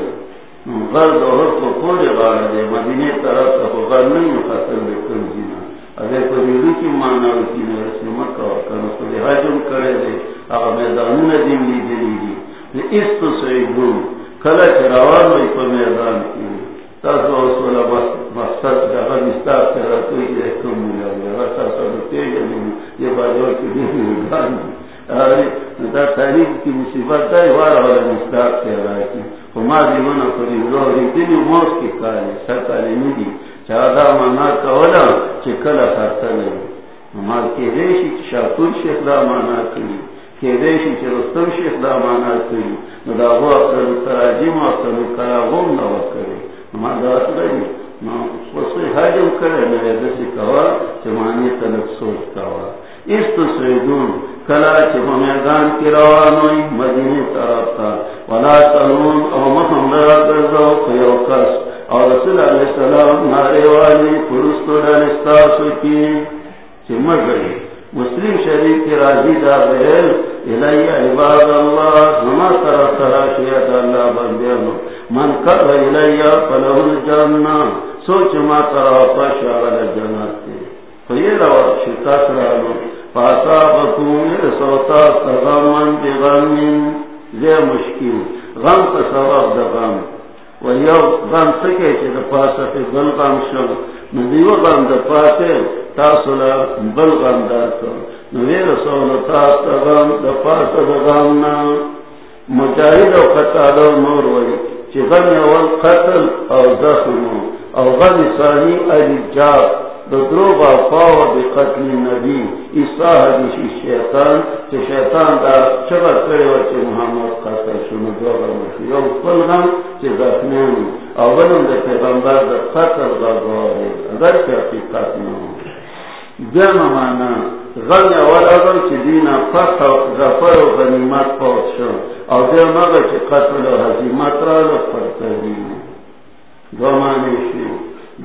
غر دو دوہر کو پوری غالا دے مدینی طرف تا خو غر نہیں خطل دے کن جینا اگر کو دیدو کی مانا وکی نرسی مکہ وکن کو دی حجم کرے دے اگا میدانون دیم لی دلی دی. اس تو سیدون کل چی روانوی پا میدان کی تاسو اوسولا مقصد دغه مستار سره کوي چې کوم نه هغه تاسو د تیږي یو باندې کې دی ګان دا تاریخ مانا کولا چی کرے ہما دا اپنے وسوئی کرے میرے دسی اس تو سیدون کہا کہ میدان کی روانوی مدینی طرف تا. ولا تنون او محمد رضو خیو کس اور رسول علیہ السلام نارے والی پرستو دانستاسو کی چمک گئی مسلم شریف کی راضی دا بہل الی عباد اللہ. ہما طرف تراشیت اللہ بندیانو. من کر الی فلہ الجنہ. سوچ ما طرف پشاول جنت تی. فیر و شکاس رالو فاسا بکون سوتا سغمن بغمین زی مشکل غم کا سبب دا غم. غم سکے چی دا پاسا پی بل غم شو ندیو غم دا پاسے تاسولا بل غم دا تو نویر سولا تاستا غم دا پاسا دا غم نا. مجاہد و قتالو نور وی، چی غم یول قتل او زخمو او غم ثانی علی جاب دروغ فاو بقتل النبی عیسیٰ حدیثی شیطان، چه شیطان دا چبر کرے و چه محمد قتل شنو دروغ مشو یو کل غم چه زخنانی اولم دا پیغمبر دا قتل غاگواری اگر که حقیقت نو جمع مانا غم اول اگر چه دینا فتح و غفر و غنیمت پاوت شو او جمع اگر چه قتل و حزیمت را لفر تهیم دو معنی شو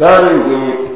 دارنگی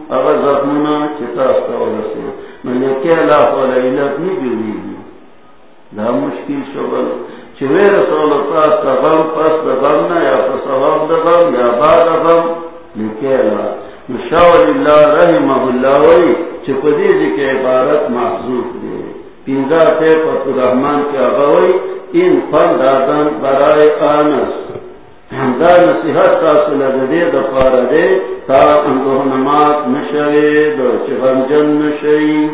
اگر زخمونا چتاستا ورسو نو لیکی اللہ فولا علت نی بیویدی دا مشکل شغل چوی رسول تاستا غم، پس دا غم نا یا پسواب دا غم، یا بعد غم. لیکی اللہ نشاول اللہ رحمہ اللہ وی چپدی جی کے عبارت محضوب دے پینزا تے پتو رحمان کے اغوی ان فن دادن برائے آنس دا نصیحت تاسو لگدے دا پار دے تا اندو نمات نشوے دا چغم جن نشوی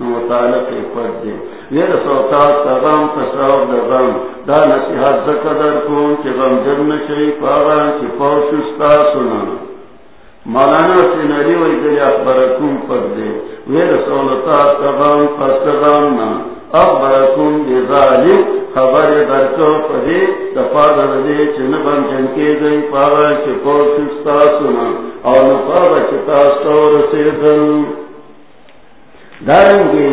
متعلق پت دے۔ ویر سوتات تا غم تصاوب دا غم۔ دا نصیحت زکدر کون چغم جن نشوی پاغان چی پوشستا سنا۔ مولانا سے نری وی دلی اخبرکون پت دے۔ ویر سولتات تا غم پس غم نا۔ اخبرکون بی خبر درکو پدی تفاد ردی چن کے گئی پاگا سنا اور نفادا چی تاستا رسیدن۔ دارنگی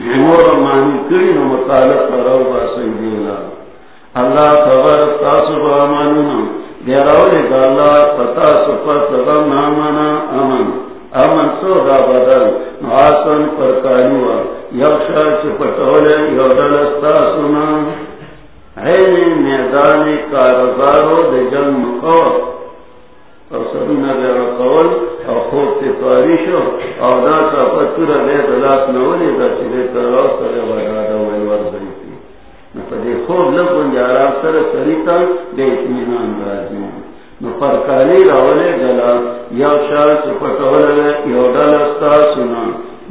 مور مانی کری مطالب اللہ خبر تاسو اللہ امن امن سو دا بدل. آسن پر کانیوا یوشا چی پتولے یو دلستا سنا. عین میدان کارزارو دے جن مقور او سبینا بیر قول او خوب تی پاریشو او دا سا پتور بے دلاس نولی دا چی بے تراؤ سر وگادا ویور زیتی نفا دی خوب لکن جارا سر سریتا بے اتمینان رازی نو فرکالی راولے گلا یو شاہ چی پتولے یو دلستا سنا.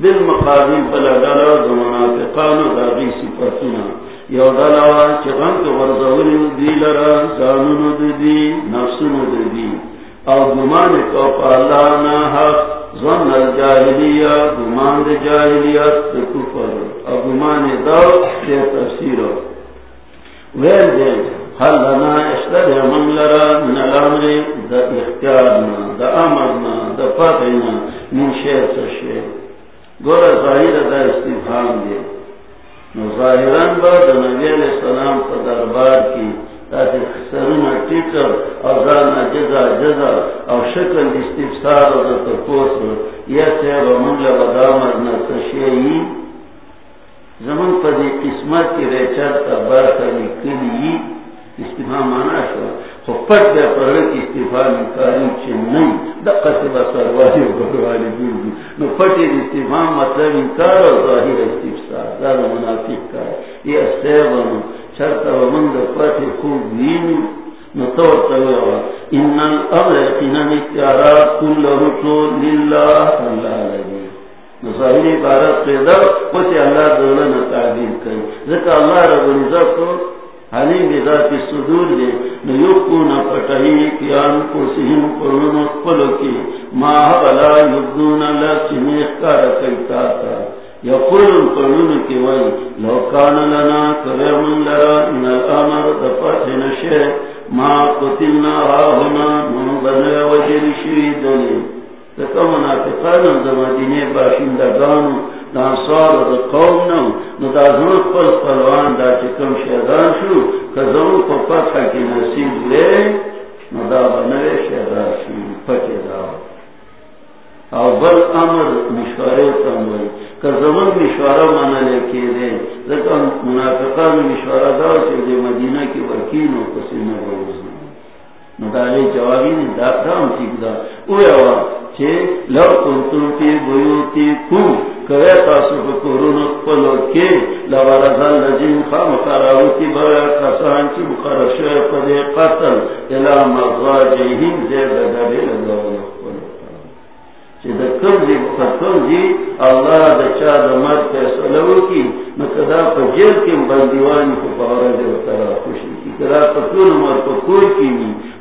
دل بالمقابل بلا دلا دو منافقانو دا غی سپتنا یو دلاوا چی غم تو غرزولی دی لرا، زانونو دی دی، نفسونو دی دی. او گمان کو پالا نا حق زن الجاہلیہ گمان دی جاہلیت دی کفر. او گمان دو دی تفسیر. ویل دی حل لنا اشتر من لرا من الامر؟ دا اختیارنا، دا امرنا، دا فتحنا من شیر سشیر گورا ظاہر دا استفحام دی نو ظاہران با دا نبی علیہ السلام پر دربار کی تاکہ سرنا ٹیچر اور زانا جزا جزا اور شکل استفسار اور تپوس یا سیب من لبدامر نتشیئی زمن پر دی قسمت کی ریچر کا برخ لکلی استفا مانا شو خو پت بیا کی استفا نکاری چی نہیں دقا سبا سروالی و گروالی دور دی نو پتی دی استفا مطلب انکار و ظاہر استفسار. دار منافق کار. یہ سیبانو چرتا و من دا پتی خوب دینی نو طور تلویوا انن امر اقینن اتیارات کل رسول للہ اللہ لگی ظاہری عبارت کے در اللہ دولن تعبیر کری ذکر اللہ رب العزت کو حلیم ذات صدور دے نیوکون پتہی کیان کو سہم قرون قلو کی۔ ما بلا یبدون لچمیخ کار کیتا تا یقول قرون کی وی لو کان لنا کرم لرا ان الامر دفت نشے۔ ما قتلنا آہنا من بنی وجل شویدنی تکا منافقان دا مدینه باشندگانو۔ دا انصار دا قوم نو. نو دا پل پلوان دا چکم شیدان شو، که پا فتح کی نصیب لے نو دا شیدان شو دا او بل امر مشوره تنوی که مانا لکی دے زکا منافقان دا کی وکینو کسی نبوز نو جوابی نی، دا دام تیک دا اوی آوان لو کنتم فی بیوتیکم کوئے تاسو بکورون اقبلو کے لورزان لجین خام خراوتی برا کسان چی مخرشو پدے قتل الى مغاجہم زیر دبی لگاون اقبلو چی دا کم زی بخطم زی اللہ دا چا دا مرد پیسلو کی نکدا پا جیل کم بندیوانی کو پاورا دے وطرا خوشی کی کدا پا کون مرد پا کور کی نہیں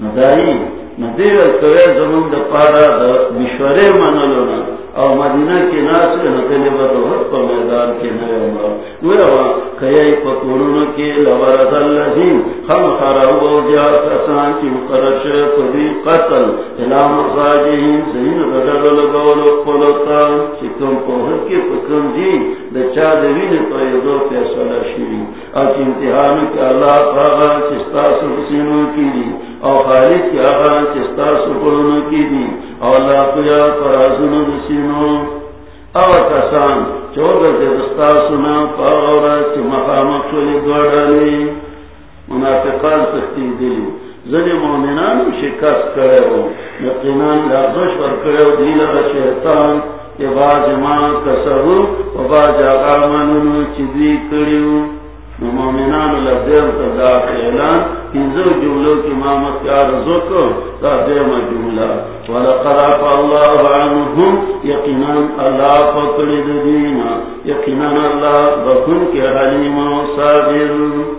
نو دایي نو دیر دا زمون د پارا د مشورې نه او مدینه کې ناس نه کله به د په میدان کې نه یم نو یو کای په کورونو کې لور خم خراب او جا کسان چې مقرش په دې قتل۔ سلام راځي زین بدل لګول په لوتا چې کوم په هر کې په کوم دي د چا امتحان کې الله پاغه چې تاسو سینو کې دي کې پیا پرازونو د او کسان چوغه د تاسو نه پاغه چې منافقان شکست کړو یقینا لغش ور کړو دی له شیطان. کہ باز ماں کسبو و باز آمانونو چیدوی کریو مومنان لدیم تا دا خیلان انزو جملو کی مامت یا رزقو تا دیم جملہ ولقراف اللہ عنہم یقنان اللہ فکر دینا یقنان اللہ بکن کے حلیم و صابر.